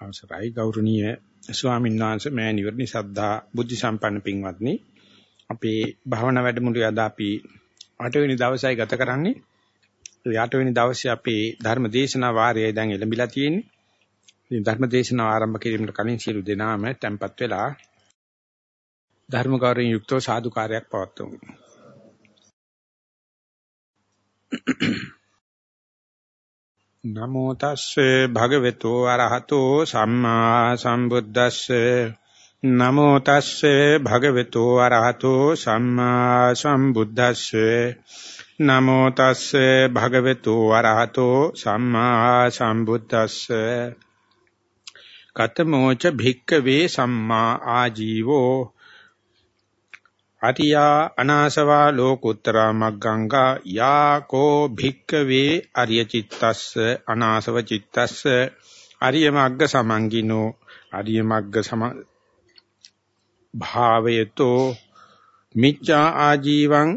අවසරයි ගෞරවනීය ස්වාමීන් වහන්සේ මෑණිවරණි සද්ධා බුද්ධ සම්පන්න පින්වත්නි අපේ භාවනා වැඩමුළුවේ අද අපි 8 වෙනි දවසයි ගත කරන්නේ. ඒ 8 වෙනි දවසේ අපේ ධර්ම දේශනා වාරය දැන් එළඹිලා තියෙන්නේ. ඉතින් ධර්ම දේශනාව ආරම්භ කිරීමට කලින් සියලු දෙනාම tempත් වෙලා ධර්ම ගෞරවයෙන් යුක්තව සාදුකාරයක් පවත්වමු. නමෝ තස්සේ භගවතු අරහතෝ සම්මා සම්බුද්දස්සේ. නමෝ තස්සේ භගවතු අරහතෝ සම්මා සම්බුද්දස්සේ. නමෝ තස්සේ භගවතු අරහතෝ සම්මා සම්බුද්දස්සේ. කතමෝච භික්කවේ සම්මා ආජීවෝ. අරියා අනාසවා ලෝකුත්තරා මග්ගංගා යාකෝ භික්කවේ අරිය චිත්තස්ස අනාසව චිත්තස්ස අරිය මග්ග සමංගිනෝ අරිය මග්ග සම භාවයතෝ මිච්ඡා ආජීවං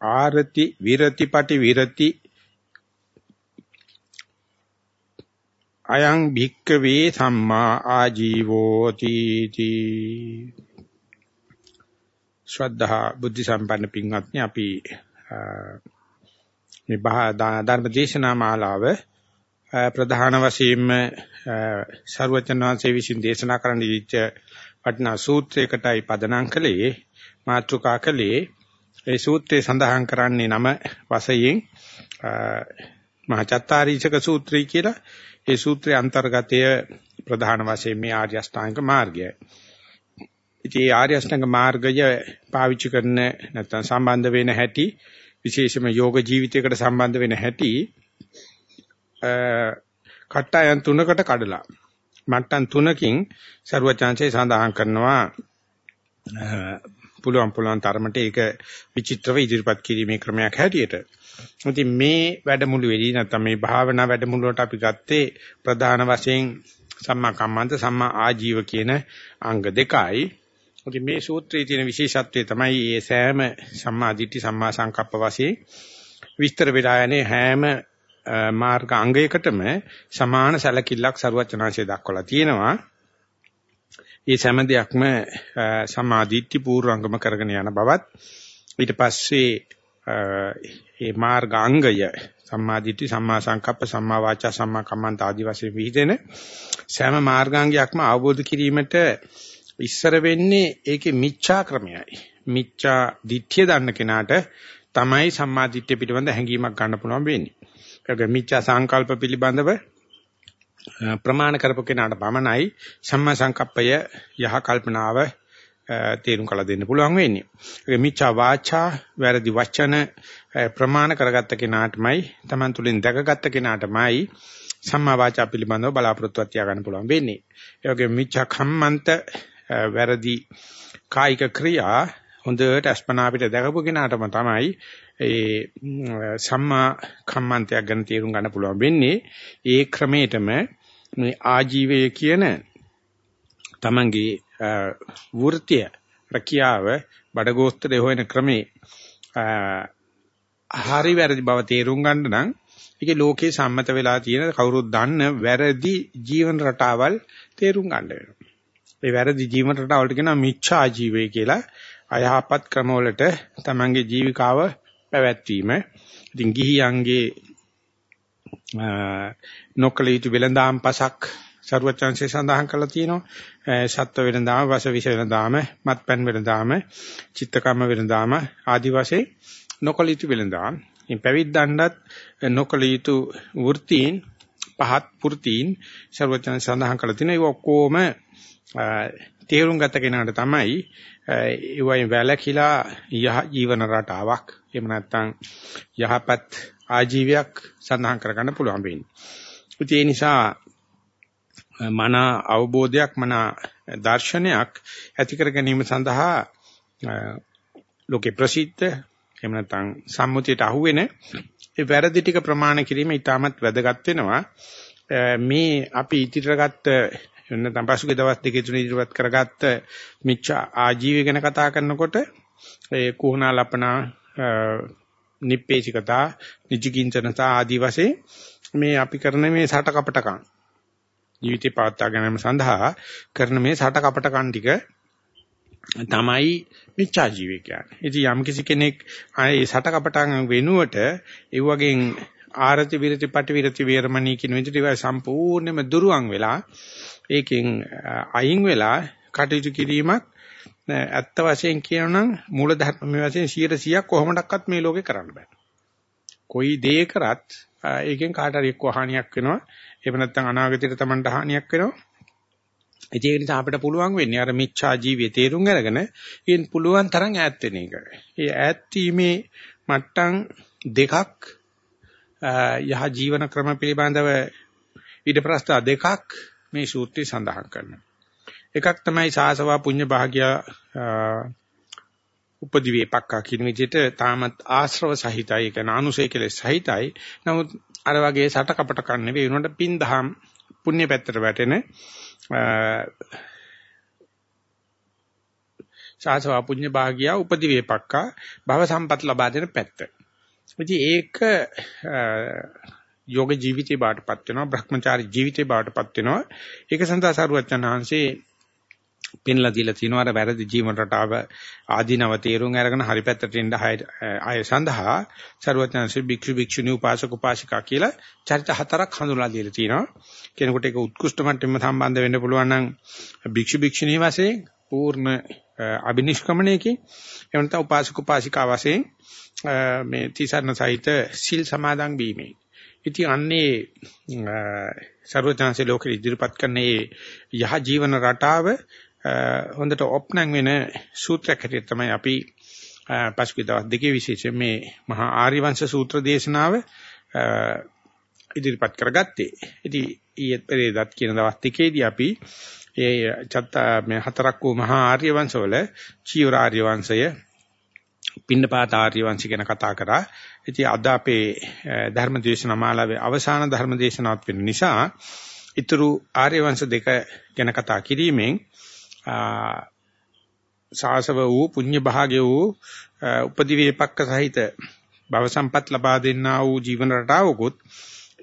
ආරති විරති පටි විරති අයං භික්කවේ සම්මා ආජීවෝ තීති ශ්‍රද්ධා බුද්ධ සම්පන්න පින්වත්නි අපි මේ ධර්ම දේශනා මාලාව ප්‍රධාන වශයෙන්ම ਸਰවචන් වහන්සේ විසින් දේශනා කරන්න දීච්ච වටිනා සූත්‍රයකටයි පදනම් කළේ මාතෘකා කළේ. ඒ සූත්‍රයේ සඳහන් කරන්නේ නම වශයෙන් මහචත්තාරීචක සූත්‍රය කියලා. ඒ සූත්‍රයේ අන්තර්ගතය ප්‍රධාන වශයෙන් මේ ආර්ය අෂ්ටාංග මාර්ගයයි ඉතින් ඒ ආර්ය අෂ්ටාංග මාර්ගය පාවිච්චි කරන නැත්නම් සම්බන්ධ වෙන හැටි විශේෂම යෝග ජීවිතයකට සම්බන්ධ වෙන හැටි කට්ටයන් තුනකට කඩලා මට්ටම් තුනකින් ਸਰවචාන්සේ සඳහන් කරනවා පුළුවන් පුළුවන් තරමට ඒක විචිත්‍රව ඉදිරිපත් කිරීමේ ක්‍රමයක් හැටියට. ඉතින් මේ වැඩමුළුවේදී නැත්නම් මේ භාවනා වැඩමුළුවට අපි ගත්තේ ප්‍රධාන වශයෙන් සම්මා කම්මන්ත සම්මා ආජීව කියන අංග දෙකයි. ඉතින් මේ සූත්‍රයේ තියෙන විශේෂත්වය තමයි මේ සෑම සම්මා දිට්ඨි සම්මා සංකප්ප වශයෙන් විස්තර වෙලා යන්නේ හැම මාර්ග අංගයකටම සමාන සැලකිල්ලක් සරුවචනාංශය දක්වලා තියෙනවා. මේ සෑම දෙයක්ම සමාධිත්‍ය පූර්වංගම කරගෙන යන බවත් ඊට පස්සේ මේ මාර්ග අංගය සම්මාදිට්ඨි සම්මා සංකප්ප සම්මා වාචා සම්මා කම්මන්ත ආදි වශයෙන් විහිදෙන සෑම මාර්ගාංගයක්ම අවබෝධ කිරීමට ඉස්සර වෙන්නේ ඒකේ මිච්ඡා ක්‍රමයයි. මිච්ඡා දිට්ඨිය දන්න කෙනාට තමයි සම්මා දිට්ඨිය පිළිබඳ හැඟීමක් ගන්න පුළුවන් වෙන්නේ. ඒක මිච්ඡා සංකල්ප පිළිබඳව ප්‍රමාණ කරපු කෙනාට පමණයි සම්මා සංකප්පය යහ කල්පනාව තේරුම් කළ දෙන්න පුළුවන් වෙන්නේ. ඒක මිච්ඡා වාචා වැරදි වචන ප්‍රමාණ කරගත්ත කෙනාටමයි Taman තුලින් දැකගත්ත කෙනාටමයි සම්මා වාචා පිළිබඳව බලාපොරොත්තුවක් තියාගන්න පුළුවන් වෙන්නේ. ඒ වගේ මිච්ඡා කම්මන්ත වැරදි කායික ක්‍රියා හොඳට අස්පනා අපිට දැකපු කෙනාටම තමයි ඒ සම්මා කම්මන්තයක් ගැන තේරුම් ගන්න පුළුවන් වෙන්නේ ඒ ක්‍රමයටම මේ ආජීවය කියන තමන්ගේ වෘත්තිය රකියාව බඩගෝස්තරේ හොයන ක්‍රමේ හරි වැරදි බව තේරුම් ගන්න නම් ඒකේ ලෝකේ සම්මත වෙලා තියෙන කවුරුත් දන්න වැරදි ජීවන රටාවල් තේරුම් ගන්න වෙනවා. ඒ වැරදි ජීවන රටාවලට කියනවා මිච්ඡා ජීවය කියලා. අයහපත් ක්‍රමවලට තමන්ගේ ජීවිකාව පැවැත්වීම. ඉතින් ගිහියන්ගේ නොකල යුතු වෙලඳාම් පසක් ਸਰවචන්සේ සඳහන් කරලා තියෙනවා. සත්ව වෙලඳාම, වස විෂ වෙලඳාම, මත්පැන් වෙලඳාම, චිත්තකම වෙලඳාම ආදි වශයෙන් නොකල යුතු වෙලඳාම්. ඉතින් පැවිද්දන්ටත් නොකල යුතු වෘත්තීන් පහත් වෘත්තීන් ਸਰවචන් සඳහන් කරලා තිනවා. ඒ ඔක්කොම තේරුම් ගත කෙනාට තමයි ඒ වයින් වැලකිලා යහ ජීවන රටාවක් එහෙම නැත්නම් යහපත් ආජීවයක් සඳහන් කරගන්න පුළුවන් වෙන්නේ. ඒ නිසා මන අවබෝධයක් මන දර්ශනයක් ඇති කර ගැනීම සඳහා ලෝකේ ප්‍රසිද්ධ එහෙම නැත්නම් සම්මුතියට අහුවෙන ඒ වැරදි ටික ප්‍රමාණ කිරීම ඉතාමත් වැදගත් වෙනවා. මේ අපි ඉදිරියට නැත්නම් පසුගිය දවස් දෙකේ තුන ඉදිරියට කරගත්ත මිච්ඡා ආජීවය ගැන කතා කරනකොට ඒ කුහනා ලපනා නිප්පේචිකතා නිජකින්චනතා ආදී වශයෙන් මේ අපි කරන මේ සට කපටකම් ජීවිතේ පවත්වා ගැනීම සඳහා කරන මේ සට කපටකම් ටික තමයි මිච්ඡා ජීවය කියන්නේ. ඉතින් යම් කිසි කෙනෙක් ආයේ සට කපටකම් වෙනුවට ඒ වගේ ආරති විරති පටි විරති වේරමණී කියන විදිහට ඒවා සම්පූර්ණයෙන්ම දුරුවන් වෙලා ඒකෙන් අයින් වෙලා කටයුතු කිරීමක් ඇත්ත වශයෙන් කියනනම් මූල ධර්ම මේ වශයෙන් 100%ක් කොහොමඩක්වත් මේ ලෝකේ කරන්න බෑ. කොයි දේ කරත් ඒකෙන් කාට හරි එක්ක හානියක් වෙනවා. එහෙම නැත්නම් අනාගතයට Tamanට හානියක් වෙනවා. ඒක නිසා අපිට පුළුවන් වෙන්නේ අර මිච්ඡා ජීවිතේ තේරුම් අරගෙන ඉන් පුළුවන් තරම් ඈත් වෙන එක. ඒ ඈත් වීමේ මට්ටම් දෙකක් යහ ජීවන ක්‍රම පිළිබඳව ඊට ප්‍රස්තා දෙකක් මේ සූත්‍රය සඳහන් කරනවා. එකක් තමයි සාසවා පුඤ්ඤ භාග්‍ය උපදිවේපක්කා කියන විදිහට තාමත් ආශ්‍රව සහිතයි ඒක නානුසය කෙලෙස් සහිතයි. නමුත් අර වගේ සට කපට කන්නේ නෙවෙයි උනට පින් දහම් පුණ්‍ය පැත්තට වැටෙන සාසවා පුඤ්ඤ භාග්‍ය උපදිවේපක්කා භව සම්පත් ලබා දෙන පැත්ත. ඉතින් ඒක යෝග ජීවිතේ බාටපත් වෙනවා භ්‍රමචාරී ජීවිතේ බාටපත් වෙනවා. ඒක සඳහා සරුවච්චන් වහන්සේ පෙන්ලා දීලා තිනවා අර වැරදි ජීවන රටාව ආධිනව තේරුම් අරගෙන හරි පැත්තට එන්න ආය සඳහා සරුවච්චන්සේ භික්ෂු භික්ෂුණී උපාසක උපාසිකා කියලා චරිත හතරක් හඳුන්වලා දීලා තිනවා කෙනෙකුට ඒක උත්කෘෂ්ඨ මට්ටමෙන් සම්බන්ධ වෙන්න පුළුවන් නම් භික්ෂු භික්ෂුණී වශයෙන් පූර්ණ අබිනිෂ්ක්‍මණයකින් එහෙම නැත්නම් උපාසක උපාසිකා වශයෙන් මේ තිසරණ සහිත සිල් සමාදන් වීමේ. ඉතින් අන්නේ ਸਰවඥාන්සේ ලෝකෙ ඉදිරිපත් කරන මේ යහ ජීවන රටාව හොඳට ඔප්නං වෙන සූත්‍රයක් හැටියට තමයි අපි පසුගිය දවස් දෙකේ විශේෂයෙන් මේ මහා ආර්යවංශ සූත්‍ර දේශනාව ඉදිරිපත් කරගත්තේ. ඉතින් ඊයේ පෙරේදත් කියන දවස් දෙකේදී අපි ඒ චත්ත මේ හතරක් වූ මහා ආර්යවංශවල චීවර ආර්යවංශය පින්නපාත ආර්ය වංශ ගැන කතා කරා. ඉතින් අද අපේ ධර්ම දේශනා මාලාවේ අවසාන ධර්ම දේශනාවක් වෙන නිසා ඊතුරු ආර්ය වංශ දෙක ගැන කතා කිරීමෙන් සාසව වූ පුඤ්ඤ භාග්‍ය වූ උපදි වේපක්ක සහිත භව සම්පත් ලබා දෙන්නා වූ ජීවන රටාවකුත්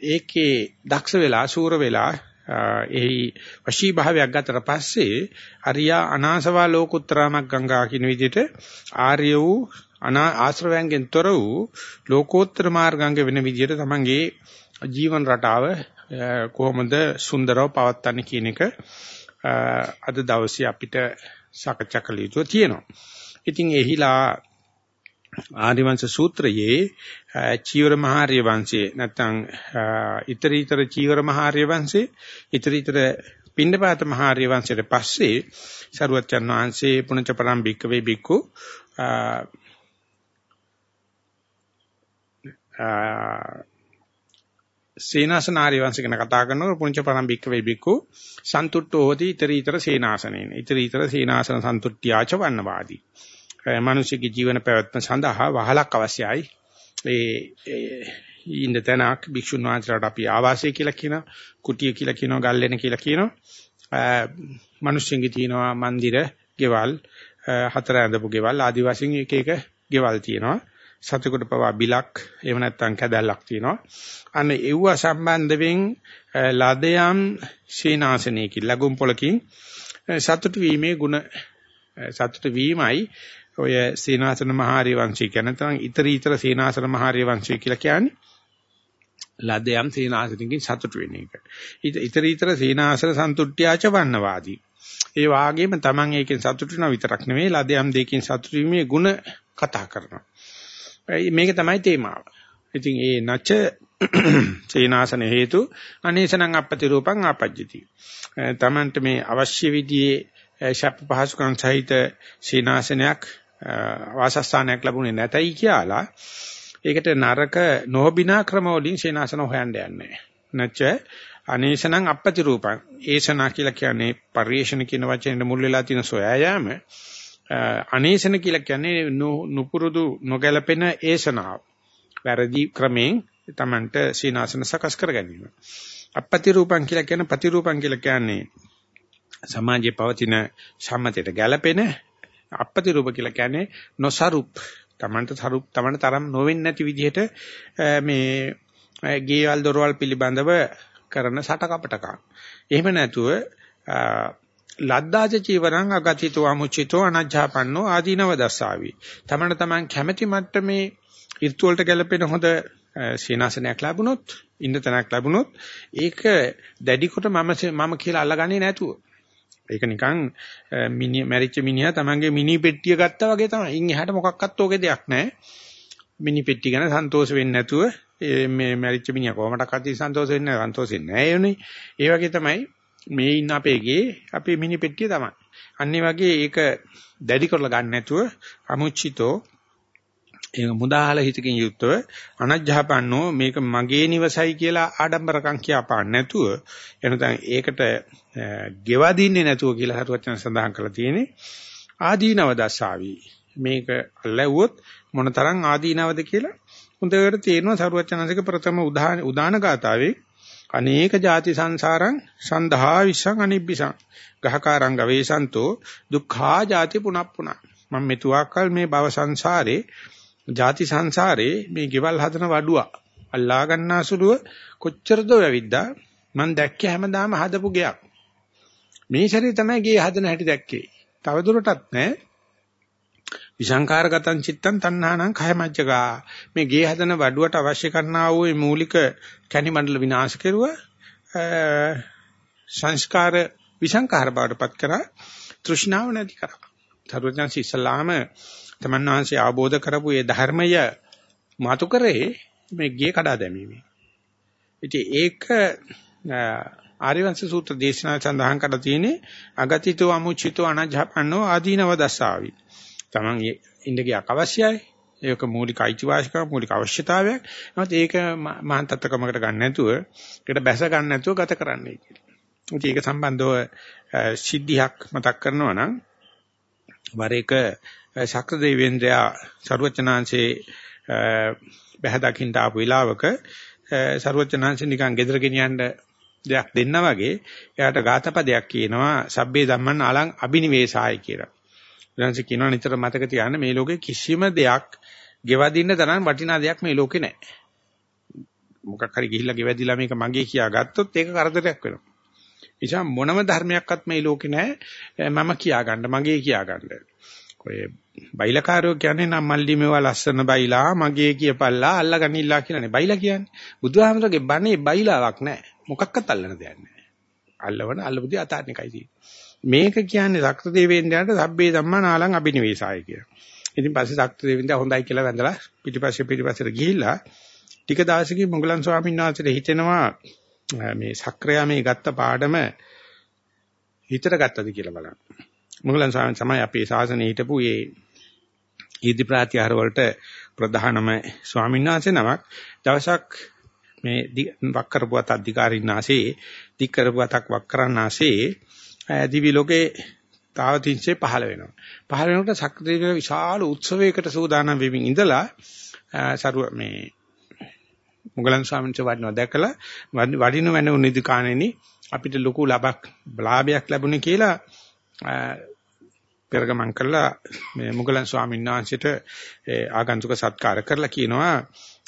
ඒකේ දක්ෂ වෙලා සූර වෙලා එහි වශී භාවයක් ගතට පස්සේ අරියා අනාසවා ලෝකුත්තරාමක් ගංගා කියන විදිහට ආර්ය වූ අනා ආශ්‍රවයන්ගෙන් තොර වූ ලෝකෝත්තර මාර්ගාංග වෙන විදිහට තමන්ගේ ජීවන රටාව කොහොමද සුන්දරව පවත්වන්නේ කියන එක අද දවසේ අපිට සාකච්ඡා කළ යුතු තියෙනවා. ඉතින් එහිලා ආදිවංශ සූත්‍රයේ චීවර මහාර්ය වංශයේ නැත්නම් ඊතරීතර චීවර මහාර්ය වංශයේ ඊතරීතර පින්නපාත මහාර්ය වංශයට පස්සේ සරුවච්චන් වහන්සේ පුණජ පරම් බික්කවේ බික්කු සේනාසන ආර්ය වංශ ගැන කතා කරනකොට පුණජ පරම් බික්කවේ බික්කු සන්තුට්ඨෝ හෝති ඊතරීතර සේනාසනේන ඊතරීතර සේනාසන සන්තුට්ඨ්‍යාච වන්නවාදී මිනිසෙකගේ ජීවන පැවැත්ම සඳහා වහලක් අවශ්‍යයි. ඒ ඉන්න තැනක් භික්ෂුන් වහන්සේලාට අපි ආවාසය කියලා කියනවා, කුටිය කියලා කියනවා, ගල්ලෙන කියලා කියනවා. මිනිස්සුන්ගේ තියෙනවා મંદિર, ගෙවල්, හතර ඇඳපු ගෙවල් ආදි වශයෙන් එක එක ගෙවල් තියෙනවා. සතෙකුට පවා බිලක් එහෙම නැත්නම් කැදැල්ලක් තියෙනවා. අන්න ඒව සම්බන්ධයෙන් ලදයම් සීනාසනයකින් ලැබුම් පොලකින් සතුට වීමේ ಗುಣ සතුට වීමයි ඔය සීනාසන මහාරිය වංශය කියන තරම් ඊතර ඊතර සීනාසන මහාරිය වංශය කියලා කියන්නේ ලදයම් සීනාසනකින් සතුට වෙන එක. ඊතර ඊතර සීනාසන සන්තුට්ඨ්‍යාච වන්නවාදී. ඒ වාගේම Taman ඒකෙන් සතුට වෙනවා විතරක් නෙවෙයි ලදයම් දෙකකින් සතුට වීමේ ಗುಣ කතා කරනවා. මේක තමයි තේමාව. ඉතින් ඒ නච සීනාසන හේතු අනේසනං අපපති රූපං ආපජ්ජති. Tamanට මේ අවශ්‍ය විදිහේ ශප් පහසුකම් සහිත සීනාසනයක් වාසස්ථානයක් ලැබුණේ නැතයි කියලා. ඒකට නරක නොබිනා ක්‍රම වලින් සේනාසන හොයන්න යන්නේ. නැච්ච අනේෂණං අපපති රූපං ඒෂණා කියලා කියන්නේ පරිේශන කියන වචනේ මුල් වෙලා තියෙන සොයා යාම. අනේෂණ කියලා කියන්නේ නුපුරුදු නොගැලපෙන ඒෂණාව. වැරදි ක්‍රමෙන් තමන්ට සීනාසන සකස් කර ගැනීම. අපපති රූපං කියලා කියන ප්‍රතිරූපං කියලා කියන්නේ සමාජයේ පවතින සම්මතයට ගැලපෙන අපපති රූප කියලා කියන්නේ නොසරුප්. Tamanට සරුප් Tamanට තරම් නොවෙන්නේ නැති විදිහට මේ ගේවල් දොරවල් පිළිබඳව කරන සටකපටකම්. එහෙම නැතුව ලද්දාජ චීවරං අගතිතෝ අමුචිතෝ අනජ්ජාපන්නෝ ආදීනව දස්සාවි. තමන තමන් කැමැති මට්ටමේ ඍතු වලට ගැලපෙන හොඳ සීනාසනයක් ලැබුණොත් ඉන්න තැනක් ලැබුණොත් ඒක දැඩි කොට මම මම කියලා අල්ලගන්නේ නැතුව ඒක නිකන් මිනි මැරිච්ච මිනිහා තමන්ගේ මිනි පෙට්ටිය ගත්තා වගේ තමයි. ඉන් එහාට මොකක්වත් ඕකේ දෙයක් නැහැ. මිනි පෙට්ටිය ගැන සන්තෝෂ වෙන්නේ නැතුව මේ මැරිච්ච මිනිහා කොහමඩක්වත් සන්තෝෂ වෙන්නේ නැහැ. සන්තෝෂ වෙන්නේ නැහැ යෝනේ. ඒ වගේ තමයි මේ ඉන්න අපේ ගේ අපේ මිනි පෙට්ටිය තමයි. අනිත් වගේ ඒක දැඩි කරලා ගන්න නැතුව අමුචිතෝ ඒක මුදාහල හිතකින් යුක්තව අනජ්ජහපන්නෝ මේක මගේ නිවසයි කියලා ආඩම්බරකම් කියපාන්න නැතුව එනතන් ඒකට ගෙවා දින්නේ නැතුව කියලා හරුවචන සඳහන් කරලා තියෙන්නේ ආදීනව දසාවි මේක ලැබුවොත් මොනතරම් ආදීනවද කියලා හොඳට තේරෙනවා සරුවචනසික ප්‍රථම උදාන උදාන ගාතාවේ අනේක ಜಾති සංසාරං සන්ධා විසං අනිබ්බිසං. ගහකාරංග වේසන්තෝ දුක්ඛා ಜಾති පුනප්පුන. මම මෙතුවාකල් මේ භව සංසාරේ ಜಾති සංසාරේ මේ ගෙවල් හදන වඩුවා. අල්ලා ගන්නාසුලුව කොච්චරද වැවිද්දා? මම දැක්ක හැමදාම හදපු ගයක්. මේ ශරීරය තමයි ගේ හදන හැටි දැක්කේ. තවදුරටත් නෑ. විසංකාරගතං චිත්තං තණ්හානං khයමජ්ජගා මේ ගේ හදන වඩුවට අවශ්‍ය කරනා වූ මේ මූලික කැණි මණ්ඩල විනාශ කෙරුවා සංස්කාර විසංකාර බවටපත් කරා තෘෂ්ණාව නැති කරා. තරුවචන්සි ඉස්ලාම තමන් වහන්සේ ආબોධ කරපු ඒ ධර්මය මාතු කරේ මේ ගේ කඩා දැමීමේ ඉතින් ඒක ආර්යවංශ සූත්‍ර දේශනා සඳහන් කරලා තියෙන්නේ අගතිතෝ අමුචිතෝ අනජ්ජපන්නෝ ආදීනව දසාවි Taman ඉඳගයක් අවශ්‍යයි. ඒක මූලික අයිතිවාසිකම් මූලික අවශ්‍යතාවයක්. නමුත් ඒක මහාන් තත්ත්වකමකට ගන්න නැතුව ඒකට බැස ගන්න නැතුව ගත කරන්නයි කියන්නේ. ඒක සම්බන්ධව සිද්ධියක් මතක් කරනවා නම් වර එක ශක්‍ර දෙවේන්ද්‍රයා ਸਰුවචනාංශේ බැහැ දකින්න ආපු වෙලාවක ਸਰුවචනාංශේ නිකන් gedර ගෙනියන්න දෙයක් දෙන්නා වගේ එයාට ගාතපදයක් කියනවා සබ්බේ ධම්මං අලං අබිනිවේසාය කියලා. ඊළඟට කියනවා නිතර මතක තියාගන්න මේ ලෝකේ කිසිම දෙයක් ගෙවදින්න තරම් වටිනා දෙයක් මේ ලෝකේ නැහැ. මොකක් හරි ගිහිල්ලා ගෙවදිලා මේක මගේ කියා ගත්තොත් ඒක කරදරයක් වෙනවා. නිසා මොනම ධර්මයක්වත් මේ ලෝකේ නැහැ මම කියා ගන්න මගේ කියා ගන්න. ඔය බයිලකාරයෝ කියන්නේ නම් මල්ලි මේවා ලස්සන බයිලා මගේ කියපල්ලා අල්ලගනින්නලා කියලානේ බයිලා කියන්නේ. බුදුහාමරගේ බණේ බයිලාවක් නැහැ. මොකක්වත් අල්ලන දෙයක් නැහැ. අල්ලවන අල්ලපුදී අතාරින එකයි තියෙන්නේ. මේක කියන්නේ සක්‍ර දෙවියන්ට සබ්බේ ධම්මා නාලං අබිනිවේසාය කියලා. ඉතින් පස්සේ සක්‍ර දෙවියන්ට හොඳයි කියලා වැඳලා පිටිපස්සේ පිටිපස්සට ගිහිල්ලා ටික දවසකින් මොගලන් ස්වාමීන් වහන්සේට හිතෙනවා මේ සක්‍රයා මේ ගත්ත පාඩම හිතට ගත්තද කියලා බලන්න. මොගලන් ස්වාමීන් තමයි අපේ ශාසනයේ හිටපු ඒ ඊදි ප්‍රාත්‍යහාර වලට ප්‍රධානම ස්වාමීන් වහන්සේ නමක් දවසක් මේ වක් කරපුවත් අධිකාරින් ආසේ දික් කරපුවතක් වක් කරන්නාසේ දිවි ලෝකේ තාවතිංසේ පහළ වෙනවා. පහළ වෙනකොට සක්‍රීය විශාල උත්සවයකට සූදානම් වෙමින් ඉඳලා සරුව මේ මුගලන් ස්වාමීන් වහන්සේ වඩිනවා දැකලා වඩින වෙන නිදිකාණෙනි අපිට ලොකු ලබක් ලාභයක් ලැබුණේ කියලා පෙරගමන් කළා මේ මුගලන් ස්වාමීන් වහන්සේට ආගන්තුක සත්කාර කරලා කියනවා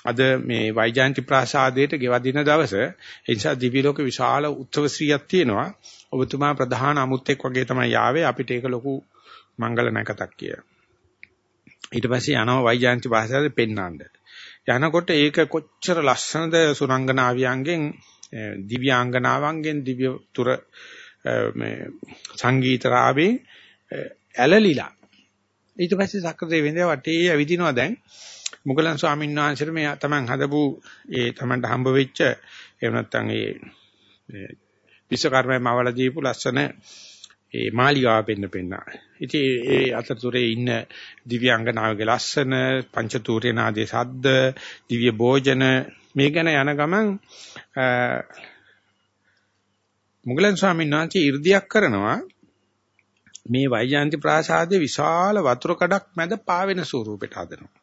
අද මේ වෛජයන්ති ප්‍රාසාදයට ගෙවදින දවස ඒ නිසා දිවි ලෝක විශාල උත්සව ශ්‍රියක් තියෙනවා ඔබතුමා ප්‍රධාන අමුත්‍යෙක් වගේ තමයි ආවේ අපිට ඒක ලොකු මංගල නැකතක් කියලා. ඊට පස්සේ යනවා වෛජයන්ති භාෂාවේ පෙන්නන්න. යනකොට ඒක කොච්චර ලස්සනද සුරංගනාවියන්ගෙන් දිව්‍යාංගනාවන්ගෙන් දිව්‍ය තුර මේ සංගීත රාවේ ඇලලිලා. ඊට පස්සේ සක්‍රදේවෙන්ද වටේ ඇවිදිනවා දැන් මුගලන් ස්වාමීන් වහන්සේට මේ තමන් හදපු ඒ තමන්ට හම්බ වෙච්ච එහෙම නැත්නම් ඒ විශ්වකර්මයම අවල දීපු ලස්සන ඒ මාලිගාව පෙන්න පෙන්නා. ඉතින් ඒ අතරතුරේ ඉන්න දිව්‍යාංගනාවගේ ලස්සන පංචතූර්ය නාදයේ ශබ්ද, දිව්‍ය භෝජන මේ ගැන යන ගමන් මුගලන් ස්වාමීන් වහන්සේ 이르දියක් කරනවා මේ වෛජයන්ති ප්‍රාසාදයේ විශාල වතුර කඩක් මැද පාවෙන ස්වරූපයට හදනවා.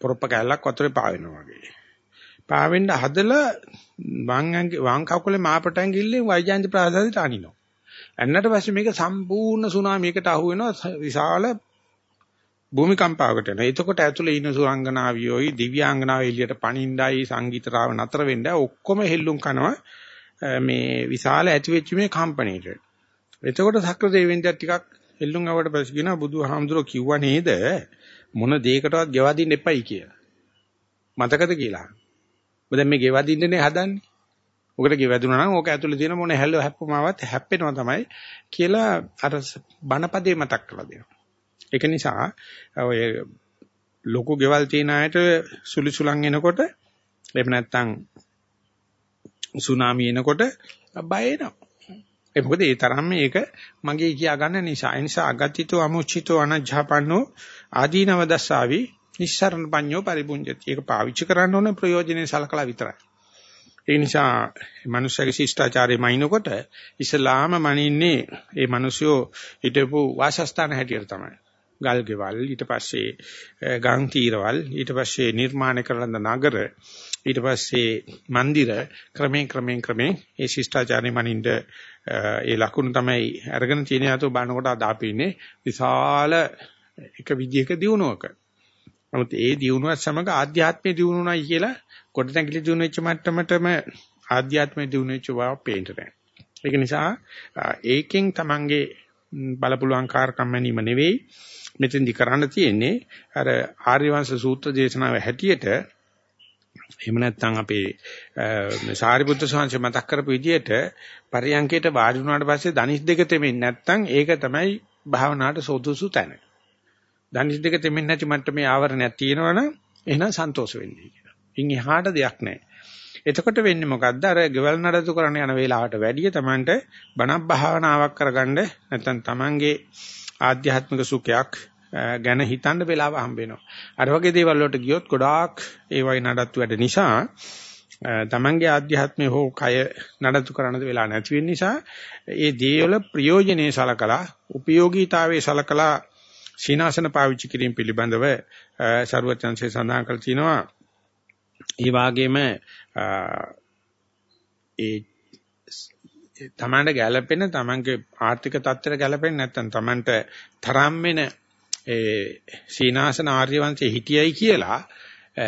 පොරොප්ප කැල්ලක් වතුරේ පාවෙනවා වගේ. පාවෙන්න හදලා වම් වම් කකුලේ මාපටන් ගිල්ලෙන් වෛජයන්ති ප්‍රාසාදයට අනිනවා. එන්නට පස්සේ මේක සම්පූර්ණ සුනාමියකට අහු වෙනවා විශාල භූමිකම්පාවකට එනවා. එතකොට ඇතුලේ ඉන්න සුරංගනාවියෝයි දිව්‍යාංගනාව එළියට පණින්නයි සංගීතරාව නතර වෙන්න ඔක්කොම හෙල්ලුම් කරනවා මේ විශාල ඇති වෙච්ච මේ කම්පණයට. එතකොට සක්‍ර දෙවියන්ට ටිකක් හෙල්ලුම් ආවට පස්සේ කියනවා බුදුහාමුදුරුවෝ කිව්වා නේද මොන දෙයකටවත් ගෙවදින්න එපයි කියලා. මතකද කියලා. ඔබ දැන් මේ ගෙවදින්නනේ හදන්නේ. ඔකට ගෙවදුනා නම් ඕක ඇතුලේ තියෙන මොන හැල්ල හැප්පමාවත් හැප්පෙනවා තමයි කියලා අර බණපදේ මතක් කරලා දෙනවා. ඒක නිසා ඔය ලොකු ගෙවල් තියෙන අයට සුලි සුලං එනකොට එහෙම නැත්නම් සුනාමි එනකොට බය එනවා. ඒ මොකද ඒ තරම් මේක මගේ කියා ගන්න නිසා. ඒ නිසා අගතිතෝ අමුචිතෝ අනජ්ජාපන්නෝ ආදීනව දස්සාවි නිස්සරණ පඤ්ඤෝ පරිබුඤ්ජති. ඒක පාවිච්චි කරන්න ඕනේ ප්‍රයෝජනේ සලකලා විතරයි. ඒ නිසා මනුෂ්‍යගේ ශිෂ්ටාචාරයේ මයින්කොට ඉස්ලාම මනින්නේ ඒ මිනිස්සු හිටපු වාසස්ථාන හැටියට තමයි. ගල් ගෙවල් ඊට පස්සේ ගම් තීරවල් ඊට පස්සේ නිර්මාණය කරන නගර ඊට පස්සේ મંદિર ක්‍රමයෙන් ක්‍රමයෙන් ක්‍රමයෙන් ඒ ශිෂ්ටාචාරය මනින්ද ඒ ලකුණු තමයි අරගෙන තියෙන යතු බානකොට අද අපි ඉන්නේ විශාල එක විදියක දියුණුවක. නමුත් ඒ දියුණුවත් සමග ආධ්‍යාත්මය දියුණුවයි කියලා කොටනැගිලි දියුණු වෙච්ච මට්ටමටම ආධ්‍යාත්මය දියුණු වෙච්ච බව පේන්න නැහැ. ඒක නිසා ඒකෙන් Tamange බලපුලුවන් කාර්කම් මැනීම නෙවෙයි මෙතෙන්දි කරන්න තියෙන්නේ අර ආර්යවංශ සූත්‍ර දේශනාව හැටියට එහෙම නැත්නම් අපේ සාරිපුත්‍ර ස්වාමීන් මතක් කරපු විදිහට පරියංකේට වාඩි වුණාට පස්සේ ධනිස් දෙක තෙමෙන්නේ නැත්නම් ඒක තමයි භාවනාවට සෝදුසු තැන. ධනිස් දෙක තෙමෙන්නේ නැති මට්ටමේ ආවරණයක් තියෙනවනම් එහෙනම් සන්තෝෂ වෙන්නේ කියලා. ඉන් එහාට දෙයක් නැහැ. එතකොට වෙන්නේ මොකද්ද? අර ගෙවල් නඩත්තු කරන්න යන වෙලාවට වැඩිය Tamanට බණක් භාවනාවක් කරගන්න නැත්නම් Tamanගේ ආධ්‍යාත්මික සුඛයක් ගැන හිතන්න වෙලාව හම්බ වෙනවා. අර වගේ දේවල් වලට ගියොත් ගොඩාක් ඒ වගේ නඩත්තු වැඩ නිසා තමන්ගේ ආධ්‍යාත්මය හෝ කය නඩත්තු කරන්න වෙලා නැති වෙන නිසා ඒ දේවල ප්‍රයෝජනේ සලකලා උපයෝගීතාවයේ සලකලා සීනාසන පාවිච්චි කිරීම පිළිබඳව ਸਰවචන්සේ සඳහන් කර තිනවා. ඒ වාගේම ඒ තමන්ට ගැළපෙන තමන්ගේ ආර්ථික තත්ත්වයට ගැළපෙන නැත්නම් තමන්ට තරම් වෙන ඒ සීනාසන ආර්ය වංශයේ හිටියයි කියලා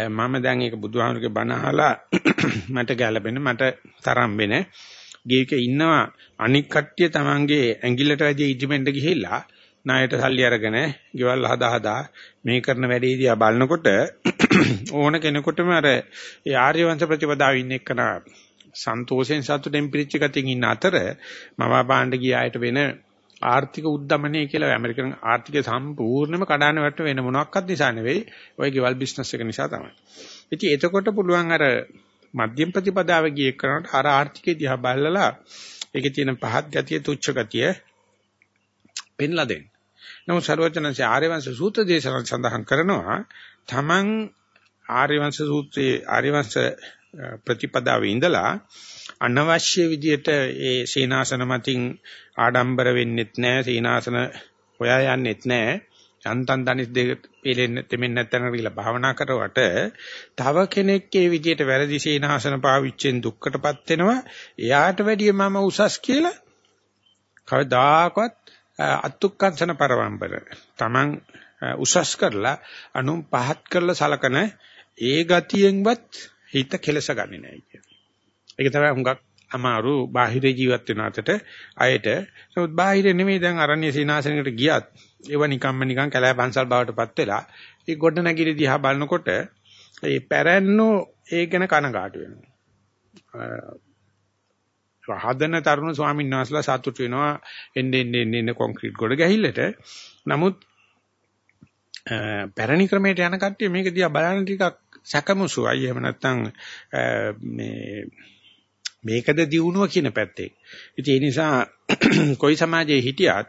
මම දැන් ඒක බුදුහාමුදුරගේ බණ අහලා මට ගැළපෙන මට තරම් වෙන ගේක ඉන්නවා අනික් කට්ටිය තමන්ගේ ඇඟිල්ලට වැඩි ඉජිමෙන්ට ගිහිල්ලා ණයට සල්ලි අරගෙන ගෙවල් හදා හදා මේ කරන වැඩේ දිහා බලනකොට ඕන කෙනෙකුටම අර ඒ ආර්ය වංශ ප්‍රතිපදාව ඉන්න එක්කන සන්තෝෂෙන් සතුටෙන් පිරිච්ච ගතියින් ඉන්න අතර මම බාණ්ඩ ගියායට වෙන ආර්ථික උද්දමනය කියලා ඇමරිකන් ආර්ථිකය සම්පූර්ණයෙන්ම කඩාන වැටෙන වෙන මොනක්වත් නිසා නෙවෙයි ඔය ගෙවල් බිස්නස් එක නිසා තමයි. ඉතින් එතකොට පුළුවන් අර මධ්‍යම ප්‍රතිපදාව ගියේ කරනට අර ආර්ථිකය දිහා බලලා ඒකේ තියෙන පහත් ගතිය තුච්ච ගතිය පෙන්ලා දෙන්න. නමුත් ਸਰවචනංශ ආර්යවංශ සූත්‍ර දේශනා සඳහන් කරනවා තමන් ආර්යවංශ සූත්‍රයේ ආර්යවංශ ප්‍රතිපදාවේ ඉඳලා අනවශ්‍ය විදියට ඒ සීනාසන මතින් ආඩම්බර වෙන්නෙත් නැහැ සීනාසන හොයා යන්නෙත් නැහැ යන්තම් දනිස් දෙක පිළෙන්න දෙමින් නැත්නම් කියලා භාවනා කරුවට තව කෙනෙක් ඒ විදියට වැරදි සීනාසන පාවිච්චෙන් දුක්කටපත් වෙනවා එයාට වැඩිය මම උසස් කියලා කවදාකවත් අත්ුක්කංශන පරවම්බර Taman උසස් කරලා අනුන් පහත් කරලා සලකන ඒ ගතියෙන්වත් හිත කෙලස ගන්නේ නැහැ කියන. ඒක තමයි හුඟක් අමාරු බාහිර ජීවත් වෙන අතට අයට. නමුත් බාහිර නෙමෙයි දැන් අරණ්‍ය සීනාසනයකට ගියත් ඒව නිකම්ම නිකන් කැලෑ පන්සල් බවටපත් වෙලා ඒ ගොඩ නැගිලි දිහා බලනකොට ඒ පැරැන්නෝ ඒ ගැන කනගාටු වෙනවා. හදන තරුණ ස්වාමීන් වහන්සේලා සතුටු වෙනවා එන්නේ එන්නේ එන්නේ කොන්ක්‍රීට් ගොඩ ගැහිල්ලට. නමුත් පැරණි ක්‍රමයට යන කට්ටිය මේක දිහා බලන ටිකක් සැකමුසුයි එහෙම නැත්නම් මේ මේකද දියුණුව කියන පැත්තේ. ඉතින් ඒ නිසා කොයි සමාජයේ හිටියත්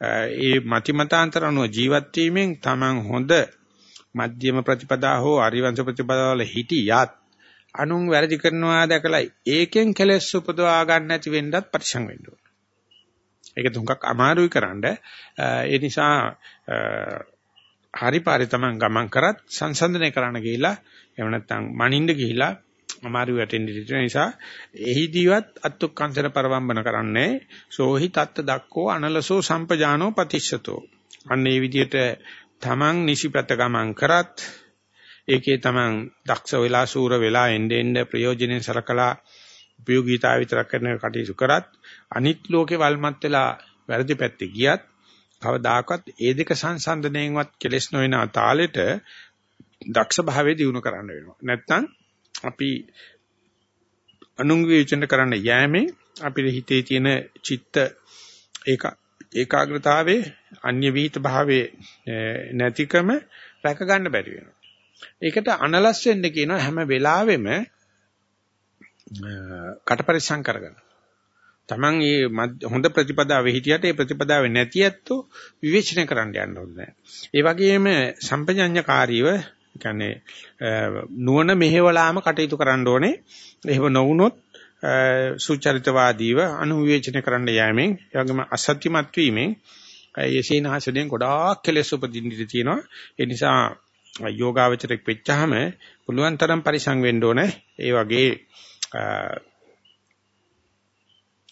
ඒ මතිමතාන්තර අනුව ජීවත් වීමෙන් Taman හොඳ මධ්‍යම ප්‍රතිපදා හෝ අරිවංශ ප්‍රතිපදා වල හිටියත් අනුන් වැරදි කරනවා දැකලා ඒකෙන් කෙලෙස් උපදවා ගන්න නැති වෙන්නත් පරිසං වෙන්න ඕන. ඒක තුඟක් අමාරුයි කරන්න. ඒ නිසා හරි පාරේ තමන් ගමන් කරත් සංසන්දනය කරන්න ගිහිලා එහෙම නැත්නම් මනින්න ගිහිලා අමාරු වැටෙන්න ඉන්න නිසා එහිදීවත් අත්ත්ුක්කංශන පරවම්බන කරන්නේ සෝහි තත්ත දක්කෝ අනලසෝ සම්පජානෝ පතිස්සතෝ අන්න ඒ විදිහට තමන් නිසිපත ගමන් කරත් ඒකේ තමන් දක්ෂ වෙලා සූර වෙලා එන්නේ එන්නේ ප්‍රයෝජනෙන් සලකලා උපයෝගීතාව විතර කරන කටයුතු කරත් අනිත් ලෝකේ වල්මත් වෙලා වැරදි පැත්තේ ගියත් කවදාකවත් ඒ දෙක සංසන්දනයෙන්වත් කෙලස් නොවන තාලෙට දක්ෂ භාවයේ දිනු කරන්න වෙනවා. නැත්තම් අපි අනුංග විචන කරන්න යෑමේ අපේ හිතේ තියෙන චිත්ත ඒක ඒකාග්‍රතාවයේ අන්‍ය විහිිත භාවයේ නැතිකම රැක ගන්න බැරි වෙනවා. ඒකට අනලස් වෙන්න කියනවා හැම වෙලාවෙම කටපරිසම් කරගන්න. Taman මේ හොඳ ප්‍රතිපදාවේ හිටියට ඒ ප්‍රතිපදාවේ නැති ඇත්තෝ විවේචනය කරන්න යන්න ඕනේ. ඒ වගේම සම්පජඤ්ඤකාරීව කියන්නේ නුවණ මෙහෙवलाම කටයුතු කරන්න ඕනේ. එහෙම නොවුනොත් සුචරිතවාදීව අනුවිවේචනය කරන්න යෑමෙන් ඒ වගේම අසත්‍යමත් වීමෙන් යසීනහසෙන් ගොඩාක් කෙලෙස් උපදින්න තියෙනවා. ඒ නිසා යෝගාවචරයක් වෙච්චාම පුළුවන් තරම් පරිසං වෙන්න ඕනේ. ඒ වගේ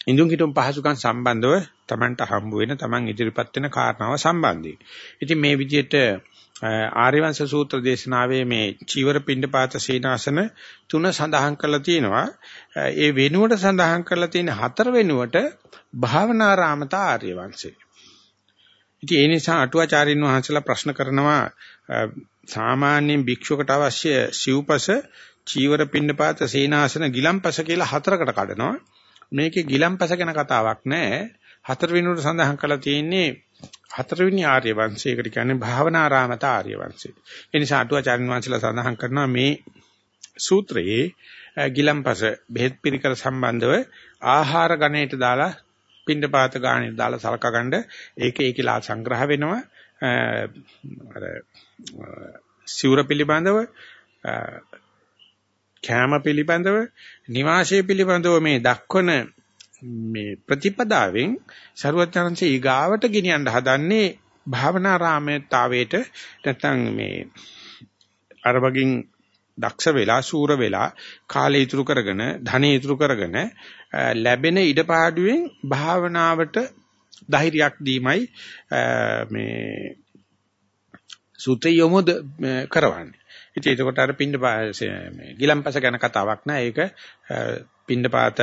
ඉඳුන් හිටුම් පහසුකම් සම්බන්ධව Tamanට හම්බ වෙන Taman ඉදිරිපත් වෙන කාරණාව සම්බන්ධයි. ඉතින් මේ විදිහට ආර්යවංශ සූත්‍ර දේශනාවේ මේ චීවර පිණ්ඩපාත සීනාසන තුන සඳහන් කරලා තියෙනවා. ඒ වෙනුවට සඳහන් කරලා තියෙන හතර වෙනුවට භාවනාරාමත ආර්යවංශය. ඉතින් ඒ නිසා අටුවාචාරින් වහන්සේලා ප්‍රශ්න කරනවා සාමාන්‍යයෙන් භික්ෂුවකට අවශ්‍ය සිව්පස චීවර පින්නපාත සේනාසන ගිලම්පස කියලා හතරකට කඩනවා. මේකේ ගිලම්පස ගැන කතාවක් නැහැ. හතර වෙනුවට සඳහන් කරලා තියෙන්නේ හතරවෙනි ආර්ය වංශයකට කියන්නේ භාවනාරාමත ආර්ය වංශය. ඒ නිසා අටුවාචාර්ය වංශලා සඳහන් කරනවා මේ සූත්‍රයේ ගිලම්පස බෙහෙත් පිළිකර සම්බන්ධව ආහාර ගණයට දාලා පින්ඩපාත ගාණයට දාලා සලකගන්න ඒක ඒකලා සංග්‍රහ වෙනවා. අර සිවුර පිළිබඳව කැම පිළිබඳව නිවාසය පිළිබඳව මේ දක්වන මේ ප්‍රතිපදාවෙන් ਸਰුවචනංශී ඊගාවට ගෙනියන්න හදන්නේ භාවනාරාමයතාවයට නැත්නම් මේ අර වගින් දක්ෂ වෙලා සූර වෙලා කාලය ඉතුරු කරගෙන ධනෙ ඉතුරු කරගෙන ලැබෙන ඉඩපාඩුවෙන් භාවනාවට ධෛර්යයක් දීමයි මේ සූත්‍රය යොමුද කරවන්නේ. ඉතින් ඒකට අර පින්න මේ ගිලම්පස ගැන කතාවක් නෑ. ඒක පින්නපාත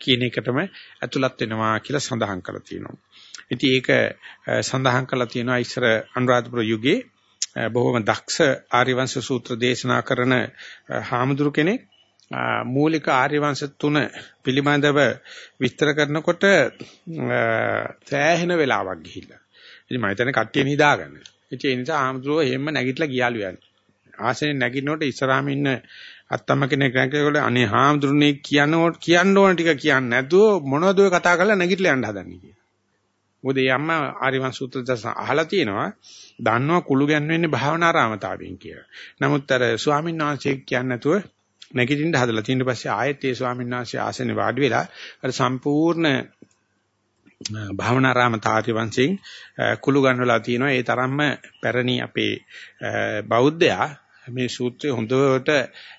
කියන එකටම ඇතුළත් වෙනවා කියලා සඳහන් කරලා තියෙනවා. ඉතින් ඒක සඳහන් කරලා තියෙනවා ඉස්සර අනුරාධපුර යුගයේ බොහොම දක්ෂ ආර්යවංශ සූත්‍ර දේශනා කරන හාමුදුරු කෙනෙක් මූලික ආර්යවංශ තුන පිළිබඳව විස්තර කරනකොට සෑහෙන වෙලාවක් ගිහිල්ලා. ඉතින් මම හිතන්නේ කට්ටිය නිදාගන්න. ඉතින් ඒ නිසා ආමුද්‍රෝ එහෙම නැගිටලා ගියාලු යන්නේ. ආසනේ නැගිටිනකොට ඉස්සරහාම ඉන්න අත්තම්ම කෙනෙක් නැගිටලා අනේ හාමුදුරනේ කියනෝ කියන්න ඕන ටික කියන්නේ නැතුව මොනවද ඔය කතා කරලා නැගිටලා යන්න හදන්නේ කියලා. මොකද ඒ අම්මා ආරිවන් සූත්‍ර දර්ශන අහලා තියෙනවා. දන්නවා කුළු ගැන්වෙන්නේ භාවනාරාමතාවයෙන් කියලා. නමුත් අර ස්වාමීන් වහන්සේ කියන්නේ නැතුව නැගිටින්න හදලා තියෙන පස්සේ ආයෙත් ඒ ස්වාමීන් වහන්සේ ආසනේ වාඩි වෙලා අර සම්පූර්ණ භාවනාරාමතාවති වංශයෙන් කුළු ගන්නවලා තියෙනවා. ඒ තරම්ම පැරණි අපේ බෞද්ධයා මේ සූත්‍රය හොඳට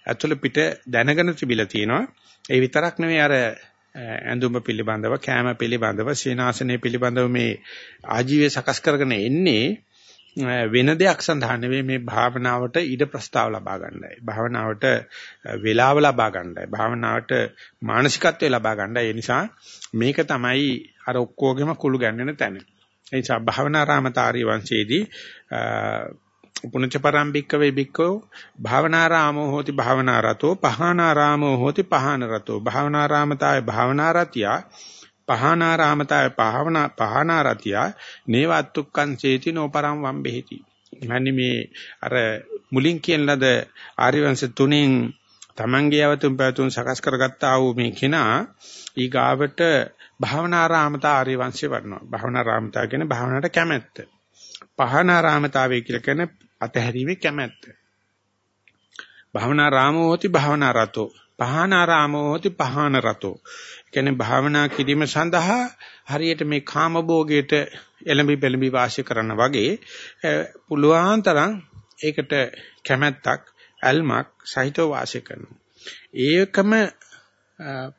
ඇතුළ පිට දැනගෙන තිබිලා තියෙනවා. ඒ විතරක් නෙවෙයි අර ඇඳුම පිළිබඳව, කෑම පිළිබඳව, සීනාසනය පිළිබඳව මේ ආජීවය සකස් කරගෙන එන්නේ වෙන දෙයක් සඳහා නෙවෙයි මේ භාවනාවට ඉඩ ප්‍රස්තාව ලබා ගන්නයි. භාවනාවට වේලාව ලබා ගන්නයි. භාවනාවට මානසිකත්වය ලබා ගන්නයි. ඒ නිසා මේක තමයි අර ඔක්කොගෙම කුළු ගැන්වෙන තැන. ඒ නිසා භාවනාරාමතාරී වංශයේදී පුණජ පරම්පික්ක වේ බික්කෝ භාවනාරාමෝ හෝති භාවනාරතෝ පහනාරාමෝ හෝති පහනරතෝ භාවනාරාමතාය භාවනාරතිය පහනාරාමතාවේ පහවනා පහනාරතියා නේවත්තුක්කං සේති නොපරම් වම්බෙහිති. يعني මේ අර මුලින් කියන ලද ආර්යවංශ තුنين තමන්ගේ යවතුන් පැතුම් සකස් කරගත්තා වූ මේ කෙනා ඊගාවට භාවනාරාමතා ආර්යවංශය වඩනවා. භාවනාරාමතා කියන්නේ භාවනාවට කැමැත්ත. පහනාරාමතාවේ කියලා කියන්නේ අතහැරීමේ කැමැත්ත. භාවනාරාමෝ hoti භාවනාරතෝ පහනාරාමෝ hoti පහනරතෝ කියන්නේ භාවනා කිරීම සඳහා හරියට මේ කාම භෝගයට එළඹි පෙළඹි වාසය කරන වගේ පුළුවන් තරම් ඒකට කැමැත්තක් අල්මක් සහිතව වාසය කරනවා. ඒකම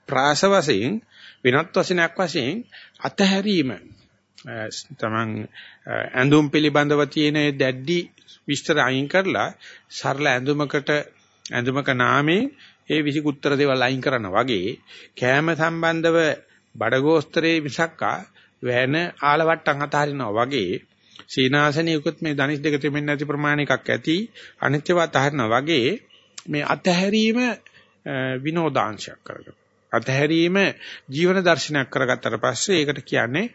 ප්‍රාස වශයෙන් විනත් වශයෙන්ක් වශයෙන් අතහැරීම තමන් ඇඳුම් පිළිබඳව තියෙන දැඩි විස්තර අයින් කරලා සරල ඇඳුමකට ඇඳුමක නාමේ ඒ විසිකුත්තර දේවල් අයින් කරනා වගේ කෑම සම්බන්ධව බඩගෝස්තරේ මිසක්කා වැන ආලවට්ටම් අතහරිනවා වගේ සීනාසනියකුත් මේ ධනිස් දෙක තෙමෙන්නේ නැති ප්‍රමාණයකක් ඇති අනිත්‍යව අතහරිනවා වගේ මේ අතහැරීම විනෝදාංශයක් කරගන්න. අතහැරීම ජීවන දර්ශනයක් කරගත්තට පස්සේ ඒකට කියන්නේ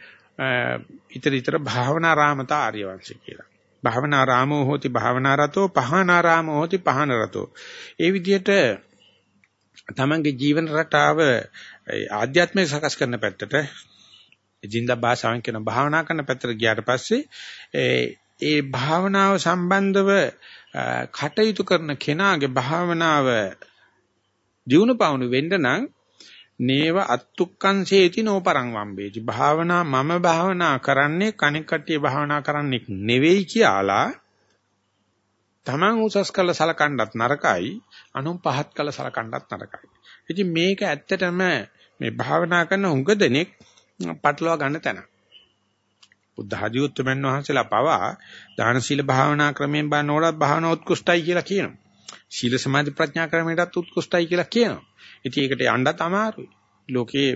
ඊතර ඊතර භාවනා රාමතා ආර්ය වංශය කියලා. භාවනා රාමෝ හෝති භාවනා රතෝ පහනා රාමෝ හෝති පහන රතෝ. ඒ විදිහට තමන්ගේ ජීවන රටාව ආධ්‍යාත්මය සකස් කරන පැත්තට ජීඳා භාෂාවෙන් කියන භාවනා කරන පැත්තට ගියාට පස්සේ ඒ භාවනාව සම්බන්ධව කටයුතු කරන කෙනාගේ භාවනාව දියුණු පවුණු වෙන්න නම් නේව අත්තුක්කං සේති නෝපරං වම්බේති. භාවනා මම භාවනා කරන්නේ කණෙක් කට්ටිය භාවනා කරන්නේ නෙවෙයි කියලා තමන් උසස් කළ සලකන්නත් නරකයි අනුන් පහත් කළ සලකන්නත් නරකයි ඉතින් මේක ඇත්තටම මේ භාවනා කරන හුඟ දෙනෙක් පටලවා ගන්න තැන බුද්ධ ආදී උත්තරමන් වහන්සේලා පවා දාන සීල භාවනා ක්‍රමයෙන් බලනකොට භාවනා උත්කෘෂ්ටයි කියලා කියනවා සීල සමාධි ප්‍රඥා ක්‍රමයටත් උත්කෘෂ්ටයි කියලා කියනවා ඉතින් ඒකට යන්නත් අමාරුයි. ලෝකේ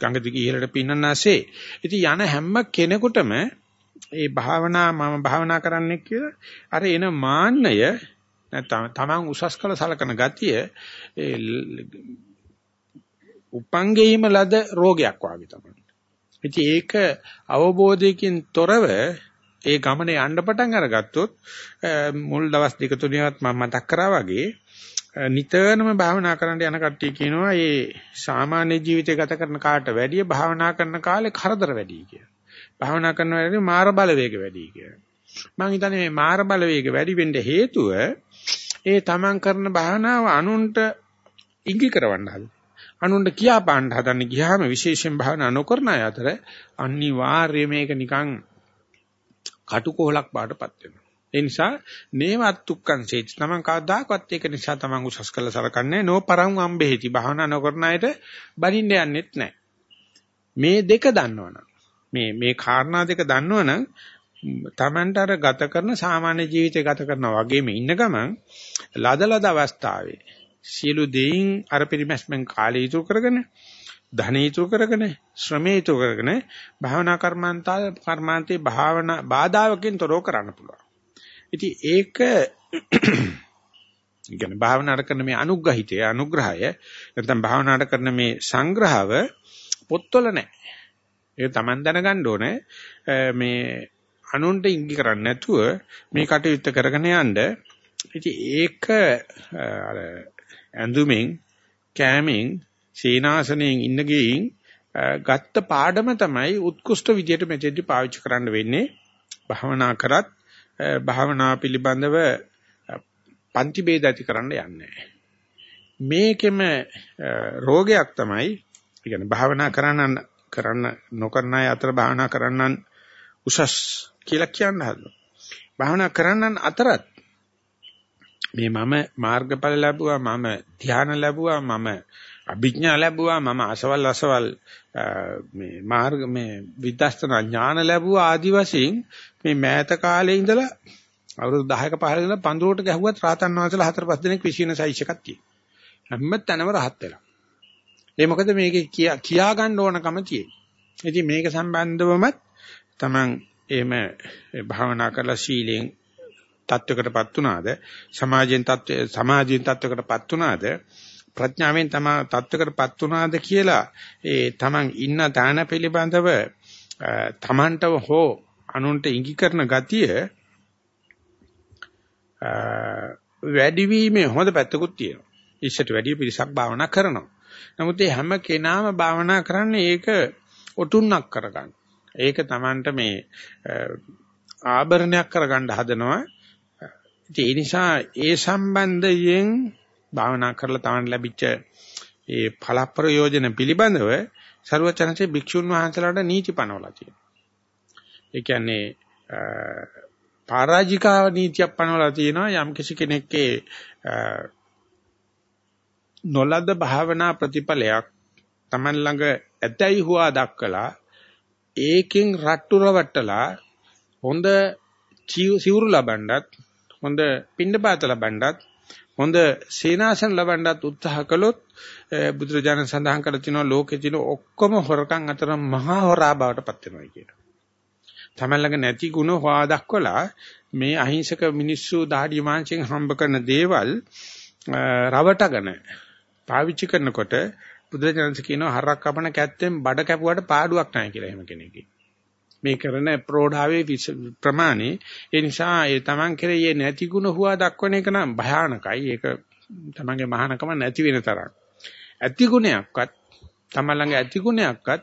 ගඟ දිගේ ඉහළට පින්නනාසේ. ඉතින් යන හැම කෙනෙකුටම ඒ භාවනා මම භාවනා කරන්නේ කියලා අර එන මාන්නය නැත්නම් තමන් උසස් කළ සලකන ගතිය ඒ උපංගෙයිම ලද රෝගයක් වාගේ තමයි. ඉතින් ඒක අවබෝධයකින් තොරව ඒ ගමනේ යන්න පටන් අරගත්තොත් මුල් දවස් දෙක තුනේවත් මම මතක් කරා වගේ නිතරම භාවනා කරන්න යන කට්ටිය කියනවා මේ සාමාන්‍ය ජීවිතය ගත කරන කාට වැඩිය භාවනා කරන කාලේ කරදර වැඩි කියලා. භාවනා කරන වෙලාවේ මාර බලවේග වැඩි කියලා. මම හිතන්නේ මේ මාර බලවේග වැඩි වෙන්න හේතුව ඒ තමන් කරන භාවනාව අනුන්ට ඉඟි කරවන්න හදන. අනුන්ට කියා පාන්න හදන්න ගියාම විශේෂයෙන් භාවනා නොකරන අය අතර අනිවාර්යයෙන් මේක නිකන් කටුකොහලක් බාටපත් වෙනවා. ඒ නිසා නේවත්තුක්කං සේච තමන් කවදාකවත් ඒක නිසා තමන් උසස් කළ සලකන්නේ නෝ පරම් වම්බෙහිති භාවනා නොකරන අයට බනින්න යන්නෙත් නැහැ මේ දෙක දන්නවනම් මේ මේ කාරණා දෙක දන්නවනම් තමන්ට අර ගත කරන සාමාන්‍ය ජීවිතය ගත කරනා වගේම ඉන්න ගමන් ලදලද අවස්ථාවේ සියලු දෙයින් අර පරිමැස්මෙන් කාලය ඉතුරු කරගෙන ධනෙ ඉතුරු කරගෙන ශ්‍රමය ඉතුරු කරගෙන භාවනා කර්මාන්තය කර්මාන්තේ භාවනා බාධාවකින් තොරව කරන්න පුළුවන් ඉතින් ඒක කියන්නේ භාවනාට කරන මේ අනුග්‍රහිතය අනුග්‍රහය නැත්නම් භාවනාට කරන මේ සංග්‍රහව පොත්වල නැහැ. ඒක Taman දැනගන්න ඕනේ මේ අනුන්ට ඉඟි කරන්නේ නැතුව මේ කටයුත්ත කරගෙන යන්න. ඉතින් ඒක අර ඇඳුමින් කෑමෙන් සීනාසනෙන් ඉන්න ගෙයින් ගත්ත පාඩම තමයි උත්කෘෂ්ඨ විදියට මෙතෙන්දි පාවිච්චි කරන්න වෙන්නේ. භාවනා කරත් භාවනා පිළිබඳව පන්ති ભેද ඇති කරන්න යන්නේ මේකෙම රෝගයක් තමයි කියන්නේ භාවනා කරන්න කරන්න නොකරන අය අතර භාවනා කරන්නන් උසස් කියලා කියන්න හදනවා. භාවනා කරන්නන් අතරත් මේ මම මාර්ගඵල ලැබුවා මම ධ්‍යාන ලැබුවා මම අභිඥා ලැබුවා මම අසවල් අසවල් මේ මාර්ග මේ විදර්ශනා ඥාන ලැබුවා ආදි වශයෙන් මේ මෑත කාලේ ඉඳලා අවුරුදු 10ක 15ක ඉඳලා පඳුරට ගැහුවත් රාතන් වහන්සේලා හතර පහ දෙනෙක් විශ්ින සයිස් එකක් තියෙනවා. හැම තැනම රහත් වෙලා. ඒ මොකද මේකේ කියා කියා ගන්න ඕනකම තියෙන්නේ. ඉතින් මේක සම්බන්ධවමත් Taman එහෙම භාවනා කරලා සීලෙන් தත්වයකටපත් උනාද සමාජයෙන් தත්වය සමාජයෙන් தත්වයකටපත් උනාද ප්‍රඥාවෙන් තම தත්වයකටපත් උනාද කියලා ඒ Taman ඉන්න තාන පිළිබඳව Tamanටව හෝ අනුන්ට ඉඟි කරන ගතිය වැඩි වීමේ හොඳ පැත්තකුත් තියෙනවා. ඉස්සට වැඩි පිරිසක් භාවනා කරනවා. නමුත් මේ හැම කෙනාම භාවනා කරන්නේ ඒක ඔටුන්නක් කරගන්න. ඒක Tamanට මේ ආභරණයක් කරගන්න හදනවා. ඒ නිසා ඒ සම්බන්ධයෙන් භාවනා කරලා Taman ලැබිච්ච ඒ ඵල ප්‍රයෝජන පිළිබඳව ਸਰවචනසේ භික්ෂුන් වහන්සේලාට නීති පනවලා තියෙනවා. ඒ කියන්නේ පරාජිකා නීතියක් පනවලා තියෙනවා යම් කිසි කෙනෙක්ගේ නොලද භාවනා ප්‍රතිඵලයක් Taman ළඟ ඇතැයි හුවා දක්කලා ඒකෙන් රට්ටු රවට්ටලා හොඳ සිවුරු ලබන්නත් හොඳ පින්නපාත ලබන්නත් හොඳ සේනාසන ලබන්නත් උත්සාහ කළොත් බුදුරජාණන් සඳහන් කළ තිනවා ලෝකේ තියෙන ඔක්කොම හොරකම් අතර මහා හොරා බවට පත් වෙනවා කියලා. තමයි ළඟ නැති ಗುಣ හොවා දක්වලා මේ අහිංසක මිනිස්සු දහඩිය මාංශයෙන් හම්බ කරන දේවල් රවටගෙන පාවිච්චි කරනකොට බුදුරජාණන්ස කියනවා හරක් කපන කැත්තෙන් බඩ කැපුවට පාඩුවක් නැහැ කියලා එහෙම කෙනෙක්. මේ කරන ප්‍රෝඩාවේ ප්‍රමාණය ඒ නිසා ඒ Taman කෙරෙහි නැති ගුණ හුවා දක්වන එක නම් භයානකයි. ඒක Tamanගේ මහානකම නැති වෙන තරම්. ඇති ගුණයක්වත් Taman ළඟ ඇති ගුණයක්වත්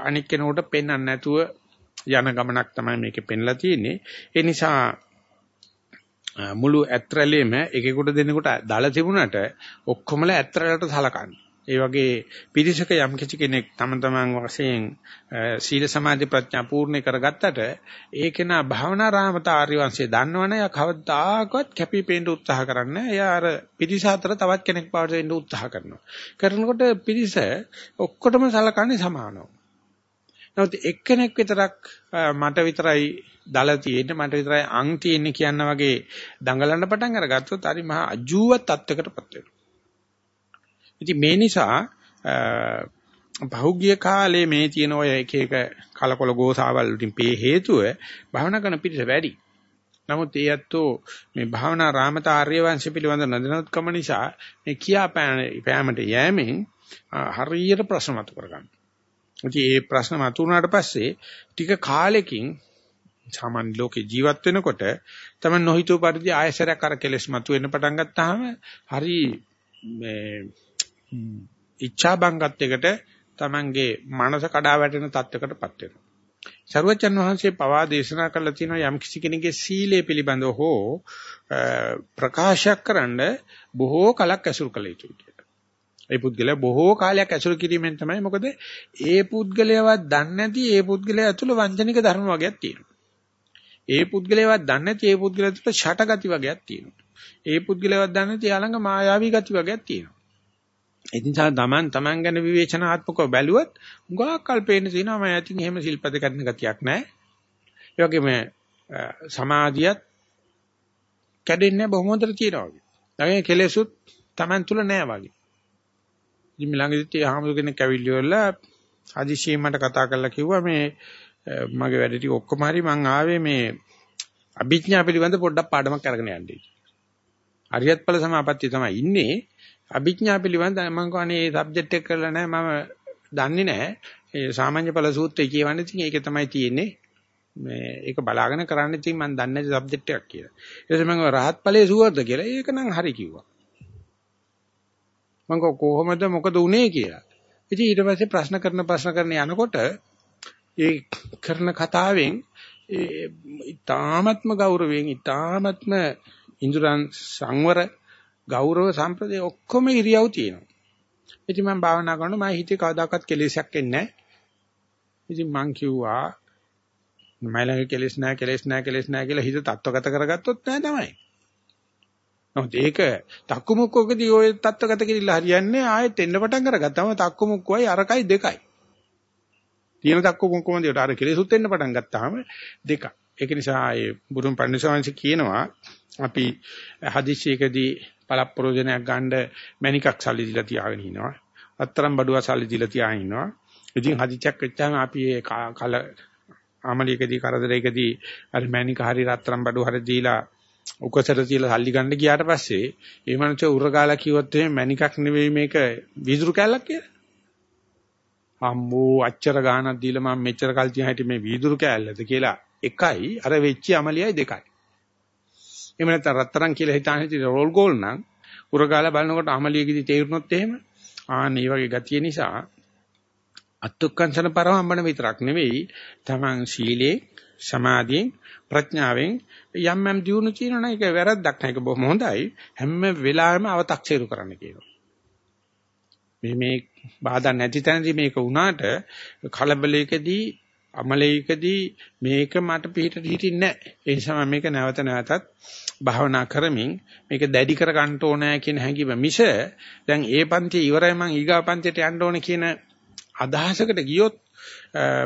අනික් කෙනෙකුට පෙන්වන්න නැතුව යන ගමනක් තමයි මේකේ පෙන්ලා තියෙන්නේ. ඒ නිසා මුළු ඇත්‍රැලෙම එකෙකුට දෙන්නෙකුට දාලා තිබුණාට ඔක්කොමලා ඇත්‍රැලට සලකන්නේ. ඒ වගේ පිරිසක යම් කිසි කෙනෙක් තම තමන් වශයෙන් සීල සමාධි ප්‍රඥා පූර්ණ කරගත්තට ඒක නා භාවනා රාමත ආර්ය වංශය දන්නවනේ යා කවදාකවත් කැපිපෙන්න උත්සාහ කරන්නේ එයා අර පිරිස අතර තවත් කෙනෙක් පාට වෙන්න උත්සාහ කරනවා. කරනකොට පිරිස ඔක්කොටම සලකන්නේ සමානව. නමුත් එක්කෙනෙක් විතරක් මට විතරයි දල තියෙන්නේ මට විතරයි අං තියෙන්නේ කියන වගේ දඟලන්න පටන් අරගත්තොත් හරි මහා අජූවත් තත්වයකටපත් වෙනවා ඉතින් මේ නිසා බහුගිය කාලේ මේ තියෙන ඔය එක එක කලකොල ගෝසාවල් වලින් පේ හේතුව භවනා කරන පිරිස වැඩි. නමුත් ඒ ඇත්තෝ මේ භවනා රාමත ආර්ය වංශ පිළිබඳ නදනත්කම නිසා මේ කියා පෑමට යෑමෙන් හරියට ප්‍රශ්න මතු කරගන්න. ඉතින් මේ ප්‍රශ්න මතු වුණාට පස්සේ ටික කාලෙකින් සාමාන්‍ය ලෝකේ ජීවත් වෙනකොට තමයි නොහිතූ පරිදි ආයසරයක් අර කෙලස් මතු වෙන්න පටන් ගත්තාම හරි මේ ඉච්ඡා බංගත්වයකට Tamange මනස කඩා වැටෙන තත්යකටපත් වෙනවා. සරුවචන් වහන්සේ පවා දේශනා කළා තියෙනවා යම් කිසි කෙනෙකුගේ සීලය පිළිබඳව හෝ ප්‍රකාශයක් කරන්න බොහෝ කලක් ඇසුරු කළ යුතුයි කියලා. ඒ පුද්ගලයා බොහෝ කාලයක් ඇසුරු කිරීමෙන් තමයි මොකද ඒ පුද්ගලයාවත් දන්නේ නැති ඒ පුද්ගලයා ඇතුළ වංචනික ධර්ම වර්ගයක් තියෙනවා. ඒ පුද්ගලයාවත් දන්නේ නැති ඒ පුද්ගලයා ඇතුළ ෂටගති වර්ගයක් තියෙනවා. ඒ පුද්ගලයාවත් දන්නේ නැති යාළඟ මායාවී ගති වර්ගයක් තියෙනවා. ඒ නිසා තමන් තමන් ගැන විවේචනාත්මකව බැලුවොත් උගා කල්පේන්න තියෙනවා මම ඇතින් එහෙම සිල්පද කරන ගතියක් නැහැ. ඒ වගේම සමාධියත් කැඩෙන්නේ බොහොම හොඳට තියෙනවා වගේ. ළඟේ කෙලෙසුත් තමන් තුල නැහැ වගේ. ඉතින් ළඟදිත් ආහමුදු කෙනෙක් ඇවිල්ලි වල හදිසියෙන් මට කතා කරලා කිව්වා මේ මගේ වැඩ ටික ඔක්කොම හරි මං ආවේ මේ අභිඥා පිළිබඳ පොඩ්ඩක් පාඩමක් අරගෙන යන්නයි. අරියත් ඵල සමාපත්තිය තමයි ඉන්නේ. අභිඥා පිළිබඳ මම කවනේ මේ සබ්ජෙක්ට් එක කරලා නැහැ මම දන්නේ නැහැ. ඒ සාමාන්‍ය ඵල සූත්‍රය කියවන්නේ ඉතින් ඒකේ තමයි තියෙන්නේ. මේ ඒක බලාගෙන කරන්න ඉතින් මම දන්නේ නැති සබ්ජෙක්ට් එකක් කියලා. ඊට පස්සේ මම රහත් ඵලයේ සුවර්ද කියලා. ඒක නම් හරි කිව්වා. මම කොහොමද මොකද උනේ කියලා. ඉතින් ඊට පස්සේ ප්‍රශ්න කරන ප්‍රශ්න කරන යනකොට ඒ කරන කතාවෙන් ඒ ඊ타ත්ම ගෞරවයෙන් ඊ타ත්ම ඉන්ද්‍රයන් සංවර ගෞරව සම්ප්‍රදාය ඔක්කොම ඉරියව් තියෙනවා. ඉතින් මම භාවනා කරනකොට මම හිතේ කවදාකවත් කෙලෙසයක් එන්නේ නැහැ. ඉතින් මං කිව්වා මයිලඟ කෙලෙස් නැහැ කෙලෙස් නැහැ කෙලෙස් නැහැ කියලා හිත තත්වගත කරගත්තොත් නෑ තමයි. නමුත් ඒක තක්කුමුක්කකදී ওই තත්වගත කිරිලා හරියන්නේ ආයෙත් එන්න පටන් කරගත්තම තක්කුමුක්කයි අරකයි දෙකයි. තියෙන තක්කුමුක්කම දිවට අර කෙලෙසුත් එන්න පටන් ගත්තාම දෙකක්. ඒක නිසා ඒ බුදුන් පඬිසවංශ කියනවා අපි හදිසියකදී පළප්‍රෝජනයක් ගන්න මැනිකක් සල්ලි දීලා තියාගෙන ඉනවා. අත්තරම් බඩුව සල්ලි දීලා තියාගෙන ඉනවා. ඉතින් හදිච්චක් වෙච්චාම අපි ඒ කල ආමලියකදී කරදරයකදී අර මැනික හරි රත්තරම් බඩුව හරි දීලා උකසට තියලා සල්ලි ගන්න ගියාට පස්සේ ඒ මනුස්සය උරගාලා කිව්වොත් එහෙම මැනිකක් නෙවෙයි මේක විදුරු කැල්ලක් කියලා. අම්මෝ අච්චර ගාණක් දීලා මම මෙච්චර කල් තියා හිටියේ මේ විදුරු කැල්ලද කියලා. එකයි අර වෙච්ච අමලියයි දෙකයි. එහෙම නැත්නම් රත්තරන් කියලා හිතාන හිටිය රෝල් ගෝල් නම් උරගාලා බලනකොට අමලියකදී තේරුනොත් එහෙම ආන් මේ වගේ ගතිය නිසා අත්ත්ුක්කංශන පරමම්බන විතරක් නෙවෙයි තමන් සීලේ සමාධියෙන් ප්‍රඥාවෙන් යම් යම් දියුණු තියෙනවා ඒක වැරද්දක් නෑ. ඒක බොහොම හොඳයි. හැම වෙලාවෙම අව탁සීරු කරන්න කියනවා. මේ මේ බාධා නැති තැනදී මේක වුණාට කලබලයකදී අමලයකදී මේක මට පිටිට හිටින්නේ නැහැ. ඒ නිසා මම මේක නැවත නැවතත් භාවනා කරමින් මේක දැඩි කර ගන්න ඕනෑ කියන හැඟීම මිස දැන් ඒ පන්තිය ඉවරයි මං ඊගා පන්තියට යන්න ඕනේ කියන අදහසකට ගියොත්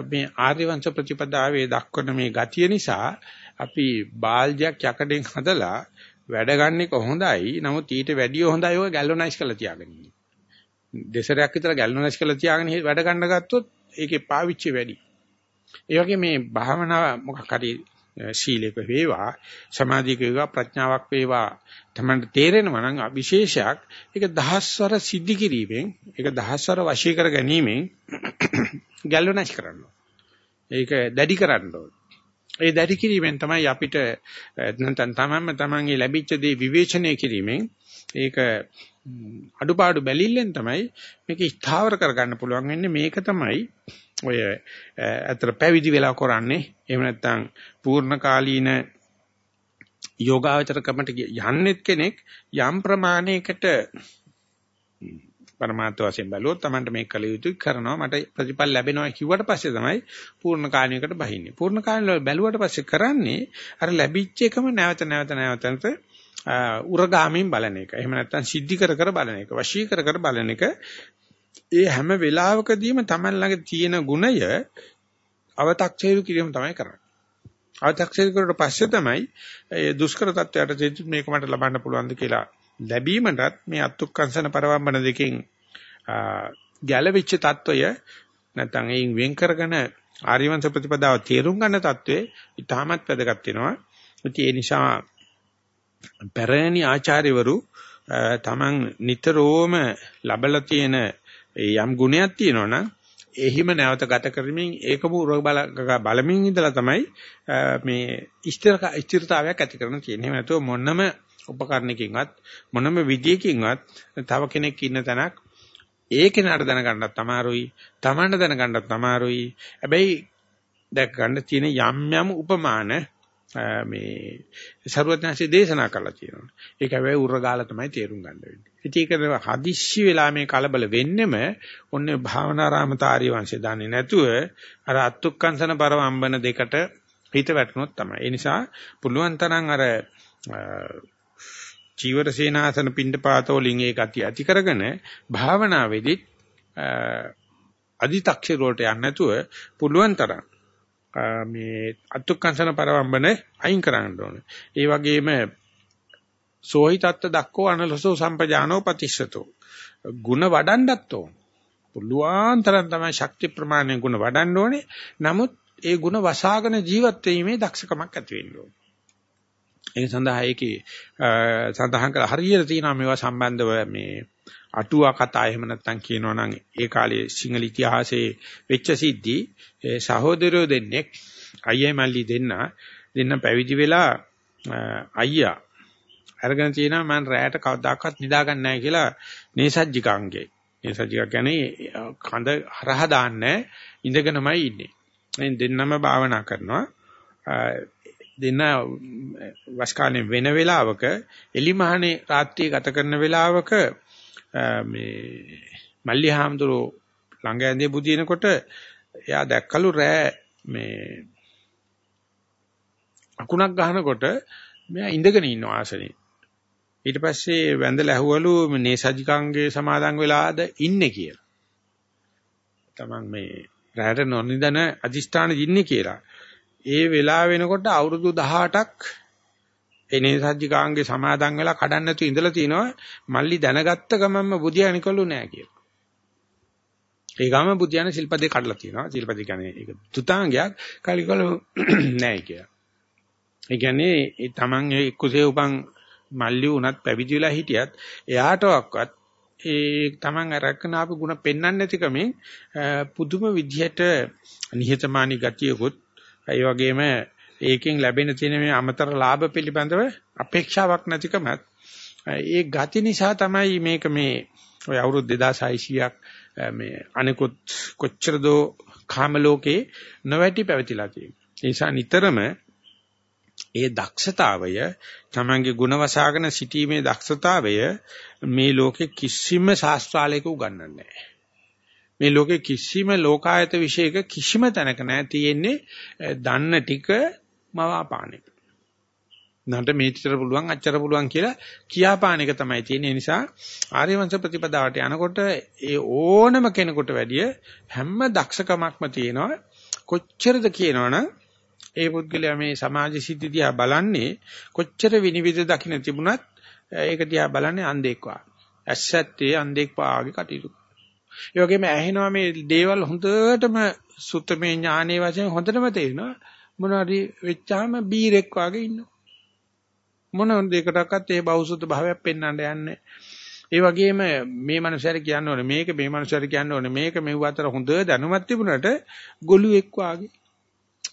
මේ ආර්ය වංශ ප්‍රතිපදාවේ දක්වන මේ ගතිය නිසා අපි බාල්ජයක් යකඩෙන් හදලා වැඩ ගන්න එක හොඳයි. නමුත් ඊට වැඩිය හොඳයි ඔය ගැල්වනයිස් කරලා තියාගන්න. දෙසරයක් විතර ගැල්වනයිස් කරලා තියාගෙන වැඩ ගන්න ගත්තොත් ඒකේ පාවිච්චි වැඩි. ඒ වගේ මේ භාවනාව මොකක් හරි ශීලයක වේවා සමාධියක වේවා ප්‍රඥාවක් වේවා තමයි තේරෙනවා නම් විශේෂයක් ඒක දහස්වර සිද්ධි කිරීමෙන් ඒක දහස්වර වශී කර ගැනීමෙන් ගැල්වනයිස් කරනවා. ඒක දැඩි කරන්න ඕනේ. ඒ දැඩි කිරීමෙන් තමයි අපිට නැත්නම් තමන්ම තමන්ගේ ලැබිච්ච දේ විවේචනය කිරීමෙන් ඒක අඩුපාඩු බැලිල්ලෙන් තමයි මේක ස්ථාවර කරගන්න පුළුවන් වෙන්නේ. මේක තමයි ඔය අතර පැවිදි වෙලා කරන්නේ. එහෙම නැත්නම් පූර්ණ කාලීන යෝගාවචර ක්‍රමට යන්නෙත් කෙනෙක් යම් ප්‍රමාණයකට පරමාර්ථ වශයෙන් බැලුවොත් Tamanට මේක කළ යුතුයි කරනවා. මට ප්‍රතිඵල ලැබෙනවා කිව්වට පස්සේ තමයි පූර්ණ කාණයකට බහින්නේ. පූර්ණ කාණය බැලුවට පස්සේ කරන්නේ අර ලැබිච්ච එකම නැවත නැවත නැවතත් උරගාමින් බලන එක. එහෙම නැත්නම් සිද්ධි කර කර බලන එක. වශී කර කර බලන එක. ඒ හැම වෙලාවකදීම Taman ළඟ තියෙන ගුණය අව탁සේරු කිරීම තමයි කරන්නේ. අව탁සේරු කරුවට පස්සේ තමයි ඒ දුෂ්කර තත්ත්වයට තේරුම් මේක මට ලබන්න පුළුවන්ද කියලා ලැබීමටත් මේ අත්ුක්කංශන පරවම්බන දෙකෙන් ගැළවිච්ච తত্ত্বය නැත්නම් එයින් වෙන් කරගෙන ආර්යවංශ ප්‍රතිපදාව තේරුම් ගන්න తত্ত্বය ඉතාමත් වැදගත් වෙනවා. ඒ නිසා පැරණි ආචාර්යවරු තමන් නිතරම ලබලා තියෙන යම් ගුණයක් තියෙනවනම් එහිම නැවත ගත කරමින් ඒකම උර බලමින් ඉඳලා තමයි මේ ස්ථිර ස්ථිරතාවයක් ඇති කරන්න තියෙන්නේ. එහෙම නැතුව මොනම උපකරණකින්වත් මොනම විදියකින්වත් තව කෙනෙක් ඉන්න තැනක් ඒ කෙනාට දැනගන්නත් අමාරුයි Tamanට දැනගන්නත් අමාරුයි හැබැයි දැක් ගන්න තියෙන යම් යම් උපමාන මේ ਸਰුවත්නාංශයේ දේශනා කරලා තියෙනවා. ඒක හැබැයි උරගාලා තමයි තේරුම් ගන්න වෙන්නේ. ඉතින් ඒක හදිස්සි වෙලා මේ කලබල වෙන්නෙම ඔන්නේ භාවනාරාමතාරිය වංශය දන්නේ නැතුව අර අත්ුක්කංශන පරවම්බන දෙකට හිත වැටුනොත් තමයි. ඒ නිසා පුළුවන් තරම් අර චීවර සේනාසන පිණ්ඩපාතෝ ලිංගේ ගති ඇති කරගෙන භාවනාවේදී අදි탁ෂර වලට යන්නේ නැතුව පුළුවන් තරම් මේ අත්ුක්කංශන පරවම්බන අයින් කරන්න ඕනේ. ඒ වගේම සෝහිතත්ත දක්කෝ අනලසෝ සම්පජානෝ පතිස්සතෝ. ಗುಣ වඩන්නත් ඕන. පුළුවන් තරම් තමයි ශක්ති ප්‍රමාණය ಗುಣ වඩන්න ඕනේ. නමුත් ඒ ಗುಣ වසාගෙන ජීවත් වීමේ දක්ෂකමක් ඇති වෙන්න ඕනේ. ඒ සඳහා ඒකේ සඳහන් කළ හරියට තියෙනවා මේවා සම්බන්ධව මේ අටුවා කතා එහෙම නැත්නම් කියනවා නම් ඒ කාලේ සිංහල ඉතිහාසයේ වෙච්ච සිද්ධි සහෝදරයෝ දෙන්නෙක් අයියා මල්ලි දෙන්න දෙන්න පැවිදි වෙලා අයියා අරගෙන තියෙනවා මම රැයට කවදාකවත් නිදාගන්නේ නැහැ කියලා නේසජ්ජිකාංගේ නේසජ්ජිකා කියන්නේ කඳ හරහා දාන්නේ ඉඳගෙනමයි ඉන්නේ. එන් දෙන්නම භාවනා කරනවා. දෙන්න වස්කාලේ වෙන වෙලාවක එලිමහනේ රාත්‍රියේ ගත කරන වෙලාවක මේ මල්ලිහාම්දුරෝ ළඟ ඇඳේ බුදිනකොට එයා දැක්කලු රෑ මේ අකුණක් ගහනකොට මෙයා ඉඳගෙන ඉන්නවා ආසනේ. ඊට පස්සේ වැඳලා ඇහුවලු මේ සජිකාංගේ සමාදන් වෙලාද ඉන්නේ කියලා. තමන් මේ රැට නොනිදන අදිෂ්ඨාන ඉන්නේ කියලා. ඒ වෙලාව වෙනකොට අවුරුදු 18ක් එනේ සජ්ජිකාංගේ සමාදන් වෙලා කඩන්න නැතුව ඉඳලා තිනවා මල්ලි දැනගත්ත ගමන්ම බුදියානිකලු නෑ කියලා. ඒ ගම බුදියාන ශිල්පදේ කඩලා තිනවා. ශිල්පදේ කියන්නේ ඒක තුතාංගයක් කලිකල නෑ කියලා. ඒ කියන්නේ ඒ Taman ඒ කුසේ උපන් මල්ලි උනත් පැවිදි වෙලා හිටියත් එයාටවත් ඒ Taman අරගෙන ආපු ಗುಣ පෙන්වන්න නැතිකමෙන් පුදුම විදිහට නිහතමානී ගතියකුත් ඒ වගේම ඒකෙන් ලැබෙන තියෙන මේ අමතර ලාභ පිළිබඳව අපේක්ෂාවක් නැතිකමත් ඒ ගති නිසා තමයි මේක මේ ඔය අවුරුදු 2600ක් මේ අනිකුත් කොච්චර දෝ කාම ලෝකේ නොවැටි පැවතිලා තියෙනවා. ඒ නිසා නිතරම ඒ දක්ෂතාවය තමන්ගේ ಗುಣ වසාගෙන සිටීමේ දක්ෂතාවය මේ ලෝකේ කිසිම ශාස්ත්‍රාලයක උගන්වන්නේ නැහැ. මේ ලෝකේ කිසිම ලෝකායත විශේෂක කිසිම තැනක නැහැ තියෙන්නේ දන්න ටික මවාපාන එක. නට මේච්චර පුළුවන් අච්චර පුළුවන් කියලා කියාපාන එක තමයි තියෙන නිසා ආර්යවංශ ප්‍රතිපදාවට යනකොට ඒ ඕනම කෙනෙකුට වැඩිය හැම දක්ෂකමක්ම තියෙනවා කොච්චරද කියනවනම් ඒ පුද්ගලයා මේ සමාජ සිද්ධි දිහා බලන්නේ කොච්චර විනිවිද දකින්න තිබුණත් ඒක දිහා බලන්නේ අන්ධෙක් වා. ඇස්සැත්තේ අන්ධෙක් වාගේ කටයුතු. ඒ වගේම ඇහෙනවා මේ දේවල් හොඳටම සුත්තමේ ඥානයේ වශයෙන් හොඳටම තේරෙනවා. මොනවාරි වෙච්චාම බීරෙක් වාගේ ඉන්නවා. මොන දෙයකටවත් ඒ බෞසුද්ධ භාවයක් පෙන්වන්න යන්නේ. ඒ වගේම මේ මනුස්සයර කියන්න ඕනේ මේක මේ මනුස්සයර කියන්න ඕනේ මේක මෙව අතර හොඳ දැනුමක් තිබුණාට ගොළුෙක් වාගේ.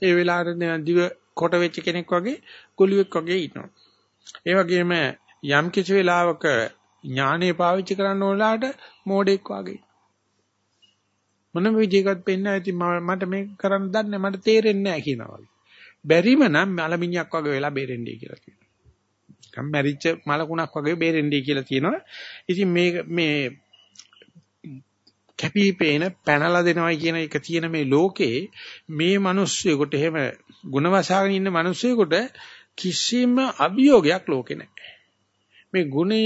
ඒ වෙලාවට දිව කොට වෙච්ච කෙනෙක් වගේ ගොළුෙක් වගේ ඉන්නවා. ඒ වගේම යම් කිසි වෙලාවක ඥානෙ පාවිච්චි කරන්න ඕනලාට මෝඩෙක් වගේ. මොනම විදිහකට පෙන්න ඇති මට මේක කරන්න දන්නේ මට තේරෙන්නේ නැහැ කියනවා වගේ. බැරිම නම් මලමිණියක් වගේ වෙලා බේරෙන්නේ කියලා කියනවා. කම් මැරිච්ච මලකුණක් වගේ බේරෙන්නේ කියලා කියනවා. ඉතින් මේ මේ කැපිපේන පැනලා දෙනවයි කියන එක තියෙන මේ ලෝකේ මේ මිනිස්සුයෙකුට එහෙම ಗುಣවසාගෙන ඉන්න මිනිස්සුයෙකුට කිසිම අභියෝගයක් ලෝකේ නැහැ. මේ ගුණය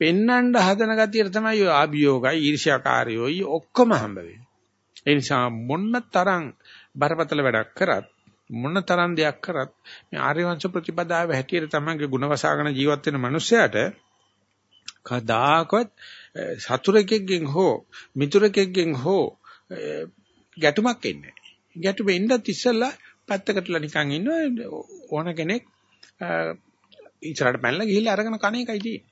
පෙන්නඳ හදන ගතියට තමයි ඔය අභියෝගයි ඊර්ෂ්‍යාකාරයෝයි ඔක්කොම හම්බ වෙන්නේ. ඒ නිසා මොන්න තරම් බරපතල වැඩක් කරත් මොන තරම් දෙයක් කරත් මේ ආර්යවංශ ප්‍රතිපදාව හැටියට තමයිගේ ಗುಣවසාගෙන ජීවත් වෙන මිනිස්සයාට කදාකවත් සතුරෙක්ගෙන් හෝ මිතුරෙක්ගෙන් හෝ ගැටුමක් එන්නේ නැහැ. ගැටුම එන්නත් ඉස්සෙල්ලා පැත්තකටලා නිකන් ඉන්න ඕන කෙනෙක් ඉස්සරහට පැනලා ගිහිල්ලා අරගෙන කණ එකයි තියෙන්නේ.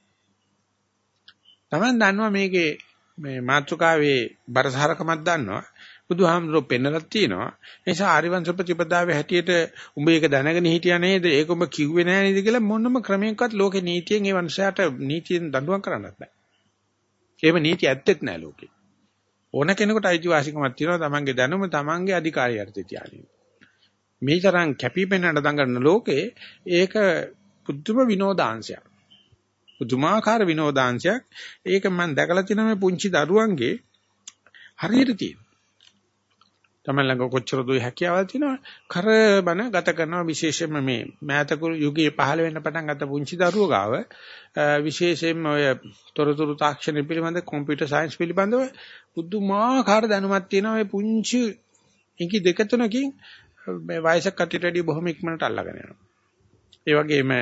Taman දන්නවා මේකේ මේ මාත්‍රකාවේ බරසහරකමක් දන්නවා. බුදුහාමුදුරුවෝ පෙන්නලක් තියෙනවා. ඒ නිසා ආරිවංශ ප්‍රතිපදාවේ හැටියට උඹ ඒක දැනගෙන හිටියා නේද? ඒක උඹ කිව්වේ නෑ නේද කියලා මොනම ක්‍රමයකවත් ලෝකේ නීතියෙන් ඒ වංශයට නීතියෙන් දඬුවම් කරන්නත් බෑ. ඒව නීති ඇත්තෙත් නෑ ලෝකේ. ඕන කෙනෙකුට අයිතිවාසිකමක් තියෙනවා තමන්ගේ දැනුම තමන්ගේ අධිකාරිය යටතේ තියාගෙන. මේ තරම් කැපිපෙන්නට දඟලන ලෝකේ ඒක පුදුම විනෝදාංශයක්. පුදුමාකාර විනෝදාංශයක්. ඒක මම දැකලා තියෙන මේ පුංචි දරුවන්ගේ හරියට තියෙන. තමයි ළඟ කොච්චර දුයි හැකියාවල් තියෙනවා කරබන ගත කරනවා. විශේෂයෙන්ම මේ මෑතක යුගයේ පහළ වෙන්න පටන් ගත්ත පුංචි දරුවෝ ගාව විශේෂයෙන්ම ඔය තොරතුරු තාක්ෂණ පිළිබඳ කම්පියුටර් සයන්ස් පිළිබඳව පුදුමාකාර දැනුමක් තියෙනවා. මේ පුංචි ඉඟි දෙක තුනකින් මේ වයසක කටට වැඩි බොහොම ඉක්මනට අල්ලගෙන යනවා. ඒ වගේම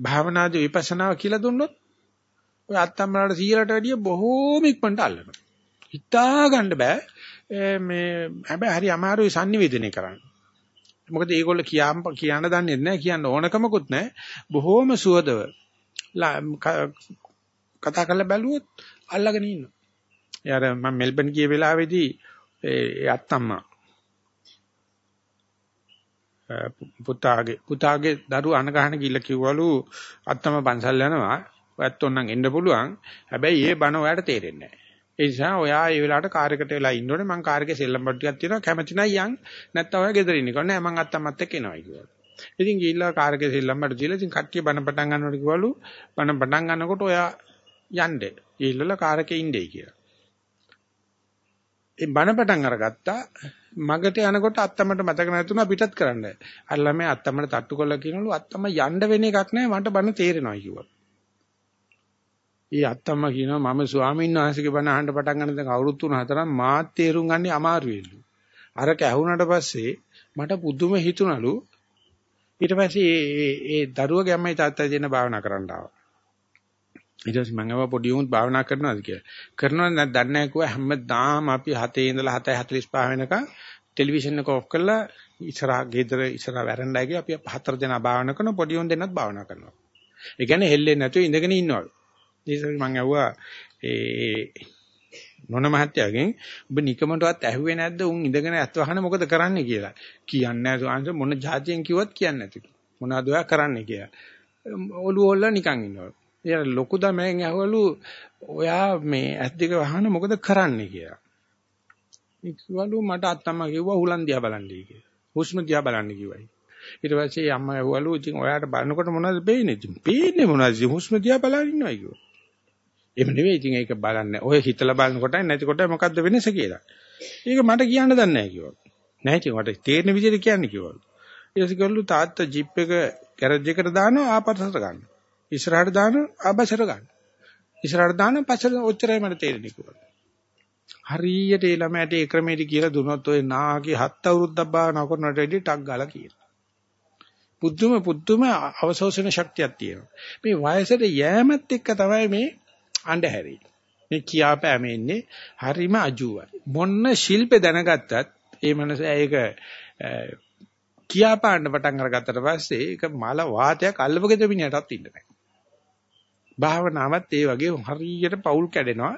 භාවනාදී විපස්සනාව කියලා දුන්නොත් ඔය අත්තම්මලාට 100ට වැඩිය බොහොම ඉක්මනට අල්ලනවා. හිතා ගන්න බෑ. මේ හැබැයි හරි අමාරුයි sannivedana කරන්න. මොකද මේගොල්ලෝ කියම් කියන්න දන්නේ නැහැ කියන්න ඕනකමකුත් නැහැ. බොහෝම සුවදව කතා කරලා බැලුවොත් අල්ලගෙන ඉන්නවා. යාර මම මෙල්බන් ගිය වෙලාවේදී ඒ අත්තම්මා පුතාගේ පුතාගේ දරුවා අන ගහන ගිල්ල කිව්වලු අත්තම පන්සල් යනවා ඔයත් ඕනනම් එන්න පුළුවන් හැබැයි ඒ බණ ඔයාලට තේරෙන්නේ නැහැ ඒ නිසා ඔයා ඒ වෙලාවට කාර් එකට වෙලා ඉන්න ඕනේ මං කාර් එකේ සෙල්ලම් බඩු ටිකක් තියෙනවා කැමති නම් යන් නැත්නම් ඔයා ගෙදර ඉන්න කිව්වා නෑ මං අත්තම්මත් එක්ක එනවා කිව්වා. ඉතින් ගිහිල්ලා කාර් එකේ සෙල්ලම් බඩු දීලා ඉතින් කට්ටිය බණ පටන් ගන්නකොට කිව්වලු බණ පටන් ගන්නකොට ඔයා යන්න. ගිහිල්ලා කාර් එකේ ඉන්නේ කියලා. ඒ බණ පටන් අරගත්තා මගට යනකොට අත්තමට මතක නැතුණා පිටත් කරන්න. අර ළමයා අත්තමට තට්ටු කළා කියනලු අත්තම යන්න වෙන එකක් නෑ මට බණ තේරෙනවා කිව්වා. ඒ අත්තම්ම කියනවා මම ස්වාමීන් වහන්සේගේ බණ අහන්න පටන් ගන්න දැන් අවුරුදු 3-4ක් මාත් තේරුම් ගන්නේ අමාරුයිලු. අරක ඇහුණට පස්සේ මට පුදුම හිතුණලු. ඊට පස්සේ ඒ ඒ දරුවගේ අම්මයි තාත්තයි දෙන භාවනා කරන්න ආවා. ඊට පස්සේ මම ආවා පොඩි උන් භාවනා කරනවාද කියලා. කරනවද නැත්නම් දන්නේ නැහැ කිව්වා හැමදාම අපි 7 ඉඳලා 7:45 වෙනකන් ටෙලිවිෂන් එක ඔෆ් කරලා ඉස්සරහා ගෙදර ඉස්සරහා වැරන්ඩා එකේ අපි හතර දෙනා භාවනා කරනවා පොඩි උන් දෙන්නත් භාවනා කරනවා. ඒ කියන්නේ හෙල්ලෙන්නේ නැතුව ඉඳගෙන ඉන්නවලු. ඊසර් මම ඇහුවා ඒ මොන මහත්තයාගෙන් ඔබ නිකමටවත් ඇහුවේ නැද්ද උන් ඉඳගෙන ඇත් වහන මොකද කරන්නේ කියලා. කියන්නේ නැහැ සෝංශ මොන જાතියෙන් කිව්වත් කියන්නේ නැතිලු. මොනවද ඔයා කරන්නේ කියලා. ඔළුව හොල්ලා නිකන් ඉන්නවා. එයා ලොකු දමෙන් ඇහවලු ඔයා මේ ඇත් දෙක වහන මොකද කරන්නේ කියලා. ඉක්වලු මට අත්තම්මා කිව්වා හුලන් දිහා බලන්නයි කියලා. හුස්ම දිහා බලන්න කිව්වයි. ඊට පස්සේ අම්මා ඇහුවලු ඉතින් ඔයාට බලනකොට මොනවද පේන්නේ? ඉතින් පේන්නේ මොනවද? හුස්ම දිහා බලන් ඉන්නවා කිව්වා. එහෙම නෙවෙයි ඉතින් ඒක බලන්නේ. ඔය හිතලා බලනකොටයි නැතිකොට මොකද්ද වෙනස කියලා. ඒක මට කියන්න දන්නේ නැහැ කිව්වා. නැහැ ඉතින් මට තේරෙන විදිහට කියන්න කිව්වා. ඊටසිකල්ලු තාත්තා ජිප් එක ගෑරේජ් එකට දානවා ආපස්සට ගන්න. ඉස්සරහට දානවා ආපස්සට ගන්න. ඉස්සරහට දානවා පස්සට ඔච්චරයි මට තේරෙන්නේ කිව්වා. හරියට ඒ ළමයට ඒ ක්‍රමෙට කියලා දුනොත් ඔය නාගේ හත් අවුරුද්දක් භාවනා කරනට වැඩි ටක් ගාලා කියනවා. පුදුම පුදුම අවශෝෂණ ශක්තියක් තියෙනවා. මේ වයසට යෑමත් එක්ක තමයි මේ අඬහැරි. මේ කියාපෑම එන්නේ හරිම අජුවයි. මොන්න ශිල්පේ දැනගත්තත් ඒ මනස ඒක කියාපාන්න පටන් අරගත්තට පස්සේ ඒක මල වාතයක් අල්ලපගෙද මිනිහටත් ඉන්න බෑ. භාවනාවත් ඒ වගේ හරියට පෞල් කැඩෙනවා.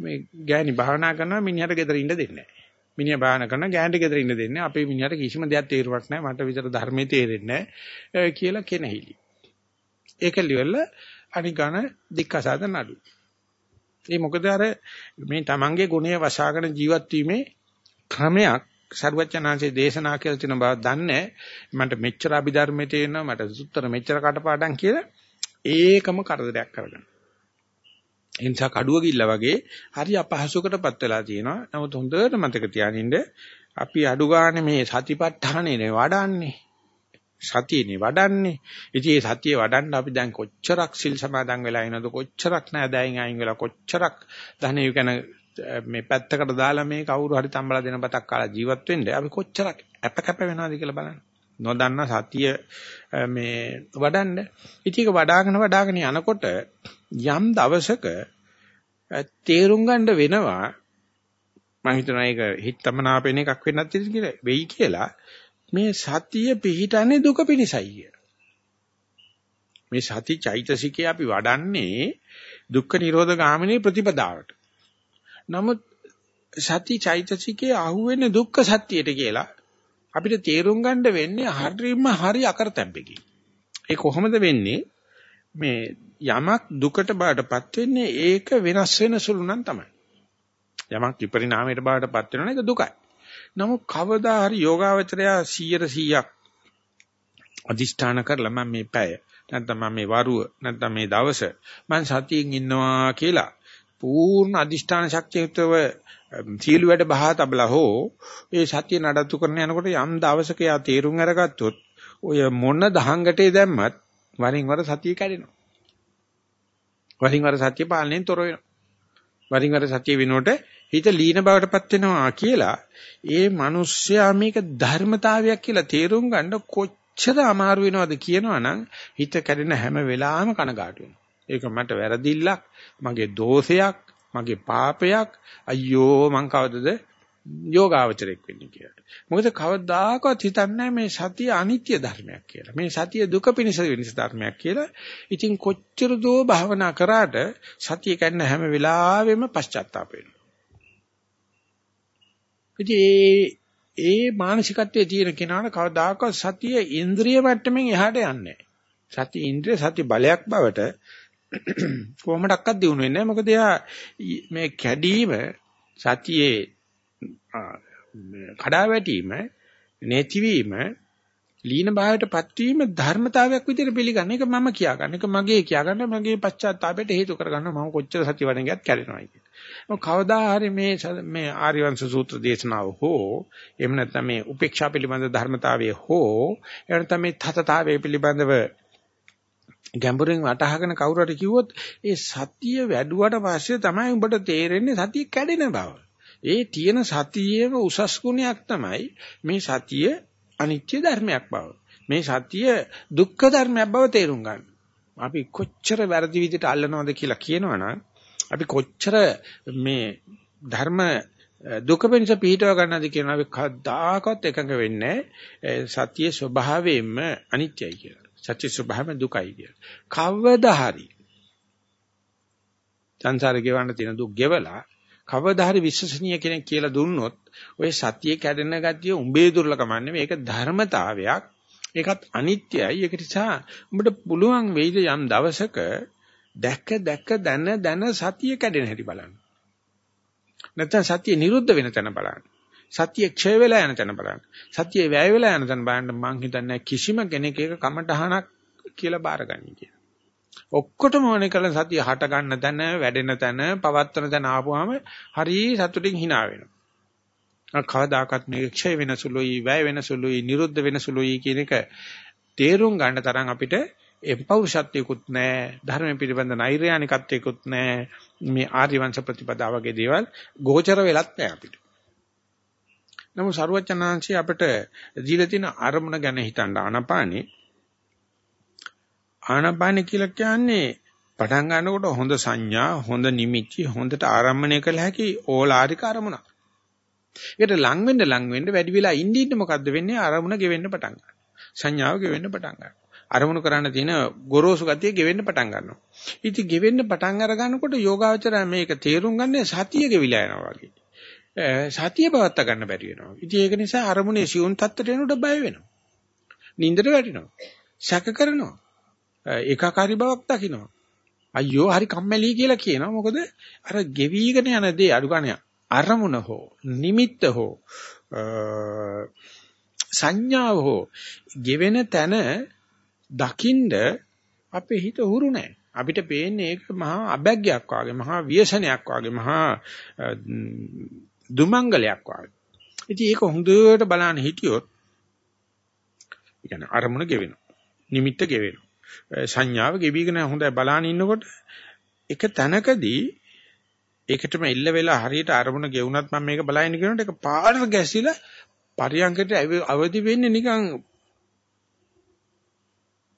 මේ ගෑණි භාවනා කරනවා මිනිහට ගෙදර ඉන්න දෙන්නේ නැහැ. මිනිහා භාවනා කරනවා ගෑණට ගෙදර ඉන්න දෙන්නේ අපේ මිනිහට කිසිම දෙයක් තේරුවක් නැහැ. මට විතර ධර්මයේ තේරෙන්නේ නැහැ කියලා කෙනහිලි. ඒක liwල අනිගණ දික්කසාද නඩු. ඒ මොකද අර මේ තමන්ගේ ගුණය වශාගෙන ජීවත් වීමේ ක්‍රමයක් සර්වඥාන්සේ දේශනා කියලා තියෙන බව දන්නේ මට මෙච්චර අභිධර්මයේ තේරෙනවා මට සුත්තර මෙච්චර කටපාඩම් කියලා ඒකම කරදරයක් කරගන්න. ඒ නිසා කඩුව ගිල්ල වගේ හරි අපහසුකටපත් වෙලා තියෙනවා. නමුත් හොඳට මතක තියාගන්න අපි අඩු ගන්න මේ සතිපට්ඨානේ නේ වඩන්නේ. සතියනේ වඩන්නේ. ඉතින් මේ සතිය වඩන්න අපි දැන් කොච්චරක් සිල් සමාදන් වෙලා ඉනවද කොච්චරක් නෑදෑයින් අයින් වෙලා කොච්චරක් ධනෙ යකන මේ පැත්තකට දාලා මේ කවුරු හරි තම්බලා දෙන බතක් කාලා ජීවත් වෙන්න අපි කොච්චරක් අප කැප වෙනවද කියලා බලන්න. නොදන්න සතිය මේ වඩන්න. ඉතින් ඒක වඩාගෙන වඩාගෙන යනකොට යම් දවසක තේරුම් ගන්න වෙනවා මම හිතනවා ඒක හිතමනාපෙන එකක් වෙන්නත් ඉතින් කියලා වෙයි කියලා මේ සතිය පිහිටන්නේ දුක පිණිසයි මේ සති චෛතසිකේ අපි වඩන්නේ දුක්ඛ නිරෝධ ගාමිනී ප්‍රතිපදාවට නමුත් සති චෛතසිකේ අහුවෙන්නේ දුක්ඛ සත්‍යයට කියලා අපිට තේරුම් ගන්න වෙන්නේ හරියම හරි අකරතැබ්බකින්. ඒ කොහොමද වෙන්නේ? මේ යමක් දුකට බාටපත් වෙන්නේ ඒක වෙනස් වෙන සුළු නම් තමයි. යමක් විපරිණාමයට බාටපත් වෙනවා ඒක දුකයි. නමුත් කවදා හරි යෝගාවචරය 100 100ක් අදිෂ්ඨාන කරලා මම මේ පැය නැත්නම් මම මේ වරුව නැත්නම් මේ දවස මම සතියෙන් ඉන්නවා කියලා පූර්ණ අදිෂ්ඨාන ශක්තියුක්තව සීල වැඩ බහා තබලා හෝ ඒ සතිය නඩත්තු කරන යනකොට යම් දවසක යා තීරුම් අරගත්තොත් ඔය මොන දහංගටේ දැම්මත් වරින් වර සතිය කැඩෙනවා. වරින් වර සතිය පාලනයෙන් තොර වෙනවා. වරින් වර සතිය වෙනකොට හිත ලීන බවටපත් වෙනවා කියලා ඒ මිනිස්සයා මේක ධර්මතාවයක් කියලා තේරුම් ගන්න කොච්චර අමාරු වෙනවද කියනවනම් හිත කැඩෙන හැම වෙලාවෙම කනගාටු වෙනවා. ඒක මට වැරදිල්ලක්, මගේ දෝෂයක්, මගේ පාපයක්. අයියෝ මං කවදද යෝගාවචරයක් වෙන්නේ කියලා. මොකද කවදාකවත් හිතන්නේ මේ සතිය අනිත්‍ය ධර්මයක් කියලා. මේ සතිය දුක පිණිස වෙනස ධර්මයක් කියලා. ඉතින් කොච්චර දෝ භාවනා කරාට සතිය කන්න හැම වෙලාවෙම පශ්චාත්තාප වෙනවා. ඉතින් ඒ මානසිකත්වයේ තියෙන කෙනාට කවදාකවත් සතිය ඉන්ද්‍රිය මට්ටමින් එහාට යන්නේ නැහැ. සති ඉන්ද්‍රිය සති බලයක් බවට කොහොමඩක්වත් දිනු වෙන්නේ නැහැ. මොකද එයා මේ කැඩීම සතියේ කඩා වැටීම නැතිවීම ලීන භාවයටපත් වීම ධර්මතාවයක් විදිහට පිළිගන්න එක මම කියා ගන්න එක මගේ කියා ගන්න මගේ පශ්චාත්තාපයට හේතු කරගන්න මම කොච්චර සති වඩන ගියත් කැඩෙනවා කියන. කවදා හරි මේ මේ ආර්යවංශ සූත්‍ර දේශනාව හෝ එහෙම නැත්නම් මේ උපේක්ෂා පිළිබඳ ධර්මතාවය හෝ එහෙම නැත්නම් මේ තතතාවය පිළිබඳව ගැඹුරින් වටහාගෙන කවුරු හරි කිව්වොත් ඒ සතිය වැඩුවට පස්සේ තමයි උඹට තේරෙන්නේ සතිය කැඩෙන බව. ඒ තියෙන සතියේම උසස් ගුණයක් තමයි මේ සතිය අනිත්‍ය ධර්මයක් බව. මේ සතිය දුක්ඛ ධර්මයක් බව තේරුම් ගන්න. අපි කොච්චර වැරදි විදිහට අල්ලනවද කියලා කියනවනම් අපි කොච්චර මේ ධර්ම දුක වෙනස පිළිටව ගන්නද කියන අපි කවදාකවත් එකඟ වෙන්නේ සතියේ ස්වභාවයෙන්ම අනිත්‍යයි කියලා. සත්‍ය ස්වභාවයෙන් දුකයි කියලා. කවදා හරි සංසාරේ ගෙවන්න තියෙන දුක් ගෙවලා කවදා හරි විශ්වසනීය කෙනෙක් කියලා දුන්නොත් ඔය සතියේ කැඩෙන ගතිය උඹේ දුර්ලකම නෙමෙයි මේක ධර්මතාවයක්. ඒකත් අනිත්‍යයි. ඒක නිසා උඹට පුළුවන් වෙයිද යම් දවසක දැක දැක දන දන සතිය කැඩෙන හැටි බලන්න. නැත්නම් සතිය නිරුද්ධ වෙන තැන බලන්න. සතිය ක්ෂය වෙලා යන තැන බලන්න. සතිය වැය වෙලා යන තැන බලන්න මං හිතන්නේ කිසිම කෙනෙක් ඒක කමටහනක් කියලා බාරගන්නේ කියලා. ඔක්කොටම ඕනේ කරලා සතිය හට ගන්න තැන, වැඩෙන තැන, පවත්වන තැන ආපුවාම හරි සතුටින් hina වෙනවා. කවදාකවත් මේක ක්ෂය වෙන සුළුයි, වැය වෙන සුළුයි, නිරුද්ධ වෙන සුළුයි කියන එක තේරුම් ගන්න තරම් අපිට එම්පෞරුෂත්වයකුත් නැහැ, ධර්ම පිළිබඳ නෛර්යානිකත්වයකුත් නැහැ. මේ ආර්ය වංශ ප්‍රතිපදා වගේ දේවල් ගෝචර වෙලත් නැහැ අපිට. නමුත් සරුවචනාංශي අපිට දීලා තියෙන අරමුණ ගැන හිතන්න ආනපානේ ආනපානේ කියලා කියන්නේ පටන් ගන්නකොට හොඳ සංඥා, හොඳ නිමිති, හොඳට ආරම්භණය කළ හැකි ඕලාරික අරමුණක්. ඒකට ලං වෙන්න ලං වෙන්න වැඩි වෙලා ඉඳින්න මොකද්ද වෙන්නේ? අරමුණ ගෙවෙන්න පටන් ගන්නවා. සංඥාව ගෙවෙන්න පටන් ගන්නවා. අරමුණු කරන්න තියෙන ගොරෝසු ගතිය ගෙවෙන්න පටන් ගන්නවා. ඉතින් ගෙවෙන්න පටන් අර ගන්නකොට යෝගාවචරය මේක තේරුම් ගන්න සතිය ගෙවිලා යනවා වගේ. සතිය පවත්ත ගන්න බැරි වෙනවා. ඉතින් ඒක නිසා අරමුණේ සියුම් තත්ත්වයට එනකොට බය වෙනවා. නින්දට වැටෙනවා. සැක කරනවා. ඒකාකාරී බවක් දකිනවා. අයියෝ හරි කම්මැලි කියලා කියනවා. මොකද අර ගෙවිගෙන යන දේ අඩු ගන්න අරමුණ හෝ නිමිත්ත හෝ සංඥාව හෝ ගෙවෙන තැන දකින්ද අපේ හිත හුරු නැහැ. අපිට පේන්නේ ඒක මහා අබැග්යක් වගේ මහා ව්‍යසනයක් වගේ මහා දුමංගලයක් වගේ. ඉතින් ඒක හොඳට බලන්න හිටියොත් يعني අරමුණ ගෙවෙනවා. නිමිත්ත ගෙවෙනවා. සංඥාව ගෙවිගෙන හොඳයි බලන්න ඉන්නකොට එක තැනකදී ඒකටම ඉල්ල වෙලා හරියට අරමුණ ගෙවුනත් මම මේක බලයින් කියනකොට ඒක පාඩර ගැසිලා පරියංගකට අවදි වෙන්නේ නිකන්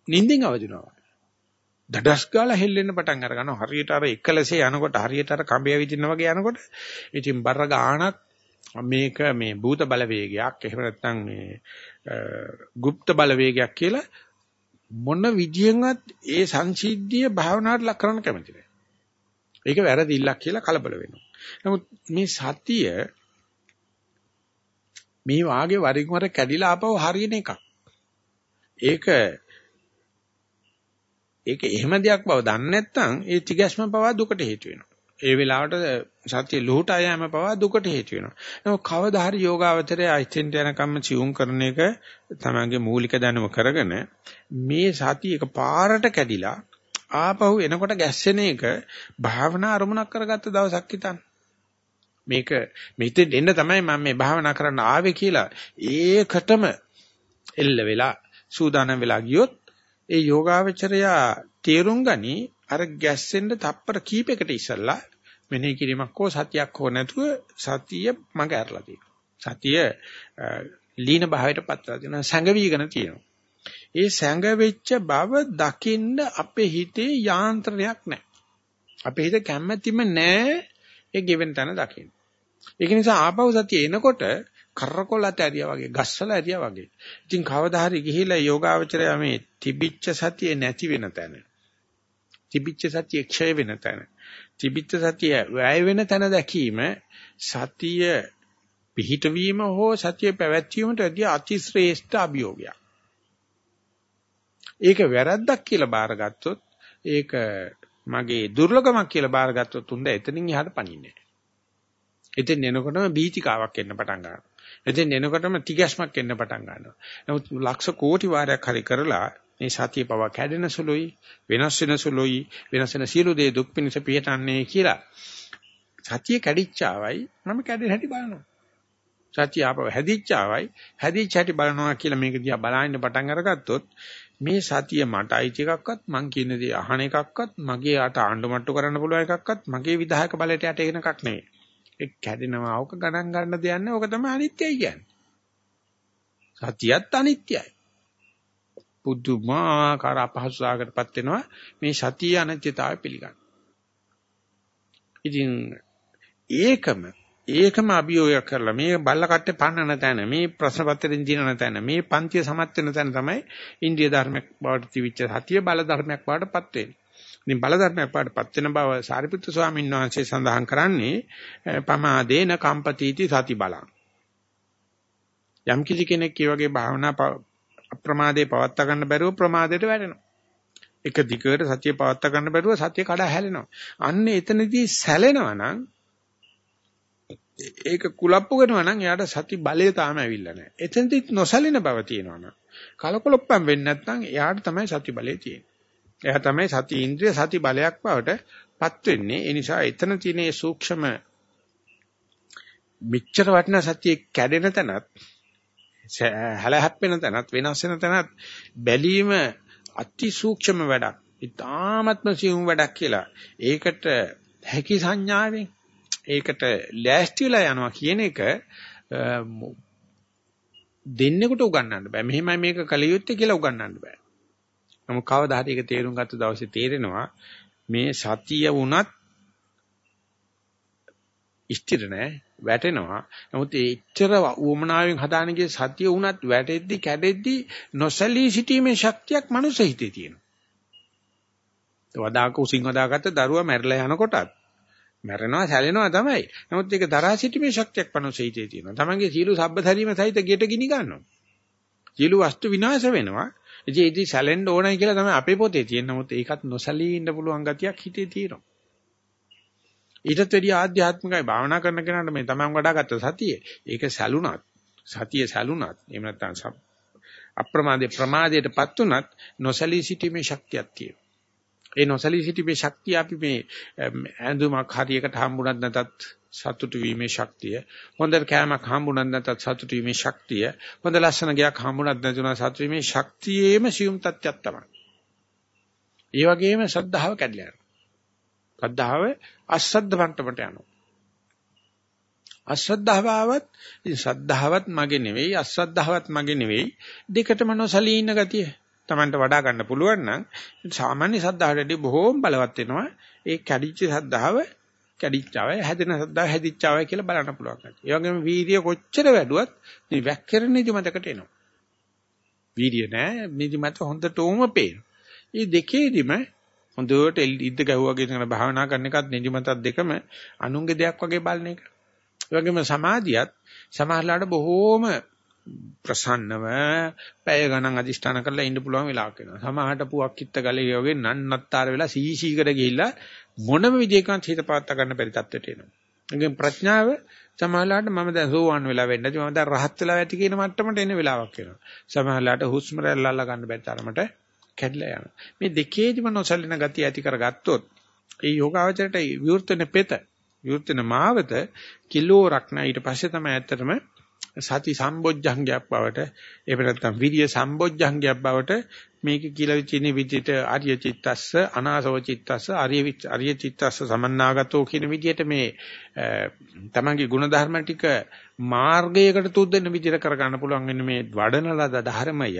නිින්දෙන් අවදිනවා. දඩස් ගාලා හෙල්ලෙන්න පටන් අර ගන්නවා. හරියට අර එකලසේ යනකොට හරියට අර කඹය විදින්න වගේ යනකොට ඉතින් බර ගාණක් මේක මේ භූත බලවේගයක් එහෙම නැත්නම් මේ গুপ্ত බලවේගයක් කියලා මොන විදියෙන්වත් ඒ සංසිද්ධිය භාවනාවට ලක් කරන්න කැමති නැහැ. ඒක වැරදිල්ලක් කියලා කලබල වෙනවා. නමුත් මේ සතිය මේ වාගේ වරින් වර කැඩිලා ආපහු හරියන එකක්. ඒක ඒක එහෙම දෙයක් බව දන්නේ නැත්නම් ඒ තිගැස්ම පවා දුකට හේතු වෙනවා. ඒ වෙලාවට සත්‍ය ලුහුට අයම පවා දුකට හේතු වෙනවා. නමුත් කවදා හරි යෝගාවචරයේ අයිතෙන්ට යනකම් චියුම් කරන එක තමයිගේ මූලික දැනුම කරගෙන මේ සතිය එක පාරට කැඩිලා ආපහු එනකොට ගැස්සෙන එක භාවනා අරමුණක් කරගත්ත දවසක් හිතන්න. මේක මෙතෙන් එන්න තමයි මම මේ භාවනා කරන්න ආවේ කියලා ඒකටම එල්ල වෙලා සූදානම් වෙලා ගියොත් ඒ යෝගාවචරයා තේරුම් ගනි අර ගැස්සෙන්න තප්පර කීපයකට ඉස්සල්ලා මෙනෙහි කිරීමක් හෝ සතියක් හෝ නැතුව සතිය මඟ ඇරලා තියෙනවා. සතිය ලීන භාවයට පත්ලා තියෙනවා සංගවිගෙන තියෙනවා. ඒ සංගවෙච්ච බව දකින්න අපේ හිතේ යාන්ත්‍රණයක් නැහැ. අපේ හිත කැමැතිම නැහැ ඒ ගෙවෙන තැන දකින්න. ඒක නිසා ආපහු සතිය එනකොට කරකොල ඇරියා වගේ ගස්සල ඇරියා වගේ. ඉතින් කවදා හරි ගිහිලා යෝගාවචරය මේ තිබිච්ච සතිය නැති වෙන තැන. තිබිච්ච සතිය ක්ෂය වෙන තැන. තිබිච්ච සතිය වැය වෙන තැන දැකීම සතිය පිහිටවීම හෝ සතිය පැවැත්වීමට වැඩිය අතිශ්‍රේෂ්ඨ අභියෝගයක්. ඒක වැරද්දක් කියලා බාරගත්තොත් ඒක මගේ දුර්ලභමක් කියලා බාරගත්තොත් උන්ද එතනින් එහාට පණින්නේ නැහැ. එතෙන් එනකොටම බීතිකාවක් එන්න පටන් ගන්නවා. එතෙන් එනකොටම තිගැස්මක් එන්න පටන් ගන්නවා. නමුත් ලක්ෂ කෝටි වාරයක් හරි කරලා මේ සතිය පව කැඩෙන සුළුයි වෙනස් වෙන සුළුයි වෙනස් වෙන සියලු දේ දුක් පිණිස පිටන්නේ කියලා. සතිය කැඩිච්චාවයි මම කැඩෙන හැටි බලනවා. සතිය ආපව හැදිච්චාවයි හැදිච්ච හැටි බලනවා කියලා මේක දිහා බලන්න පටන් අරගත්තොත් මේ සතිය මට අයිති එකක්වත් මං කියන දේ අහන එකක්වත් මගේ අට ආණ්ඩු මට්ටු කරන්න පුළුවන් එකක්වත් මගේ විධායක බලයට යට එන එකක් නෙවෙයි. ඒ කැඩෙනවා ඕක ගණන් ගන්න දෙයක් නෑ. ඕක තමයි අනිත්‍යයි කියන්නේ. සතියත් අනිත්‍යයි. පුදුමාකාර අපහසුතාවකටපත් වෙනවා මේ සතිය අනිත්‍යතාවය පිළිගන්න. ඉතින් ඒකම ඒකම අභියෝගයක් කරලා මේ බල්ල කට්ටේ පන්නන තැන මේ ප්‍රශ්න පත්‍රෙන් දිනන තැන මේ පන්තිය සමත් වෙන තැන තමයි ඉන්දිය ධර්මයක් බවට තිවිච්ච සතිය බල ධර්මයක් බවටපත් වෙන්නේ. ඉතින් බල ධර්මයක් බවටපත් වෙන බව සාරිපුත්‍ර ස්වාමීන් වහන්සේ සඳහන් කරන්නේ පමාදේන කම්පතිති සති බලං. යම් කිසි කෙනෙක් මේ වගේ භාවනා අප්‍රමාදේ පවත්වා ගන්න බැරුව ප්‍රමාදයට වැටෙනවා. එක දිගට සතිය පවත්වා ගන්න බැරුව සතිය කඩා හැලෙනවා. අන්න එතනදී සැලෙනවා නම් ඒක කුලප්පු කරනවා නම් එයාට සති බලය තාම ඇවිල්ලා නැහැ. එතනදී නොසැලෙන බව තියෙනවා නම් කලකොලොප්පම් වෙන්නේ නැත්නම් එයාට තමයි සති බලය තියෙන්නේ. එයා තමයි සති ඉන්ද්‍රිය සති බලයක් බවට පත් වෙන්නේ. ඒ නිසා එතන තියෙන සූක්ෂම මෙච්චර වටිනා සතියේ කැඩෙන තැනත් හැලහැප්පෙන තැනත් වෙනස් වෙන තැනත් බැලීම අති සූක්ෂම වැඩක්. ඉතාමත්ම සියුම් වැඩක් කියලා. ඒකට හැකි සංඥාවෙන් ඒකට ලෑස්ති වෙලා යනවා කියන එක දෙන්නෙකුට උගන්වන්න බෑ. මෙහෙමයි මේක කලියුත්තේ කියලා උගන්වන්න බෑ. නමුත් කවදා හරි ඒක තේරුම් ගත්ත දවසේ තේරෙනවා මේ සතිය වුණත් ස්ථිර නෑ වැටෙනවා. නමුත් ඒ ඉච්ඡර උවමනාවෙන් හදානගේ සතිය වුණත් වැටෙද්දි කැඩෙද්දි නොසලී සිටීමේ ශක්තියක් මනුස්ස හිතේ තියෙනවා. වදාක උසින් වදාගත්ත දරුවා මැරිලා යනකොටත් මැරෙනවා සැලෙනවා තමයි. නමුත් ඒක දරා සිටීමේ ශක්තියක් මනුස්ස හිතේ තියෙනවා. තමන්ගේ සීළු සබ්බතරීම සහිත ගෙට ගිනි ගන්නවා. සීළු වස්තු විනාශ වෙනවා. ඉතින් ඉතින් සැලෙන්න ඕනයි කියලා තමයි අපේ පොතේ තියෙන. නමුත් ඒකත් නොසලී ඉන්න පුළුවන් ගතියක් හිතේ තියෙනවා. ඊටත් වැඩිය ආධ්‍යාත්මිකයි භාවනා කරන කෙනාට මේ තමන් වඩාගත්ත සතිය. ඒක සැලුණත් සතිය සැලුණත් එහෙම නැත්නම් අප්‍රමාදේ ප්‍රමාදයටපත් උනත් නොසලී සිටීමේ ශක්තියක් තියෙනවා. ඒ නොසලී සිටීමේ ශක්තිය අපි මේ ඇඳුමක් හරියකට හම්බුණත් නැතත් සතුටු වීමේ ශක්තිය හොඳ කෑමක් හම්බුණත් නැතත් සතුටු වීමේ ශක්තිය හොඳ ලස්සන ගයක් හම්බුණත් නැතුණා සතුටු වීමේ ශක්තියේම සියුම් තත්ත්වයක් තමයි. ඒ වගේම ශ්‍රද්ධාව කැඩලා යනවා. ශ්‍රද්ධාව අශ්‍රද්ධ වන්ටමට යනවා. අශ්‍රද්ධාව ආවත් ඉතින් ශ්‍රද්ධාවත් මගේ නෙවෙයි අශ්‍රද්ධාවත් මගේ නෙවෙයි දෙකටම නොසලී ඉන්න ගතිය. Tamanට වඩා ගන්න පුළුවන් නම් සාමාන්‍ය ශ්‍රද්ධාවටදී බොහෝම බලවත් වෙනවා. ඒ කැඩිච්ච ශ්‍රද්ධාව කැඩිච්චාවයි හැදෙන ශ්‍රද්ධාව හැදිච්චාවයි කියලා බලන්න පුළුවන්. ඒ වගේම වීර්ය කොච්චර වැඩුවත් මේ වැක්කරන නිදිමතකට එනවා. වීර්ය නෑ නිදිමත හොඳටම පේනවා. මේ දෙකේදිම හොඳට ඉද්ද ගැහුවාගේ කරන භාවනා කරන එකත් නිදිමතත් දෙකම අනුන්ගේ දෙයක් වගේ බලන එක. ඒ වගේම සමාධියත් සමහරලාට බොහෝම ප්‍රසන්නව පැය ගණන් අදිෂ්ඨාන කරලා ඉන්න පුළුවන් වෙලාවක් වෙනවා. සමහරට පුවක් කිත්ත ගලේ වගේ නන්නත්තර වෙලා සීසීකට ගිහිල්ලා මොනම විදියකින්වත් හිත පාත්ත ගන්න බැරි තත්ත්වයට එනවා. ඒකෙන් ප්‍රඥාව සමහරලාට මම දැන් සෝවන් වෙලා වෙන්න නැති මම දැන් රහත් වෙලා ඇති කියන මට්ටමට එන වෙලාවක් වෙනවා. සමහරලාට හුස්ම රැල්ල අල්ල ගන්න බැරි තරමට කැඩලා යනවා. මේ දෙකේදිම නොසලින ගතිය ඇති කරගත්තොත් ඒ යෝගාවචරයට විවෘතන පෙත විවෘතන මාවත කිලෝරක් නෑ ඊට පස්සේ තමයි ඇත්තටම සති සම්බොජ්ජංගයක් බවට එහෙම නැත්නම් විරිය සම්බොජ්ජංගයක් බවට මේක කියලා තියෙන විදිහට ආර්ය චිත්තස්ස අනාසව චිත්තස්ස ආර්ය ආර්ය චිත්තස්ස සමන්නාගතෝ කියන විදිහට මේ තමන්ගේ ಗುಣධර්ම ටික මාර්ගයකට තුද්දෙන විදිහට කරගන්න පුළුවන් වෙන මේ වඩන ලද ධර්මය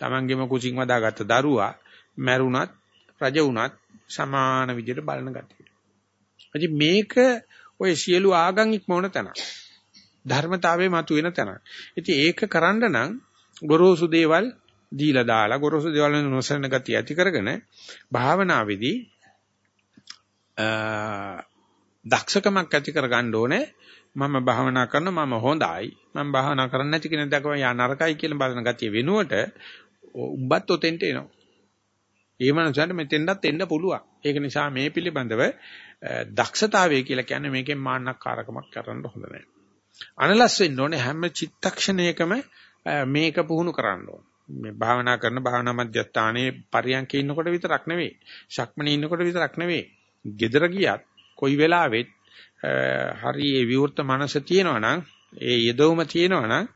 තමන්ගේම කුසින් වදාගත්ත දරුවා මැරුණත් රජ වුණත් සමාන විදිහට බලන ගතිය. ඉතින් මේක ඔය සියලු ආගම් ඉක්මවන තැනක්. ධර්මතාවයේ මතුවෙන තැනක්. ඉතින් ඒක කරන්න නම් ගොරෝසු දේවල් දීලා දාලා ගොරෝසු දේවල් නොසලන ගතිය ඇති කරගෙන භාවනාවේදී දක්ෂකමක් ඇති කරගන්න ඕනේ මම භාවනා කරන මම හොඳයි මම භාවනා කරන්නේ නැති කෙනෙක් දැකම යා නරකයි කියලා බලන ගතිය වෙනුවට උඹත් ඔතෙන්ට එනවා. ඒ මනසට මෙතෙන්ටත් එන්න පුළුවන්. ඒක නිසා මේ පිළිබඳව දක්ෂතාවය කියලා කියන්නේ මේකෙන් මාන්නක්කාරකමක් කරන්න හොඳ නැහැ. අනලස් වෙන්න ඕනේ හැම චිත්තක්ෂණයකම මේක පුහුණු කරන්න ඕනේ. මේ භාවනා කරන භාවනා මධ්‍යස්ථානයේ පරියන්කේ ඉන්නකොට විතරක් නෙවෙයි. ශක්මණේ ඉන්නකොට විතරක් නෙවෙයි. gedara ගියත් කොයි වෙලාවෙත් හරි ඒ විවෘත මනස තියෙනවා නම් ඒ යෙදවම තියෙනවා නම්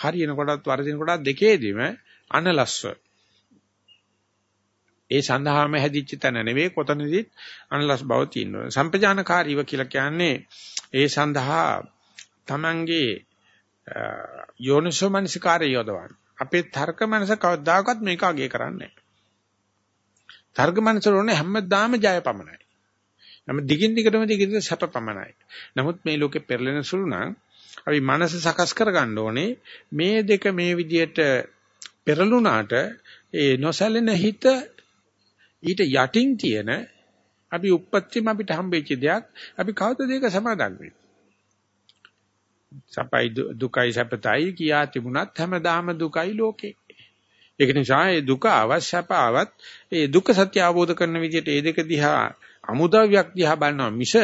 හරියනකොටත් වර්ධිනකොටත් දෙකේදීම අනලස්ව ඒ සඳහාම හැදිච්ච තැන නෙවෙයි කොතනදීත් අනලස් බව තියෙනවා. සම්පජානකාරීව කියලා කියන්නේ ඒ සඳහා Tamange යෝනිසෝ මනසිකාරය යොදවන්න. අපේ තර්ක මනස කවදාකවත් මේක අගය කරන්නේ නැහැ. තර්ක මනස රෝනේ හැමදාම ජය පමනයි. නම් දිගින් දිගටම දිගින් සැප පමනයි. නමුත් මේ ලෝකේ පෙරලෙන සුළු නම් අපි මනස සකස් කරගන්න ඕනේ මේ දෙක මේ විදියට පෙරළුණාට ඒ නොසැලෙන හිත ඊට යටින් තියෙන අපි උප්පත්තියම අපිට හම්බෙච්ච දෙයක් අපි කවදද ඒක සමාදන් වෙන්නේ සපයි දුකයි සැපතයි කියා තිබුණත් හැමදාම දුකයි ලෝකේ. ඒක නිසා ඒ දුක අවශ්‍යප ආවත් ඒ දුක්ඛ සත්‍ය අවබෝධ කරන විදිහට ඒ දෙක දිහා අමුද්‍රව්‍යයක් දිහා බලනවා මිස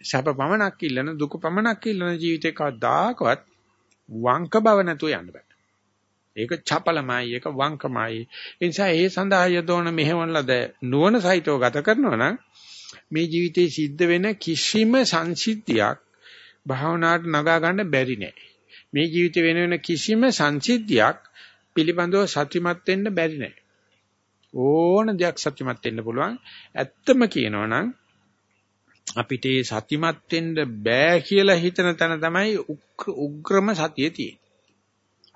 සැප පමණක් ඉල්ලන දුක පමණක් ඉල්ලන ජීවිතේ කවදාකවත් වංක බව නැතුව යන්න බෑ. ඒක චපලමයි ඒක වංකමයි. ඒ නිසා ඒ සඳහා යදෝන මෙහෙවන ලද නුවණ සහිතව ගත කරනවා නම් මේ ජීවිතේ සිද්ධ වෙන කිසිම සංසිද්ධියක් භාවනාවට නගා ගන්න බැරි නෑ. මේ ජීවිතේ වෙන වෙන කිසිම සංසිද්ධියක් පිළිබඳව සත්‍යමත් වෙන්න බැරි නෑ. ඕන දෙයක් සත්‍යමත් වෙන්න පුළුවන්. ඇත්තම කියනවනම් අපිට සත්‍යමත් වෙන්න බෑ කියලා හිතන තැන තමයි උග්‍රම සතිය තියෙන්නේ.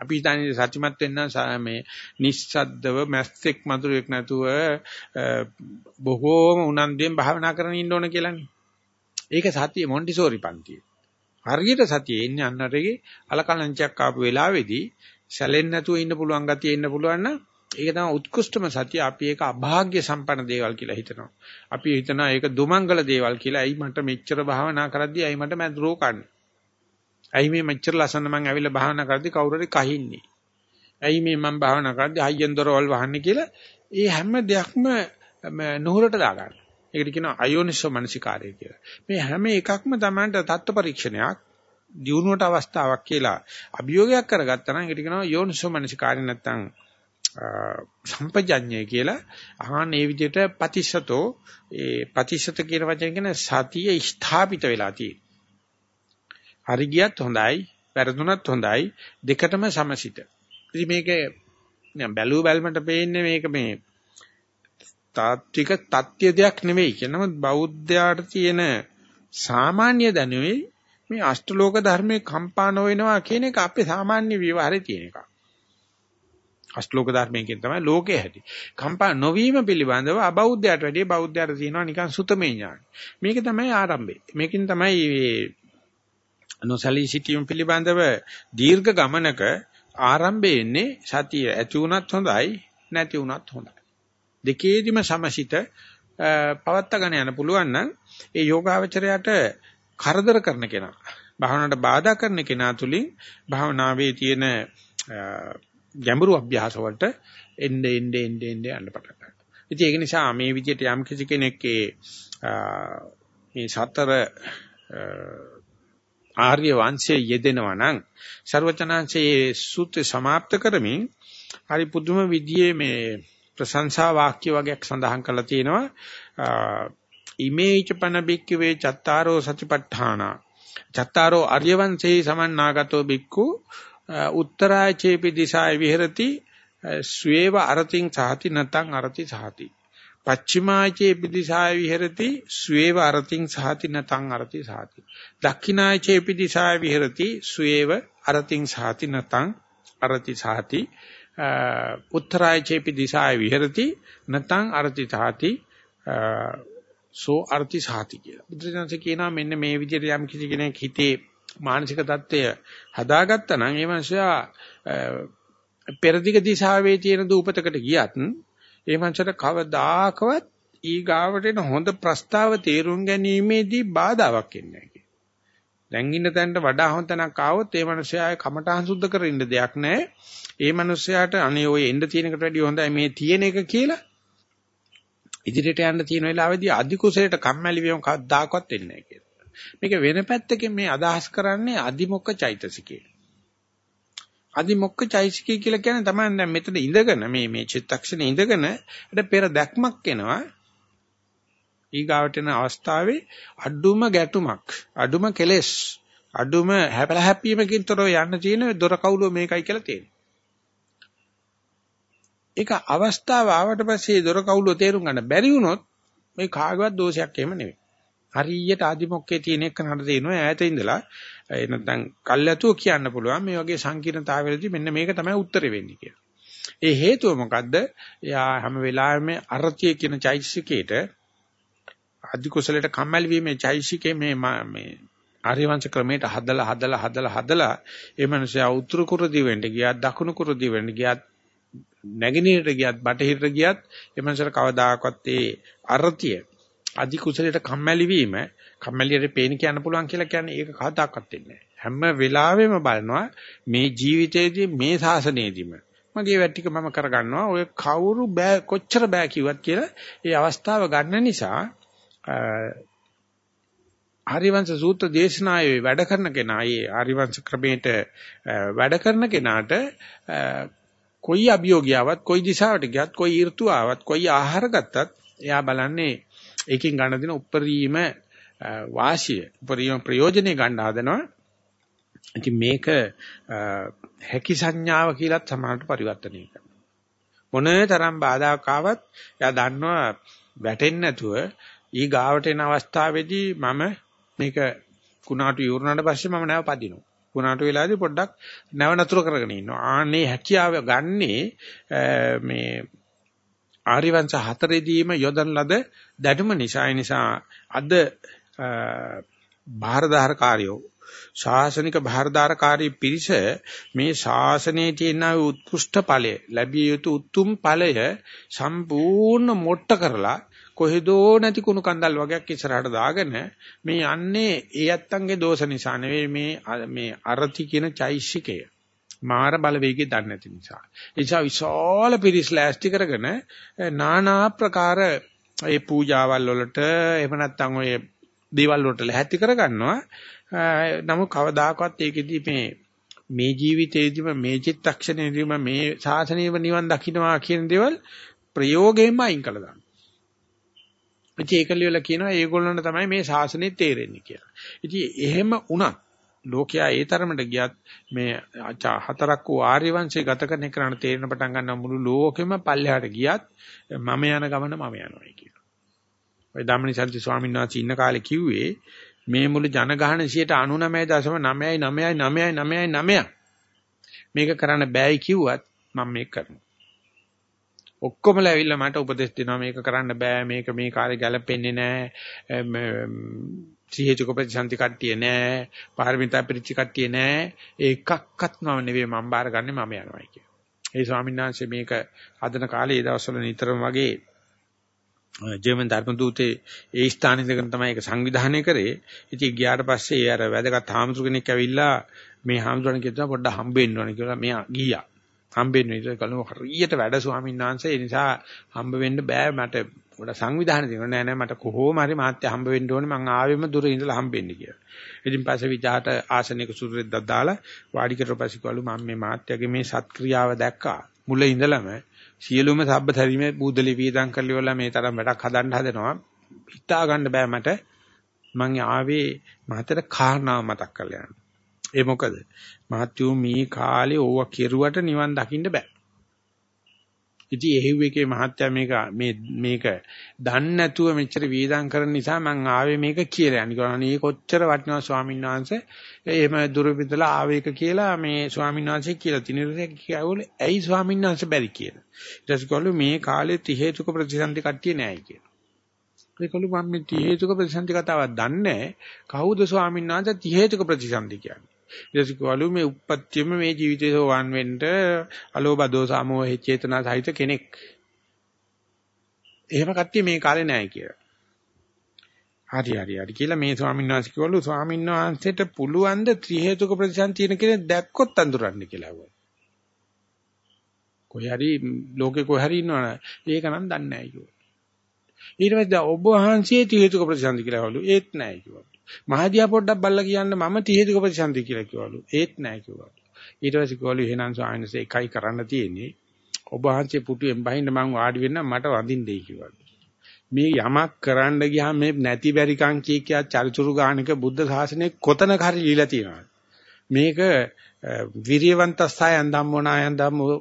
අපි හිතන්නේ සත්‍යමත් වෙන්න මේ නිස්සද්දව මැස්සෙක් මధుරයක් නැතුව බොහෝම උනන්දුවෙන් භාවනා කරගෙන ඉන්න ඕන කියලානේ. ඒක සතිය මොන්ටිසෝරි පන්තියේ. හරියට සතියේ ඉන්නේ අන්නරගේ අලකලංචයක් ආපු වෙලාවේදී සැලෙන්නේ නැතුව ඉන්න පුළුවන් ගතිය ඉන්න පුළුවන් නම් ඒක තමයි උත්කෘෂ්ඨම සතිය. අපි ඒක අභාග්‍ය සම්පන්න දේවල් කියලා හිතනවා. අපි හිතනවා ඒක දුමංගල දේවල් කියලා. ඇයි මට මෙච්චර භාවනා කරද්දී ඇයි මට මැද්රෝ කන්නේ? ඇයි මේ මෙච්චර ලස්සන මං ඇවිල්ලා භාවනා කරද්දි කවුරු හරි කහින්නේ? ඇයි මේ මං භාවනා කරද්දි හයියෙන් දොරවල් වහන්නේ කියලා ඒ හැම දෙයක්ම නුහුරට දාගන්න. ඒකට කියනවා අයෝනිසෝ මනසිකාරය කියලා. මේ හැම එකක්ම Tamanට தত্ত্ব පරීක්ෂණයක් දියුණුවට අවස්ථාවක් කියලා අභියෝගයක් කරගත්තා නම් ඒකට කියනවා යෝනිසෝ මනසිකාරය නැත්තම් සම්පජඤ්ඤය කියලා අහන මේ විදිහට ප්‍රතිශතෝ ඒ ප්‍රතිශත කියන වචනේ කියන සතිය ස්ථාපිත වෙලා තියෙනවා. හරි ගියත් හොඳයි, වැරදුනත් හොඳයි, දෙකටම සමසිත. ඉතින් මේක බැලුව බැලමට පේන්නේ මේක මේ තාත්වික තත්ත්‍ය දෙයක් නෙවෙයි. කියනම බෞද්ධයාට තියෙන සාමාන්‍ය දැනුමේ මේ අෂ්ටලෝක ධර්මයේ කම්පා නොවෙනවා කියන එක අපේ සාමාන්‍ය විවහාරේ තියෙන එකක්. අෂ්ටලෝක ධර්මයෙන් තමයි ලෝකයේ හැටි. කම්පා නොවීම පිළිබඳව අබෞද්ධයට වැඩිය බෞද්ධයට තියෙනවා නිකන් සුතමේ ඥාන. මේක තමයි ආරම්භය. මේකෙන් තමයි නොසලී සිටීම පිළිබඳව දීර්ඝ ගමනක ආරම්භය එන්නේ සතිය ඇති වුණත් හොඳයි නැති වුණත් හොඳයි. දෙකේදිම සමසිත පවත්තගෙන යන්න පුළුවන් නම් ඒ යෝගාවචරයට කරදර කරන කෙනා භාවනාවට බාධා කරන කෙනා තුලින් භාවනාවේ තියෙන ගැඹුරු අභ්‍යාස වලට එnde ende ende ende යන්න පටන් ගන්නවා. ඉතින් ඒක නිසා මේ විදිහට යම් කිසි කෙනෙක්ගේ මේ සතර ආර්ය වංශයේ යෙදෙනවා නම් ਸਰවචනාංශයේ සූත්‍ර સમાપ્ત කරමින් හරි පුදුම විදියේ මේ ප්‍රශංසා වාක්‍ය වගේක් සඳහන් කරලා තියෙනවා. ඉමේච පන බික්කවේ චත්තාරෝ සතිපට්ඨාන. චත්තාරෝ ආර්ය වංශේ සමන්නාගතෝ බික්කු උත්තරාචේපි දිසාය විහෙරති ස්වේව අරතින් සාති නැතං අරති සාති. පච්චිමාචේ පිදිසාය විහෙරති ස්වේව අරතින් සහති නතං අරති සහති. දක්ඛිනාචේ පිදිසාය විහෙරති ස්වේව අරතින් සහති නතං අරති සහති. උත්තරාචේ පිදිසාය විහෙරති නතං අරති සහති. සෝ අර්ථි සාති කියලා. බුදුසසුන කියනවා මෙන්න මේ විදිහට යම් කිසි කෙනෙක් හිතේ මානසික தত্ত্বය හදාගත්තා නම් ඒ මනුස්සයා පෙරදිග දිශාවේ තියෙන දූපතකට ගියත් ඒ මනුස්සයට කවදාකවත් ඊගාවට එන හොඳ ප්‍රස්තාව තේරුම් ගැනීමේදී බාධාවක් එන්නේ නැහැ. දැන් ඉන්න තැනට වඩා හොඳ තැනක් ආවොත් ඒ මනුස්සයා කමටහන් සුද්ධ කරගෙන දෙයක් නැහැ. ඒ මනුස්සයාට අනේ ඔය එන්න තියෙනකට වැඩිය හොඳයි මේ තියෙන එක කියලා ඉදිරියට යන්න තියෙන වෙලාවේදී අධි කුසලයට කම්මැලි වීම කවදාකවත් වෙන්නේ නැහැ කියලා. මේක වෙන පැත්තකින් මේ අදහස් කරන්නේ අදිමොක්ක චෛතසිකේ. අදිමොක්ක චෛතසිකේ කියලා කියන්නේ තමයි දැන් මෙතන ඉඳගෙන මේ මේ චිත්තක්ෂණේ ඉඳගෙන ඊට පෙර දැක්මක් එනවා. ඊගාවට එන අවස්ථාවේ අඩුම ගැටුමක් අඩුම කෙලෙස් අඩුම හැපල හැපීමකින් තොරව යන්න තියෙන දොර කවුලුව මේකයි කියලා තියෙනවා. ඒක අවස්ථාව ආවට පස්සේ දොර කවුලුව තේරුම් ගන්න බැරි වුණොත් මේ කාගවත් දෝෂයක් එහෙම නෙවෙයි. හරියට ආදිමොක්කේ තියෙන එක නඩ දෙනවා ඈත ඉඳලා ඒ නැත්නම් කල්ැතුව කියන්න පුළුවන් මේ වගේ සංකීර්ණතාවවලදී මෙන්න මේක තමයි උත්තරේ වෙන්නේ කියලා. ඒ හේතුව මොකද්ද? එයා හැම වෙලාවෙම අරතිය කියන චෛසිකේට අධි කුසලයට කම්මැලි වීමේ චෛසිකේ මේ මේ ආර්යවංශ ක්‍රමයට හදලා හදලා හදලා හදලා ඒ මනුස්සයා උතුරු කුරුදි වෙන්න ගියා දකුණු කුරුදි වෙන්න ගියා නැගිනීරට ගියත් බටහිරට ගියත් ඒ මනුස්සර කවදාකවත් ඒ අරතිය අධි කුසලයට කම්මැලි වීම කම්මැලියට පේන කියන්න පුළුවන් කියලා කියන්නේ ඒක කවදාකවත් වෙන්නේ හැම වෙලාවෙම බලනවා මේ ජීවිතයේදී මේ සාසනයේදීම. මගේ වැට් ටික මම කරගන්නවා. ඔය කවුරු බෑ කොච්චර බෑ කිව්වත් කියලා ඒ අවස්ථාව ගන්න නිසා ආරිවංශ සූත්‍ර දේශනාවේ වැඩ කරන කෙනා, ඒ ආරිවංශ ක්‍රමයට වැඩ කරන කෙනාට කොයි අභියෝගියාවක්, කොයි දිශාවට ගියත්, කොයි ඍතු ආවත්, කොයි ආහාර ගත්තත් එයා බලන්නේ ඒකෙන් ගන්න දෙන උප්පරීම වාසිය ප්‍රයෝජනෙ ගන්න හදනවා. ඉතින් මේක හැකි සංඥාව කියලත් සමානට පරිවර්තනය කරනවා. මොනතරම් බාධාක් ආවත් එයා දන්නවා වැටෙන්නේ නැතුව ඊ ගාවට එන අවස්ථාවේදී මම මේක කුණාටු ඉවරනාට පස්සේ මම නැව පදිනවා. කුණාටු වෙලාදී පොඩ්ඩක් නැව නතර කරගෙන ඉන්නවා. ආන්නේ හැකියාව ගන්නේ මේ ආරිවංශ හතරේදීම යොදන ලද දැනුම නිසා නිසා අද බාහරදාරකාරයෝ ශාසනික බාහරදාරකාරී පිරිස මේ ශාසනයේ තියෙන උත්කෘෂ්ඨ ඵලය ලැබිය යුතු උතුම් ඵලය සම්පූර්ණ මොට්ට කරලා කොහෙදෝ නැති කුණු කන්දල් වගේක් ඉස්සරහට දාගෙන මේ යන්නේ ඒ ඇත්තන්ගේ දෝෂ නිසා නෙවෙයි මේ මේ අරති කියන චෛසිකය මාර බලවේගය දන්නේ නැති නිසා. ඒ නිසා විශාල පිරිස් ලෑස්ති කරගෙන নানা ආකාර ඒ පූජාවල් වලට එහෙම නැත්නම් ඔය දේවල් වලට ලැහැත්ති කරගන්නවා. නමුත් කවදාකවත් ඒකෙදි මේ මේ ජීවිතේදීම මේ චිත්තක්ෂණයේදීම මේ සාසනීය නිවන් දකින්නවා කියන දේවල් ප්‍රයෝගයෙන්ම අයින් කළා දාන්න. ඉතින් ඒක ලියලා කියනවා ඒගොල්ලන්ට තමයි මේ ශාසනය තේරෙන්නේ කියලා. ඉතින් එහෙම වුණත් ලෝකයා ඒ තරමට ගියත් මේ හතරක් වූ ආර්ය වංශය ගත කරන කරණ තේරෙන පටන් ගන්න මුළු ලෝකෙම පල්ලෙහාට ගියත් මම යන ගමන මම යනවායි කියලා. ඔය ධම්මනිසන්ති ස්වාමීන් වහන්සේ ඉන්න කාලේ කිව්වේ මේ මුළු ජනගහන 99.9999999 මේක කරන්න බෑයි කිව්වත් මම මේක කරනවා. ඔක්කොමලා ඇවිල්ලා මට උපදෙස් දෙනවා මේක කරන්න බෑ මේක මේ කාර්ය ගැලපෙන්නේ නෑ ත්‍රිහේතුක ප්‍රතිසන්ති කට්ටිය නෑ පාරමිතා පිරිච්ච කට්ටිය නෑ ඒකක්වත් මම නෙවෙයි මම බාරගන්නේ මම යනවායි කිය. ඒ ස්වාමීන් වහන්සේ මේක අදන කාලේ ඒ දවස්වල නිතරම වගේ ජර්මන් ධර්ම දූතේ ඒ ස්ථානෙ ඉඳගෙන තමයි ඒක සංවිධානය කරේ. ඉතින් ගියාට පස්සේ ඒ අර වැදගත් හාමුදුර කෙනෙක් ඇවිල්ලා මේ හාමුදුරන් කියනවා පොඩ්ඩක් හම්බෙන්න ඕනේ කියලා මෙයා ගියා. හම්බෙන්න ඉතින් කලම හරියට වැඩ ස්වාමීන් වහන්සේ ඒ නිසා හම්බ වෙන්න බෑ මට පොඩ සංවිධානය දෙනවා නෑ නෑ මට කොහොම හරි මාත්‍ය හම්බ වෙන්න ඕනේ මං ආවෙම දුර ඉඳලා හම්බෙන්න කියලා. ඉතින් පස්සේ විජාට ආසනික සුදුරෙද්දක් දාලා වාඩි කරලා පස්සේ කළු මම මේ මාත්‍යගේ මේ සත්ක්‍රියාව දැක්කා. මුල ඉඳලම සියලුම සබ්බ තරීමේ බුදලි වීදම් කරලිවලා මේ තරම් වැඩක් හදන්න හදනවා. හිතා ගන්න බෑ මට. මං ආවේ මහතර කාරණාව මතක් කරලා යන්න. ඒ මොකද? මහත්යෝ මේ කාලේ ඕවා කෙරුවට නිවන් දකින්න බෑ. ඉතින් එහෙව් එකේ මහත්ය මේක මේ මේක දන්නේ නැතුව මෙච්චර වීදම් කරන නිසා මං ආවේ මේක කියලා. අනිවාර්යයෙන් කොච්චර වටිනවා ස්වාමීන් වහන්සේ. එහෙම දුර පිටලා ආවේක කියලා මේ ස්වාමීන් වහන්සේ කියලා තිනිරේ කියවල ඇයි ස්වාමීන් වහන්සේ බැරි කියලා. ඊට පස්සේ මේ කාලේ ති හේතුක ප්‍රතිසන්දි කට්ටිය නෑයි කියලා. ඒකළු මම මේ ති හේතුක ප්‍රතිසන්දි කතාවක් දන්නේ කවුද ස්වාමීන් වහන්සේ ති හේතුක ප්‍රතිසන්දි කියන්නේ. ඊටසිකවලු මේ උප්පත්තියම මේ ජීවිතේ සෝවන් වෙන්න අලෝභ දෝස අමෝහ චේතනා සහිත කෙනෙක්. එහෙම කට්ටිය මේ කාලේ නැහැ කියලා. හරි හරි හරි කියලා මේ ස්වාමීන් වහන්සේ කිව්වලු ස්වාමීන් වහන්සේට පුළුවන් ද ත්‍රි හේතුක ප්‍රතිසන් තියෙන කෙනෙක් දැක්කොත් අඳුරන්න කියලා කිව්වා. කොහේ හරි ලෝකේ කොහේ හරි ඉන්නවනේ ඒක නම් දන්නේ නැහැ කිව්වා. ඊට පස්සේ ඔබ වහන්සේ ත්‍රි හේතුක ප්‍රතිසන්දි කියලා කිව්වලු ඒත් නැහැ කිව්වා. මහදියා පොඩ්ඩක් බල්ලා කියන්න මම තීහෙතික ප්‍රතිසන්දි කියලා කිව්වලු. ඒත් නෑ කිව්වලු. ඊට පස්සේ කිව්වලු එහෙනම් ස්වාමීන්සේ එකයි කරන්න තියෙන්නේ. ඔබ වහන්සේ පුටුවෙන් බහින්න මං වාඩි වෙන්න මට වඳින්නයි කිව්වලු. මේ යමක් කරන්න ගියාම මේ නැති බැරිකම් කිය කියා චරිචුරු ගානක බුද්ධ ශාසනය කොතනක හරි ලීලා තියෙනවා. මේක විරියවන්තස්සයන් ධම්මෝනායන් ධම්මෝ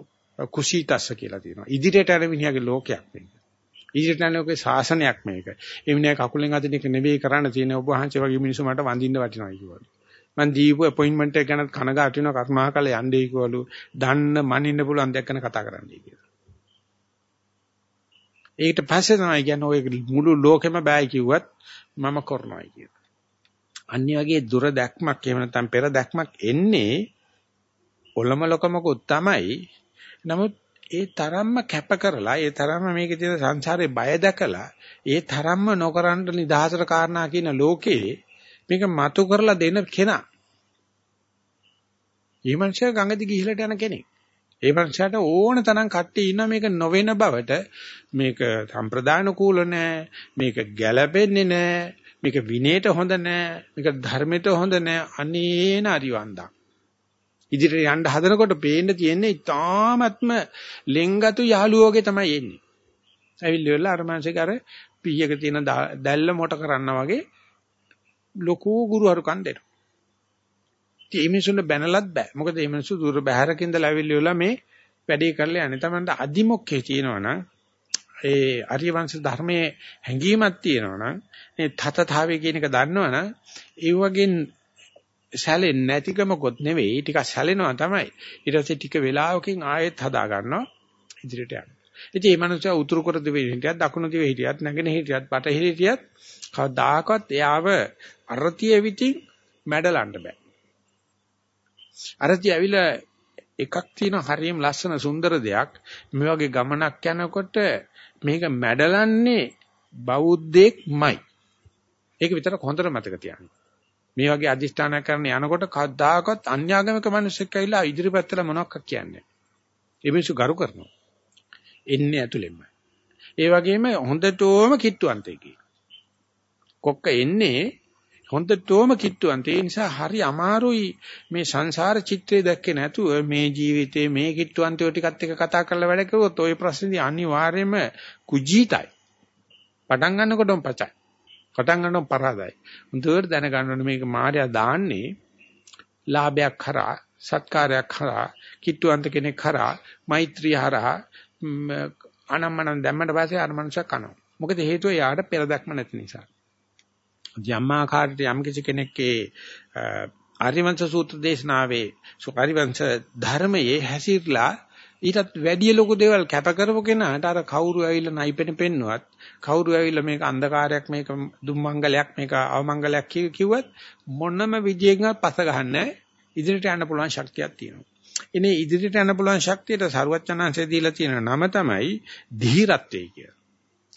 කුසීතස්ස කියලා තියෙනවා. ඉදිරියට යන මිනිහාගේ ලෝකයක් මේක. ඉදිරියට යන ලෝකේ ශාසනයක් මේක. ඒ මිනිහා කකුලෙන් අදින එක නෙවෙයි කරන්න තියෙන ඔබ වහන්සේ වගේ මිනිස්සු මට වඳින්න වටිනවා කිව්වලු. මං දීපු අපොයින්ට්මන්ට් එක ගැන කනගාටු වෙනවා කර්මාකල යන්නේ කිව්වලු. දන්න මනින්න පුළුවන් දෙයක් ගැන කතා කරන්නයි කියලා. ඊට පස්සේ තමයි කියන්නේ ඔය මුළු ලෝකෙම බෑ කිව්වත් මම කරනවායි කියලා. අන්‍ය වගේ දුර දැක්මක් එහෙම නැත්නම් පෙර දැක්මක් එන්නේ ඔලම ලොකමකුත් තමයි. නමුත් ඒ තරම්ම කැප කරලා ඒ තරම්ම මේකේ තියෙන සංසාරේ බය දැකලා ඒ තරම්ම නොකරන්න නිදහසට කාරණා කියන ලෝකේ මේක මතු කරලා දෙන කෙනා. මේ මනුස්සයා ගඟදි ගිහිලට යන කෙනෙක්. ඒ මනුස්සයාට ඕන තරම් කට්ටිය ඉන්න මේක නොවන බවට මේක සම්ප්‍රදාන කූල නෑ මේක ගැළපෙන්නේ නෑ මේක විනයට හොඳ නෑ මේක ධර්මයට හොඳ නෑ අනේන අරිවන්දා ඉදිරියට යන්න හදනකොට පේන්න තියෙන්නේ ඉතාමත්ම ලෙන්ගතු යහළුවෝගේ තමයි එන්නේ. ඇවිල්ලි වෙලා අර මානසික අර පීයක තියෙන දැල්ල මොට කරන්නා වගේ ලොකු ගුරුහරුකම් දෙනවා. ඉතින් මේ මිනිසුන්ට බැනලත් බෑ. මොකද මේ මිනිස්සු දුර බැහැරකින්ද ලැබිලිවලා මේ වැඩේ කරලා යන්නේ. Tamanට අදිමොක්කේ තියෙනවනම් ඒ ආර්ය වංශ ධර්මයේ හැඟීමක් තියෙනවනම් මේ තතතාවේ කියන එක දන්නවනම් ඒ වගේ සැලෙන්නේ නැතිකමකොත් නෙවෙයි ටිකක් සැලෙනවා තමයි. ඊට පස්සේ ටික වෙලාවකින් ආයෙත් හදා ගන්නවා ඉදිරියට යනවා. ඉතින් මේ මනුස්සයා උතුරු කර දිවේ හිටියත් දකුණු දිවේ හිටියත් නැගෙන හිටියත් බටහිර හිටියත් කවදාකවත් එයාව අරතිය විතින් මැඩලන්න බෑ. අරතිය ඇවිල්ලා එකක් තියෙන හරියම ලස්සන සුන්දර දෙයක් මේ වගේ ගමනක් යනකොට මේක මැඩලන්නේ බෞද්ධෙක්මයි. ඒක විතරක් හොඳට මතක තියාගන්න. මේ වගේ අදිෂ්ඨානයක් කරන යනකොට කවදාකවත් අන්‍යාගමික මිනිස්සෙක් ඇවිල්ලා ඉදිරිපැත්තට මොනවක් කියන්නේ. ඒ මිනිස්සු ගරු කරනවා. එන්නේ ඇතුළෙන්ම. ඒ වගේම හොඳටම කිට්ටුවන්තයෙක්. කොක්ක එන්නේ හොඳටම කිට්ටුවන්ත. ඒ නිසා හරි අමාරුයි මේ සංසාර චිත්‍රය දැක්කේ නැතුව මේ ජීවිතේ මේ කිට්ටුවන්තයෝ ටිකත් එක්ක කතා කරලා වැඩ කරුවොත් ওই ප්‍රශ්නේදී අනිවාර්යයෙන්ම කුජීතයි. පටන් ගන්නකොටම පචයි. පටන් ගන්නකොටම පරාදයි. හොඳට දැනගන්න ඕනේ මේක මායя දාන්නේ ලාභයක් කරා, සත්කාරයක් කරා, කිට්ටුවන්ත කෙනෙක් කරා, මෛත්‍රිය හරහා අනම්මනම් දැම්මට පස්සේ අර මනුස්සයා කනවා. මොකද හේතුව යාට පෙර දැක්ම නැති නිසා. යම්මාකාරයට යම් කිසි කෙනෙක්ගේ ආර්යවංශ සූත්‍ර දේශනාවේ සුකාරිවංශ ධර්මයේ හැසිරලා ඊටත් වැඩි ලොකු දේවල් කැප කරපු කෙනාට අර කවුරු ඇවිල්ලා නයිපෙන පෙන්නුවත් කවුරු ඇවිල්ලා මේක අන්ධකාරයක් මේක දුම්මංගලයක් මේක අවමංගලයක් කිව්වත් මොනම විජයකින්වත් පස ගහන්නේ ඉදිරියට යන්න පුළුවන් ශක්තියක් තියෙනවා. ඉනේ ඉදිරියට යන්න පුළුවන් ශක්තියට සරුවචනාංශය දීලා තියෙන නම තමයි ධීරත්වය කියලා.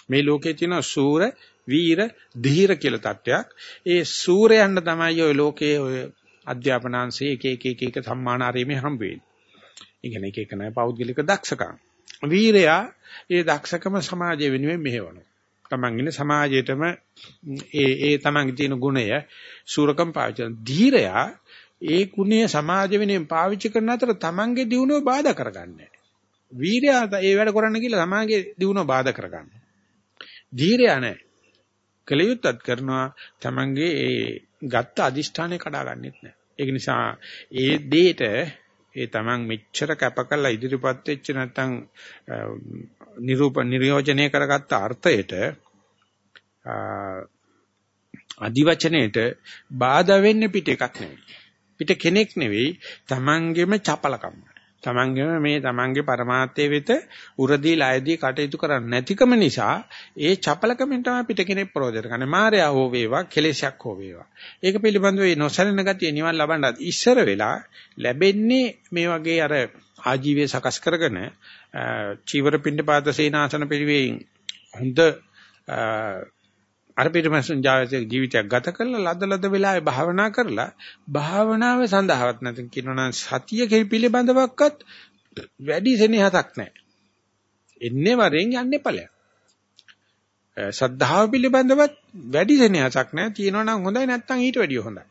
මේ ලෝකේ තියෙන සූර වීර ධීර කියලා තත්වයක්. ඒ සූරයන්ට තමයි ඔය ලෝකයේ ඔය අධ්‍යාපනාංශයේ එක එක එක එක සම්මාන ආරීමේ හම්බ වෙන්නේ. ඒ කියන්නේ එක එක නෑ පෞද්ගලික දක්ෂකම්. වීරයා ඒ දක්ෂකම සමාජය වෙනුවෙන් මෙහෙවනවා. තමන් ඉන්නේ සමාජයේටම ඒ ඒ තමන්ගේ තියෙන ගුණය සූරකම් පාවිච්චි කරන ධීරයා ඒ ගුණය සමාජ වෙනුවෙන් පාවිච්චි කරන අතර තමන්ගේ දියුණුව බාධා කරගන්නේ වීරයා ඒ වැඩ කරන්න කියලා තමන්ගේ දියුණුව බාධා කරගන්නවා. ධීරයා නෑ. කලියුත්තත් කරනවා තමන්ගේ ඒ ගත්ත අදිෂ්ඨානය කඩාගන්නෙත් නෑ. ඒක නිසා ඒ දෙයට ඒ තමන් මෙච්චර කැප කරලා ඉදිරිපත් වෙච්ච නැත්නම් නිරූප නිර්යෝජනය කරගත්ත අර්ථයට අදිවචනයේට බාධා වෙන්නේ පිට එකක් නෙවෙයි. පිට කෙනෙක් නෙවෙයි තමන්ගේම චපලකම. තමන්ගේම මේ තමන්ගේ પરමාර්ථයේ වෙත උරදී ලයදී කටයුතු කරන්නේ නැතිකම නිසා ඒ චපලකමෙන් තමයි පිටකෙනෙක් ප්‍රෝදෙට ගන්න. මායя හෝ වේවා, කෙලෙසයක් හෝ වේවා. ඒක පිළිබඳව මේ නොසැලෙන ගතිය නිවන් ලබන්නත් ඉස්සර වෙලා ලැබෙන්නේ මේ වගේ අර ආජීවය සකස් කරගෙන චීවර පින්ඩ පාත සේනාසන පිළිවෙලින් හොඳ අර පිටමසුන් ජීවිතයක් ගත කරලා ලද ලද වෙලාවේ භාවනා කරලා භාවනාව සඳහාවත් නැත්නම් කියනවනම් සතිය පිළිබඳවක්වත් වැඩි සෙනෙහසක් නැහැ. එන්නේ වරෙන් යන්නේ ඵලයක්. සද්ධාව පිළිබඳවත් වැඩි සෙනෙහසක් නැහැ. තියෙනවනම් හොඳයි නැත්නම් ඊට වැඩිය හොඳයි.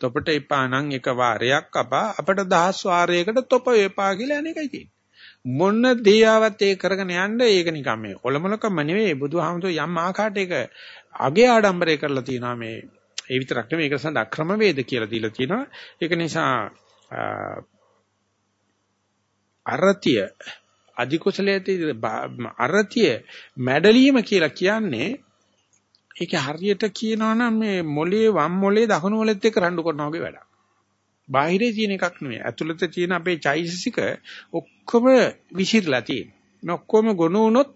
තොපට එපා නම් එක වාරයක් අපා අපට දහස් වාරයකට තොප එපා කියලා අනේකයි තියෙන්නේ. මොන දේයාවත් ඒ කරගෙන යන්න ඒක නිකන් මේ කොළමලකම නෙවෙයි බුදුහාමුදුරු යම් ආකාරයකට ඒක අගේ ආඩම්බරය කරලා තියෙනවා මේ ඒ විතරක් නෙවෙයි ඒක සඳහා ක්‍රමවේද කියලා දීලා තියෙනවා ඒක නිසා අරතිය අධිකුසලයේ අරතිය මැඩලීම කියලා කියන්නේ ඒක හරියට කියනවා නම් මේ මොලේ වම් මොලේ දකුණු මොලෙත් එක්ක රණ්ඩු කරනවා වගේ වැඩක්. බාහිරේ තියෙන එකක් නෙවෙයි. ඇතුළත තියෙන අපේ චෛතසික ඔක්කොම විසිරලා තියෙන. මේ ඔක්කොම ගොනු වුණොත්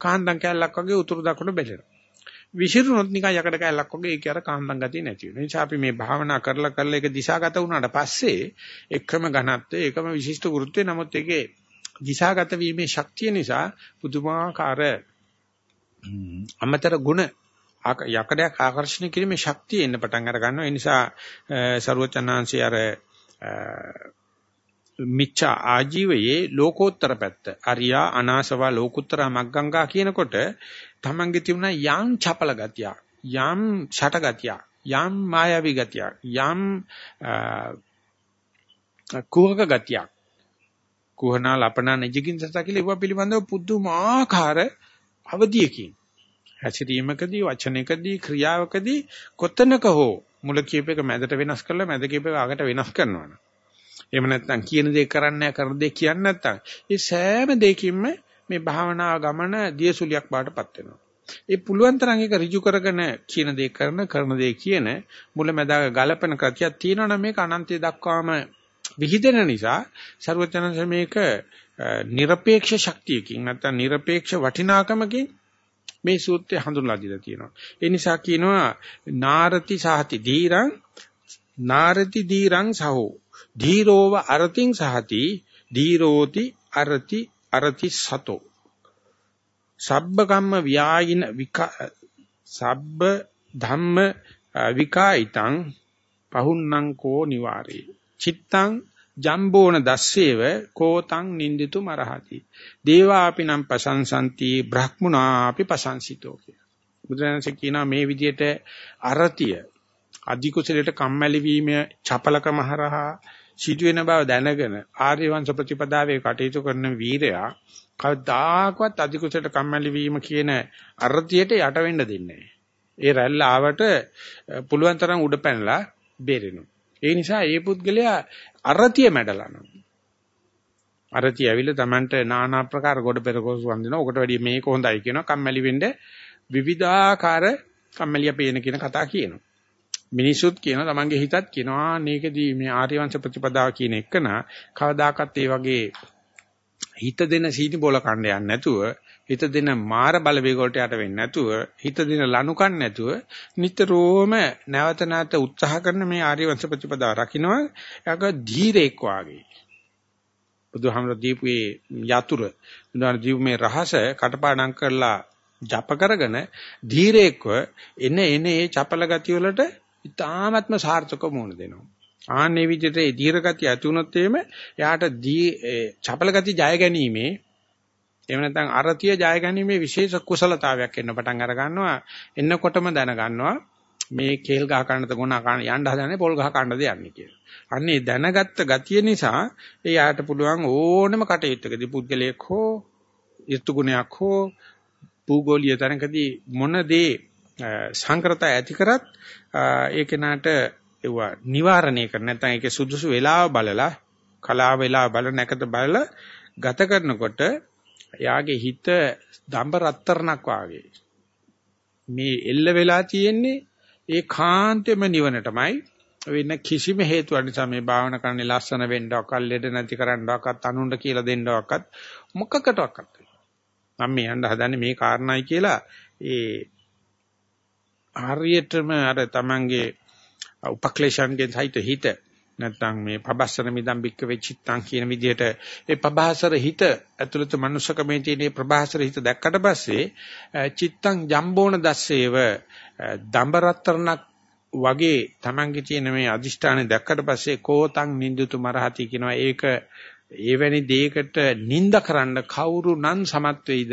කාන්දම් කැලලක් වගේ උතුරු දකුණු බෙදෙනවා. විසිරුණොත් නිකන් යකඩ කැලලක් වගේ ඒක අර කාන්දම් ගතිය නැති වෙනවා. ඒ නිසා අපි මේ භාවනා කරලා කරලා ඒක දිශාගත වුණාට පස්සේ එකම ඝනත්වය ඒකම විශිෂ්ට වෘත්තය නමුත් ඒකේ දිශාගත වීමේ ශක්තිය නිසා පුදුමාකාර අමතර ගුණ යකඩයක් ආකර්ෂණය කිරීමේ ශක්තිය එන්න පටන් අර ගන්නවා. ඒ නිසා ਸਰුවචනාංශي අර මිච්ඡා ආජීවයේ ලෝකෝත්තර පැත්ත අරියා අනාසවා ලෝකුත්තර මග්ගංගා කියනකොට තමන්ගේ තිබුණ යම් චපල ගතියක් යම් ෂට ගතියක් යම් මායවි ගතියක් යම් කුහක ගතියක් කුහනා ලපනා නිජකින් සතා කියලා ඒවා පිළිබඳව පුදුමාකාර අවදියකින් හැසිරීමකදී වචනයකදී ක්‍රියාවකදී කොතනක හෝ මුල කියප එක මැදට වෙනස් කරලා මැද කියප එක අගට වෙනස් කරනවනේ. එහෙම නැත්නම් කියන දේ කරන්නේ කරන දේ කියන්නේ නැත්නම් ඒ සෑම දෙයකින්ම මේ භාවනා ගමන දියසුලියක් බාටපත් වෙනවා. ඒ පුළුවන් තරම් එක ඍජු කරගෙන කියන දේ කරන කරන දේ කියන මුල මැදාග ගලපන කතියක් තියෙනවනම් මේක අනන්තය දක්වාම විහිදෙන නිසා ਸਰවඥාන්සේ මේක নিরপেক্ষ ශක්තියකින් නැත්නම් নিরপেক্ষ වටිනාකමකින් මේ සූත්‍රය හඳුන්ලා දීලා තියෙනවා. ඒ නිසා කියනවා නාරති සහති ධීරං නාරති ධීරං සහෝ. ධීරෝව අරතින් සහති ධීරෝති අරති අරති සතෝ. සබ්බ කම්ම ව්‍යායින සබ්බ ධම්ම විකායිතං පහුන්නං කෝ නිවාරේ. චිත්තං ජම්බෝන දස්සේව කෝතං නින්දිතු මරහති දේවාපිනම් පසංසන්ති බ්‍රහ්මුණාපි පසංසිතෝ කිය. බුදුරජාණන්සේ කියනවා මේ විදිහට අරතිය අධිකුසලයට කම්මැලි වීම චපලකම හරහා සිදුවෙන බව දැනගෙන ආර්ය වංශ ප්‍රතිපදාවේ කටයුතු කරන වීරයා කවදාකවත් අධිකුසලට කම්මැලි වීම කියන අර්ථයට යට වෙන්න දෙන්නේ ඒ රැල්ල ආවට පුළුවන් තරම් උඩ පැනලා බේරෙනවා. ඒ නිසා ඒ පුද්ගලයා අර්ථිය මැඩලනවා. අර්ථිය ඇවිල්ලා Tamanට নানা ආකාර ගොඩ පෙරකෝස් වන්දිනවා. ඔකට වැඩිය මේක හොඳයි කියනවා. කම්මැලි වෙන්න විවිධාකාර කම්මැලිය පේන කියන කතා කියනවා. මිනිසුත් කියන තමන්ගේ හිතත් කියනවා මේකදී මේ ආර්යවංශ ප්‍රතිපදාව කියන එකන කවදාකවත් ඒ වගේ හිත දෙන සීනි බෝල කණ්ඩ යන්නේ නැතුව හිත දෙන මාර බලවේග වලට යට වෙන්නේ නැතුව හිත දෙන ලනුකන් නැතුව නිතරම නැවත නැවත උත්සාහ කරන මේ ආර්යවංශ ප්‍රතිපදාව රකින්නවා යක ධීරෙක් වාගේ බුදුහාමර දීපුවේ යතුරු බුදුහාමර දීපු මේ රහස කටපාඩම් කරලා ජප කරගෙන ධීරෙක්ව එන එන ඒ චපල ගති වලට ඉතාමත්ම සාර්ථකව මුහුණ දෙනවා. ආන්නේ විදිහට ඒ දීර්ඝගතිය ඇති වුණොත් එimhe එයාට දී චපල ගති ජය ගැනීමේ එහෙම නැත්නම් අරතිය ජය ගැනීමේ විශේෂ කුසලතාවයක් එන්න පටන් අර ගන්නවා එන්නකොටම දැන ගන්නවා මේ කේල් ගහ ගන්නද ගුණ ගන්න යන්න හදන්නේ පොල් ගහ ගන්නද යන්නේ කියලා. අන්නේ දැනගත්ත ගතිය නිසා එයාට පුළුවන් ඕනම කටයුත්තකදී පුද්ගලයෙක් හෝ ඍතු ගුණයක් හෝ භූගෝලීය තරඟදී මොන දේ සංකරත ඇති කරත් ඒ කෙනාට ඒවා නිවාරණය කර නැත්නම් ඒකේ සුදුසු වෙලාව බලලා කලාව වෙලාව බල නැකත බලලා ගත කරනකොට එයාගේ හිත දඹ රත්තරණක් වාගේ. මේ එල්ල වෙලා තියෙන්නේ ඒ කාන්තෙම නිවනටමයි. වෙන කිසිම හේතුවක් නිසා මේ භාවනා කරන්නේ ලස්සන වෙන්නවක් ලෙඩ නැති කරන්නවක්වත් අනුන්ට කියලා දෙන්නවක්වත් මොකකටවත් මම මේ යන්න හදන්නේ මේ කාරණයි කියලා. ඒ හරියටම අර තමන්ගේ උපක්ලේශයන්ගෙන් සහිත හිත නැත්නම් මේ පබස්සර මිදම් බික්ක වෙච්චිත්තං කියන විදිහට ඒ පබහසර හිත ඇතුළත මනුෂ්‍යකමේ තියෙන ප්‍රබහසර හිත දැක්කට පස්සේ චිත්තං ජම්බෝන දස්සේව දඹරත්තරණක් වගේ තමන්ගේ තියෙන මේ අදිෂ්ඨානය දැක්කට පස්සේ කෝතං නින්දුතු මරහති කියනවා. ඒක එවැනි දෙයකට නිඳ කරන්න කවුරු නම් සමත් වෙයිද?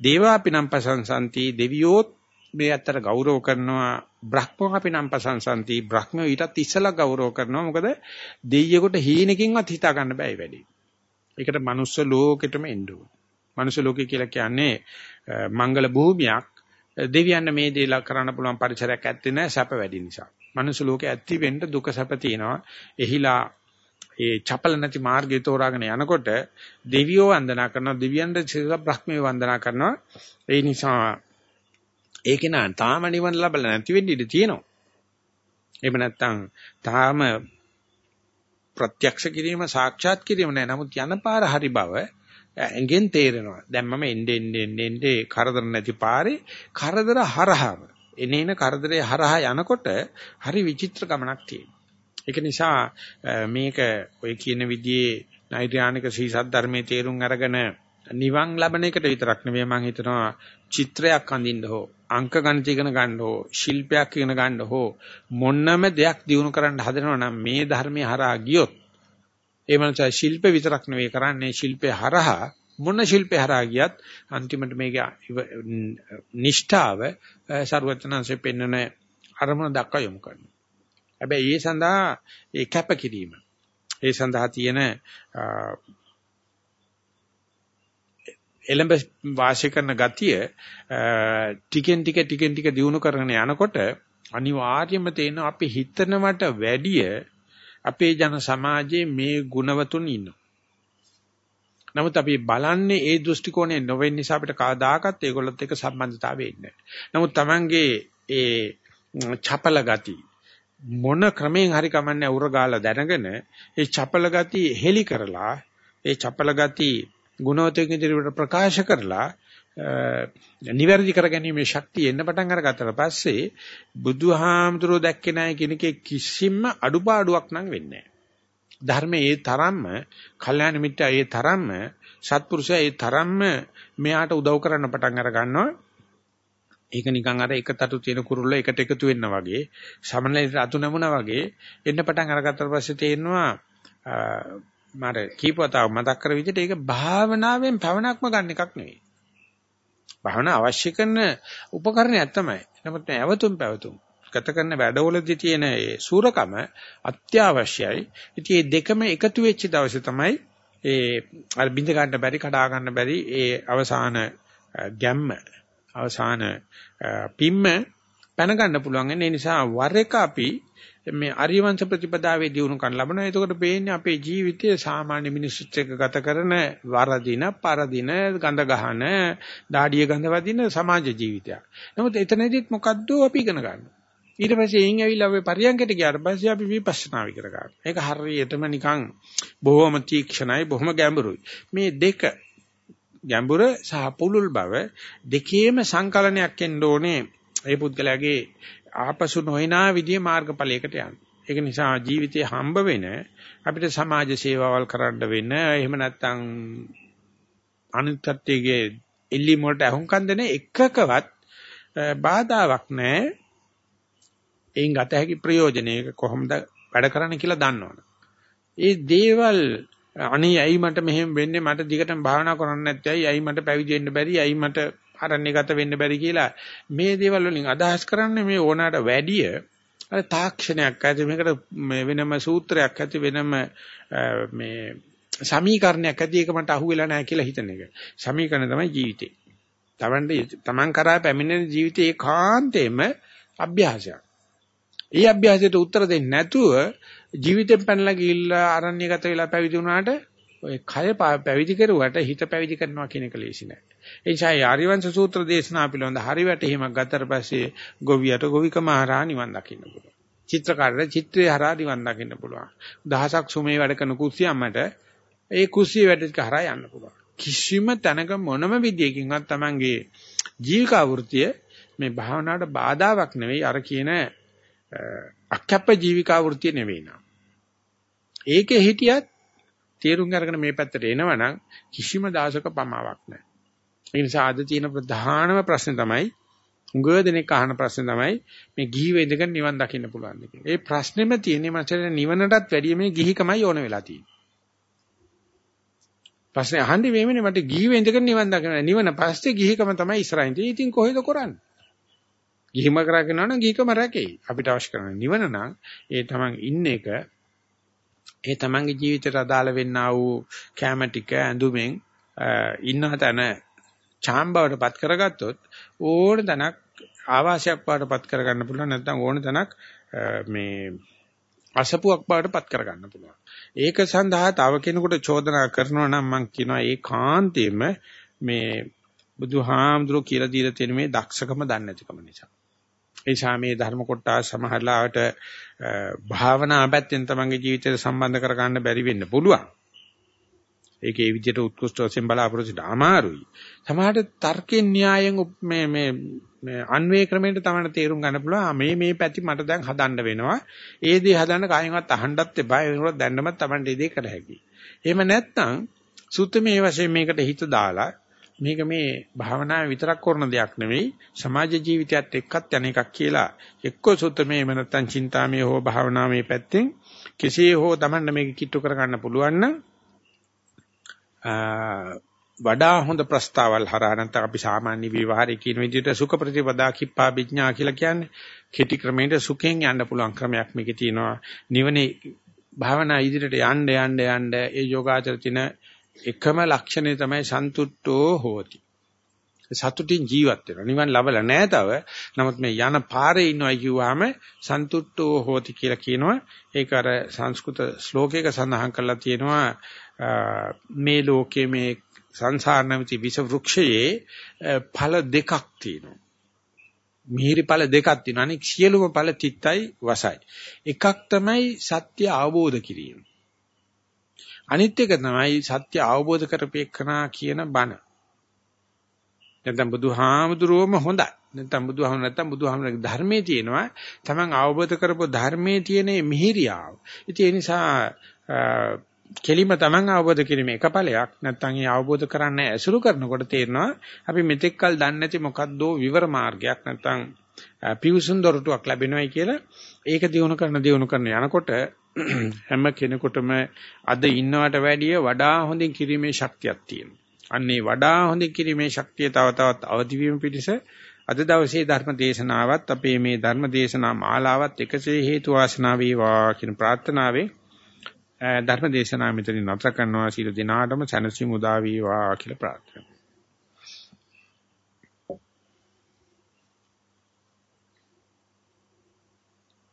දේවාපිනම් පසංසන්ති. දෙවියෝත් මේ අතර ගෞරව කරනවා. බ්‍රහ්ම අපි නම් ප්‍රසංසන්ති බ්‍රහ්ම ඊටත් ඉස්සලා ගෞරව කරනවා මොකද දෙයියෙකුට හීනකින්වත් හිතා ගන්න බෑ වැඩි. ඒකට මනුස්ස ලෝකෙටම එන්න ඕන. මනුස්ස ලෝකය කියලා කියන්නේ මංගල භූමියක් දෙවියන් මේ දේ කරන්න පුළුවන් පරිසරයක් ඇත්තේ නැහැ සැප වැඩි නිසා. මනුස්ස ලෝකේ ඇති වෙන්න දුක සැප තියෙනවා. එහිලා ඒ චපල නැති මාර්ගය තෝරාගෙන යනකොට දෙවියෝ වන්දනා කරනවා දෙවියන්ට සිත බ්‍රහ්මයේ වන්දනා කරනවා. ඒ නිසා ඒකේ නා තාම නිවන ලැබලා නැති වෙන්න ඉඩ තියෙනවා. එහෙම නැත්නම් තාම ප්‍රත්‍යක්ෂ කිරීම සාක්ෂාත් කිරීම නෑ. නමුත් යන පාර හරි බව ඇඟෙන් තේරෙනවා. දැන් මම එnde ende ende ende කරදර නැති පාරේ කරදර හරහාම එනේන කරදරේ හරහා යනකොට හරි විචිත්‍ර ගමනක් තියෙනවා. ඒක නිසා මේක ඔය කියන විදිහේ නෛර්යානික සී සද්ධර්මයේ තේරුම් අරගෙන නිවන් ලබන එකට විතරක් නෙවෙයි මම හිතනවා චිත්‍රයක් අඳින්න හෝ අංක ගණිත ඉගෙන ගන්න හෝ ශිල්පයක් ඉගෙන ගන්න හෝ මොන්නම දෙයක් දිනු කරන්න හදනවා නම් මේ ධර්මයේ හරහා ගියොත් ඒ මනස ශිල්ප විතරක් නෙවෙයි කරන්නේ ශිල්පේ හරහා මොන ශිල්පේ හරහා ගියත් අන්තිමට මේක නිෂ්ඨාව ਸਰවඥාන්සේ පෙන්වන අරමුණ දක්වා යොමු කරනවා. හැබැයි ඒ සඳහා ඒ කැපකිරීම ඒ සඳහා තියෙන එළඹ වාසය කරන ගතිය ටිකෙන් ටික ටිකෙන් ටික දියුණු කරගෙන යනකොට අනිවාර්යයෙන්ම තේන අපි හිතනවට වැඩිය අපේ ජන සමාජයේ මේ ගුණවතුන් ඉන්නවා. නමුත් අපි බලන්නේ ඒ දෘෂ්ටි කෝණය නොවෙන නිසා අපිට කවදාකවත් ඒගොල්ලොත් එක්ක සම්බන්ධතාවය ඉන්නේ නමුත් Tamange ඒ චපල ගති මොන ක්‍රමයෙන් හරි කමන්නේ උරගාලා දැනගෙන ඒ චපල ගති හෙලි කරලා ඒ චපල ගති ගුණවතෙක් ඉදිරියට ප්‍රකාශ කරලා නිවැරදි කරගැනීමේ ශක්තිය එන්න පටන් අරගත්තට පස්සේ බුදුහාමුදුරුවෝ දැක්කේ නැහැ කියන එකේ කිසිම අඩුපාඩුවක් නම් වෙන්නේ නැහැ. ධර්මයේ ඒ තරම්ම, කල්යාණ මිත්‍යා ඒ තරම්ම, සත්පුරුෂයා ඒ තරම්ම මෙයාට උදව් කරන්න පටන් අර ගන්නවා. ඒක නිකන් අර එක තටු තියෙන කුරුල්ල එකට එකතු වෙන්න වගේ, සමනලේ අතු නැමුණා වගේ එන්න පටන් අරගත්තට පස්සේ තේරෙනවා මට කීපවතාවක් මතක් කර විදිහට ඒක භාවනාවෙන් පවණක්ම ගන්න එකක් නෙවෙයි. භාවනා අවශ්‍ය කරන උපකරණයක් තමයි. නමුත් මේ ඇවතුම් පැවතුම් ගත කරන වැඩවලදී තියෙන ඒ සූරකම අත්‍යවශ්‍යයි. ඉතින් මේ දෙකම එකතු වෙච්ච දවසේ තමයි ඒ අර බින්ද ගන්න බැරි කඩා ගන්න බැරි ඒ අවසාන ගැම්ම අවසාන පිම්ම පැන ගන්න පුළුවන්. ඒ නිසා වර එක අපි මේ ආර්යවංශ ප්‍රතිපදාවේ දියුණු කරන ලබනවා. එතකොට පේන්නේ අපේ ජීවිතයේ සාමාන්‍ය මිනිස්සුත් එක්ක ගත කරන වරදින, පරදින, ගඳ ගහන, දාඩිය ගඳ වදින සමාජ ජීවිතයක්. නමුත් එතනදිත් මොකද්ද අපි ඉගෙන ගන්නවා. ඊට පස්සේ එයින් ඇවිල්ලා අපි පරියන්කට ගියාට පස්සේ අපි විපස්සනා විකර ගන්නවා. ඒක හරියටම නිකන් බොහොම තීක්ෂණයි, බොහොම ගැඹුරුයි. මේ දෙක ගැඹුර සහ පුලුල් බව දෙකේම සංකලනයක් එන්න ඕනේ. ඒ පුද්ගලයාගේ ආපසු නොයනා විදිය මාර්ගඵලයකට යන්න. ඒක නිසා ජීවිතේ හම්බ වෙන අපිට සමාජ සේවාවල් කරන්න වෙන එහෙම නැත්නම් අනිත්‍යයේ එල්ලි මොලට අහුම්කම් දෙන එකකවත් බාධාවක් නැහැ. එයින් ගත හැකි ප්‍රයෝජනයක කොහොමද වැඩ කරන්න කියලා දන්නවනේ. ඒ දේවල් අනේ ඇයි මට මෙහෙම වෙන්නේ මට දිගටම භාවනා කරන්න නැත්නම් ඇයි මට පැවිදි වෙන්න බැරි ඇයි මට අරණ්‍යගත වෙන්න බැරි කියලා මේ දේවල් වලින් අදහස් කරන්නේ මේ ඕනකට වැඩිය අර තාක්ෂණයක් ඇති මේකට වෙනම සූත්‍රයක් ඇති වෙනම මේ සමීකරණයක් ඇති ඒක මට අහුවෙලා නැහැ කියලා හිතන එක. සමීකරණ තමයි ජීවිතේ. තමන්ට තමන් කරා පැමිණෙන ජීවිතේ ඒකාන්තයෙන්ම අභ්‍යාසයක්. ඒ අභ්‍යාසයට උත්තර දෙන්නේ නැතුව ජීවිතෙන් පැනලා ගිහිල්ලා අරණ්‍යගත වෙලා පැවිදි වුණාට ඔය කය පැවිදි කරුවට හිත පැවිදි කරනවා කියන එක ලේසි නෑ. ඒ නිසා ආර්යවංශ සූත්‍ර දේශනා පිළිබඳ හරි වැටහීමක් ගත්තට පස්සේ ගොවියට ගොවිකම හරහා නිවන් දකින්න පුළුවන්. චිත්‍රකාරට චිත්‍රය හරහා නිවන් දකින්න පුළුවන්. දහසක් සුමේ වැඩ කරන කුස්සියම්මට ඒ කුස්සිය වැඩ හරහා යන්න පුළුවන්. කිසිම තැනක මොනම විදියකින්වත් Tamange ජීවිකා වෘත්තිය මේ භාවනාවට බාධාවක් නෙවෙයි අර කියන අක්කප්ප ජීවිකා වෘත්තිය නෙවෙයි නා. ඒකේ හිටියත් තේරුම් අරගෙන මේ පැත්තට එනවනම් කිසිම දාසක පමාවක් නැහැ. ඒ නිසා අද තියෙන ප්‍රධානම ප්‍රශ්නේ තමයි උඟ දෙනෙක් අහන ප්‍රශ්නේ තමයි මේ ගිහිව ඉඳගෙන නිවන් දකින්න පුළුවන් දෙක. ඒ ප්‍රශ්නේම තියෙන්නේ මචං නිවනටත් වැඩිය මේ ගිහිකමයි ඕන වෙලා තියෙන්නේ. ප්‍රශ්නේ අහන්නේ මේමනේ මට ගිහිව ඉඳගෙන නිවන් දකින්න නිවන පස්සේ ගිහිකම තමයි ඉස්සරහින් තියෙන්නේ. ඉතින් කොහෙද කරන්නේ? ගිහිම කරගෙන යනවා නම් ගිහිකම රැකේ. අපිට අවශ්‍ය කරන නිවන නම් ඒ තමන් ඉන්න එක ඒ තමන්ගේ ජීවිතයට අදාළ වෙන්නා වූ කැම ටික ඇඳුමෙන් ඉන්න තැන ඡාම්බවට පත් කරගත්තොත් ඕන තැනක් ආවාසයක් බවට පත් කරගන්න පුළුවන් නැත්නම් ඕන තැනක් මේ අසපුවක් බවට පත් කරගන්න පුළුවන්. ඒක සඳහා තව කෙනෙකුට චෝදනා කරනවා නම් මම කියනවා ඒ කාන්තේම මේ බුදුහාමුදුරුවෝ කියලා දීලා තියෙන මේ දක්ෂකම දන්නේ නැතිකම නිසා. ඒ සාමයේ ධර්ම කොටස සමහරලාට භාවනා පැත්තෙන් තමන්ගේ ජීවිතයට සම්බන්ධ කරගන්න බැරි වෙන්න පුළුවන්. ඒකේ විදිහට උත්කෘෂ්ඨ වශයෙන් බලාපොරොත්තු අමාරුයි. සමහරට තර්කයෙන් න්‍යායෙන් මේ මේ මේ අන්වේ ක්‍රමයට තමයි තේරුම් ගන්න පුළුවන් මේ මේ පැති මට දැන් හදන්න වෙනවා. ඒ දේ හදන්න කායින්වත් අහන්නත් එපා. ඒනොත් දැන්නමත් Tamanට ඒ දේ කර හැකියි. එහෙම නැත්නම් සුත්තමේ වශයෙන් මේකට හිත දාලා මේක මේ භාවනාවේ විතරක් කරන දෙයක් නෙවෙයි සමාජ ජීවිතයත් එක්කත් යන එකක් කියලා එක්ක සුත්තමේ එහෙම නැත්නම් චින්තාමේ හෝ භාවනාවේ පැත්තෙන් කෙසේ හෝ Tamanne මේක කිට්ටු කර ගන්න පුළුවන් නම් වඩා හොඳ ප්‍රස්තාවල් හරහා නැත්නම් අපි සාමාන්‍ය විවහාරයේ කියන විදිහට සුඛ ප්‍රතිපදා කිප්පා විඥා කියලා කියන්නේ කෙටි ක්‍රමයට සුඛෙන් යන්න පුළුවන් ක්‍රමයක් මේකේ තියෙනවා නිවනේ භාවනා ඉදිරියට යන්න යන්න යන්න ඒ යෝගාචර තින එකම ලක්ෂණය තමයි සන්තුට්ඨෝ හෝති. සතුටින් ජීවත් වෙනවා. නිවන් ලබලා නැහැ තව. නමුත් මේ යන පාරේ ඉන්නවයි කිව්වහම සන්තුට්ඨෝ හෝති කියලා කියනවා. ඒක අර සංස්කෘත ශ්ලෝකයක සඳහන් කරලා තියෙනවා මේ ලෝකයේ මේ සංසාර නැමැති විස වෘක්ෂයේ ඵල දෙකක් තියෙනවා. මිහිරි ඵල දෙකක් තියෙනවා. අනික සියලුම ඵල තිත්තයි වසයි. එකක් තමයි සත්‍ය අවබෝධ කිරීම. අනිත් එක තමයි සත්‍ය අවබෝධ කරපේකනා කියන බණ. නැත්නම් බුදුහාමුදුරුවම හොඳයි. නැත්නම් බුදුහාම නැත්නම් බුදුහාමගේ ධර්මයේ තියෙනවා. Taman අවබෝධ කරපු ධර්මයේ තියෙන මිහිරියාව. ඉතින් ඒ නිසා කෙලිම Taman අවබෝධ කිරීම එක ඵලයක්. නැත්නම් ඒ අවබෝධ කරන්නේ ඇසුරු කරනකොට තේරෙනවා අපි මෙතෙක් කල දන්නේ නැති මොකද්දෝ විවර මාර්ගයක් නැත්නම් පිවිසුන් දොරටුවක් ලැබෙනවයි කියලා ඒක දිනු කරන දිනු කරන යනකොට හැම කෙනෙකුටම අද ඉන්නවට වැඩිය වඩා හොඳින් කිරීමේ ශක්තියක් තියෙනවා. අන්නේ වඩා හොඳින් කිරීමේ ශක්තිය තව තවත් අවදි වීම පිණිස අද දවසේ ධර්ම දේශනාවත් අපේ මේ ධර්ම දේශනා මාලාවත් එකසේ හේතු වාසනා වේවා කියන ප්‍රාර්ථනාවෙන් ධර්ම දේශනාව මෙතනින් නැවත කරනවා. සීල දිනාටම සැනසීම උදා වේවා කියලා ප්‍රාර්ථනා